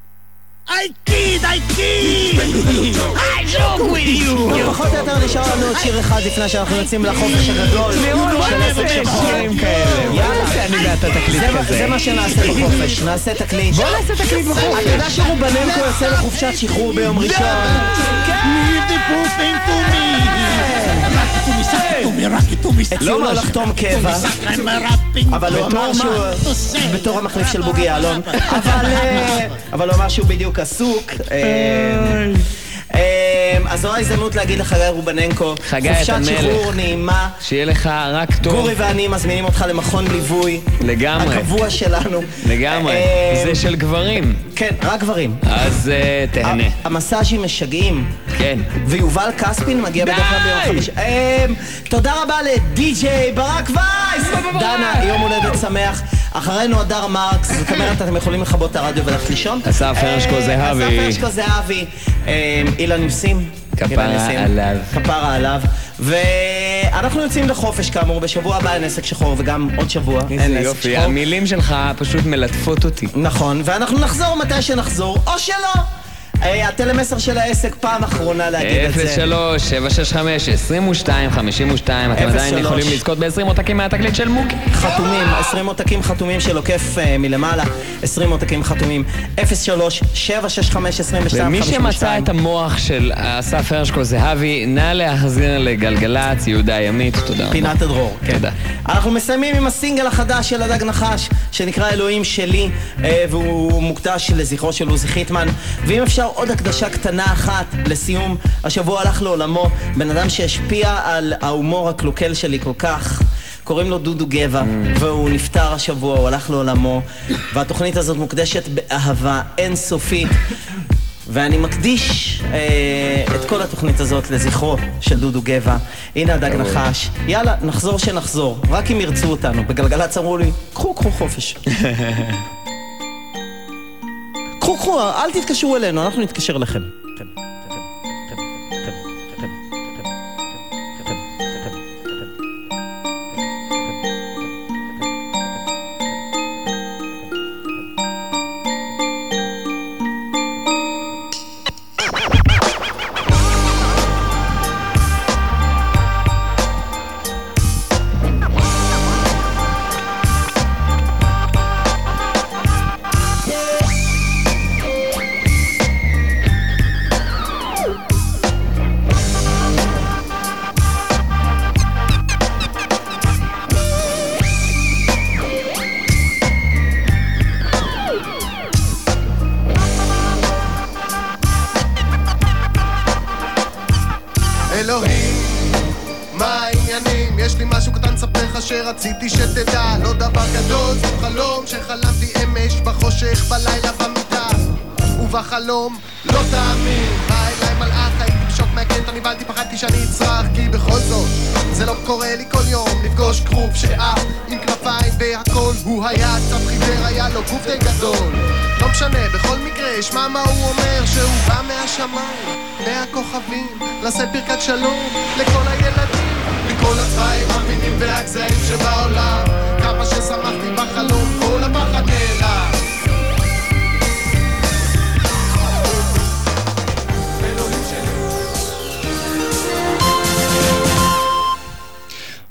I kid, I kid! I joke with you! פחות או יותר נשאר לנו עוד שיר אחד לפני שאנחנו יוצאים לחופש הגדול של שחור. יאללה, אני ואתה תקליט כזה. זה מה שנעשה בחופש, נעשה תקליט. בוא נעשה תקליט בחופש. אתה יודע שרובננקו יוצא לחופשת שחרור ביום ראשון? Leave הציעו לו לחתום קבע, אבל הוא אמר שהוא בתור המחליף של בוגי יעלון, אבל אה, אבל הוא אמר שהוא בדיוק עסוק. אה, אז זו ההזדמנות להגיד לחגי רובננקו, חגי, אתה חופשת מלך. שחרור נעימה. שיהיה לך רק טוב. גורי ואני מזמינים אותך למכון ליווי. לגמרי. הקבוע שלנו. לגמרי. אה, זה של גברים. כן, רק גברים. אז אה, תהנה. המסאז'ים משגעים. כן. ויובל כספין מגיע בדרך כלל ביום חמישי. אמ, תודה רבה לדי-ג'יי ברק וייס! דנה, יום הולדת שמח. אחרינו הדר מרקס, זאת אומרת, אתם יכולים לכבות את הרדיו וללכת לישון. אסף הרשקו זהבי. אסף הרשקו זהבי. אמ, אילן ניסים. כפרה. עליו. כפרה עליו. ואנחנו יוצאים לחופש כאמור, בשבוע הבא אין עסק שחור וגם עוד שבוע אין עסק יופי, שחור. המילים שלך פשוט מלטפות אותי. נכון, ואנחנו נחזור מתי שנחזור, או שלא. הטלמסר של העסק, פעם אחרונה להגיד את זה. 03 765 22 52 אתם עדיין 03. יכולים לזכות ב-20 עותקים מהתקליט של מוקי. חתומים, 20 עותקים חתומים של עוקף אה, מלמעלה, 20 עותקים חתומים, 03 765 22 ומי שמצא את המוח של אסף הרשקו זהבי, נא להחזיר לגלגלצ, יהודה ימית, תודה רבה. פינת הדרור, כן. תודה. אנחנו מסיימים עם הסינגל החדש של הדג נחש, שנקרא אלוהים שלי, אה, והוא מוקדש לזכרו של עוזי חיטמן. ואם אפשר עוד הקדשה קטנה אחת לסיום, השבוע הלך לעולמו בן אדם שהשפיע על ההומור הקלוקל שלי כל כך. קוראים לו דודו גבע, והוא נפטר השבוע, הוא הלך לעולמו, והתוכנית הזאת מוקדשת באהבה אינסופית. ואני מקדיש אה, את כל התוכנית הזאת לזכרו של דודו גבע. הנה הדג נחש. יאללה, נחזור שנחזור. רק אם ירצו אותנו. בגלגלצ אמרו לי, קחו, קחו חופש. *laughs* קחו, קחו, אל תתקשרו אלינו, אנחנו נתקשר אליכם.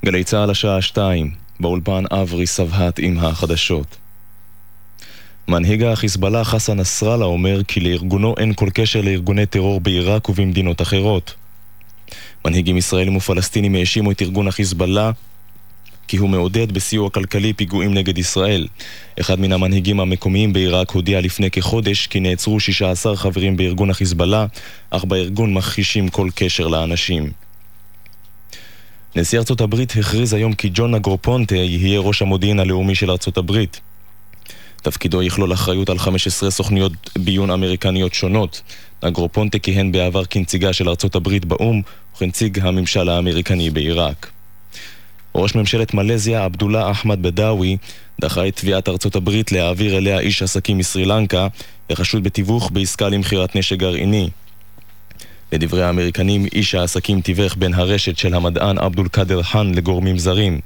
גלי צה"ל השעה שתיים, באולפן אברי סבהט עם החדשות. מנהיג החיזבאללה חסן נסראללה אומר כי לארגונו אין כל קשר לארגוני טרור בעיראק ובמדינות אחרות. מנהיגים ישראלים ופלסטינים האשימו את ארגון החיזבאללה כי הוא מעודד בסיוע כלכלי פיגועים נגד ישראל. אחד מן המנהיגים המקומיים בעיראק הודיע לפני כחודש כי נעצרו 16 חברים בארגון החיזבאללה, אך בארגון מכחישים כל קשר לאנשים. נשיא ארצות הברית הכריז היום כי ג'ון אגרופונטה יהיה ראש המודיעין הלאומי של ארצות הברית. תפקידו יכלול אחריות על 15 סוכניות ביון אמריקניות שונות. אגרופונטה כיהן בעבר כנציגה של ארצות הברית באו"ם וכנציג הממשל האמריקני בעיראק. ראש ממשלת מלזיה עבדולה אחמד בדאווי דחה את תביעת ארצות הברית להעביר אליה איש עסקים מסרי לנקה החשוד בתיווך בעסקה למכירת נשק גרעיני. לדברי האמריקנים, איש העסקים תיווך בין הרשת של המדען עבדול קאדר חאן לגורמים זרים.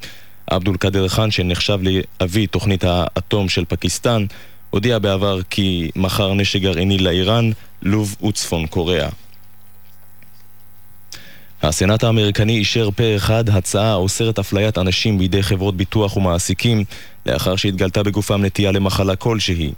עבדול קאדר חאן, שנחשב לאבי תוכנית האטום של פקיסטן, הודיע בעבר כי מכר נשק גרעיני לאיראן, לוב וצפון קוריאה. הסנאט האמריקני אישר פה אחד הצעה האוסרת אפליית אנשים בידי חברות ביטוח ומעסיקים לאחר שהתגלתה בגופם נטייה למחלה כלשהי.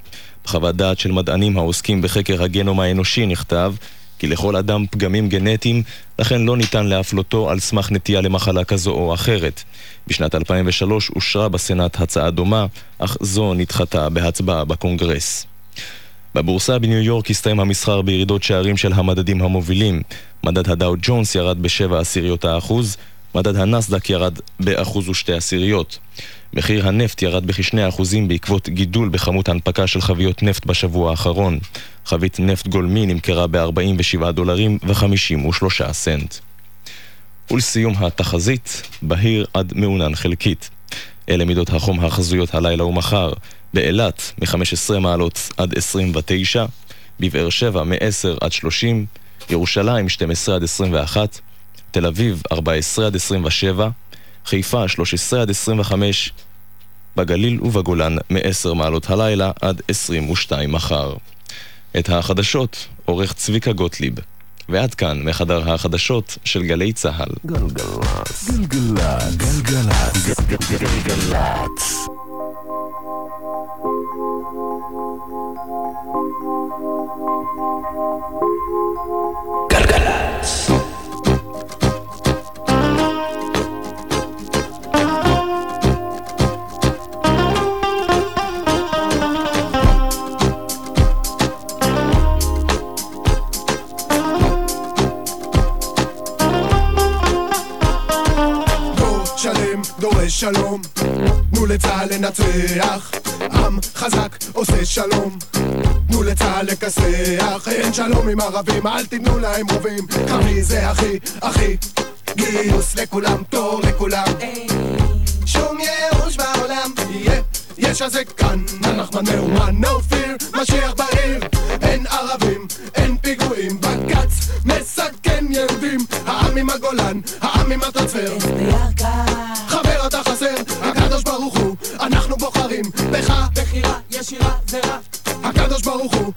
בחוות דעת של מדענים העוסקים בחקר הגנום האנושי נכתב כי לכל אדם פגמים גנטיים, לכן לא ניתן להפלותו על סמך נטייה למחלה כזו או אחרת. בשנת 2003 אושרה בסנאט הצעה דומה, אך זו נדחתה בהצבעה בקונגרס. בבורסה בניו יורק הסתיים המסחר בירידות שערים של המדדים המובילים. מדד הדאו ג'ונס ירד בשבע עשיריות האחוז, מדד הנסדק ירד באחוז ושתי עשיריות. מחיר הנפט ירד בכשני אחוזים בעקבות גידול בכמות הנפקה של חביות נפט בשבוע האחרון. חבית נפט גולמי נמכרה ב-47 דולרים ו-53 סנט. ולסיום התחזית, בהיר עד מעונן חלקית. אלה מידות החום החזויות הלילה ומחר. באילת מ-15 מעלות עד 29, בבאר שבע מ-10 עד 30, ירושלים 12 עד 21, תל אביב 14 עד 27, חיפה 13 עד 25, בגליל ובגולן מ-10 מעלות הלילה עד 22 מחר. את החדשות עורך צביקה גוטליב. ועד כאן מחדר החדשות של גלי צה"ל. גלגלצ. גלגלצ. גלגלצ. גלגלצ. גלגלצ. שלום, תנו לצה"ל לנצח, עם חזק עושה שלום, תנו לצה"ל לכסח, אין שלום עם ערבים, אל תיתנו להם רובים, קרבי זה הכי, הכי, גיוס. לכולם, תור לכולם, שום ייאוש בעולם, יש הזה כאן, אנחנו מאומן, no fear, משיח בעיר, אין ערבים, הארץ מסכן יהודים העם עם הגולן, העם עם הטרנספר חבר אתה חסר, הקדוש ברוך הוא אנחנו בוחרים בך. בחירה ישירה זה רע. הקדוש ברוך הוא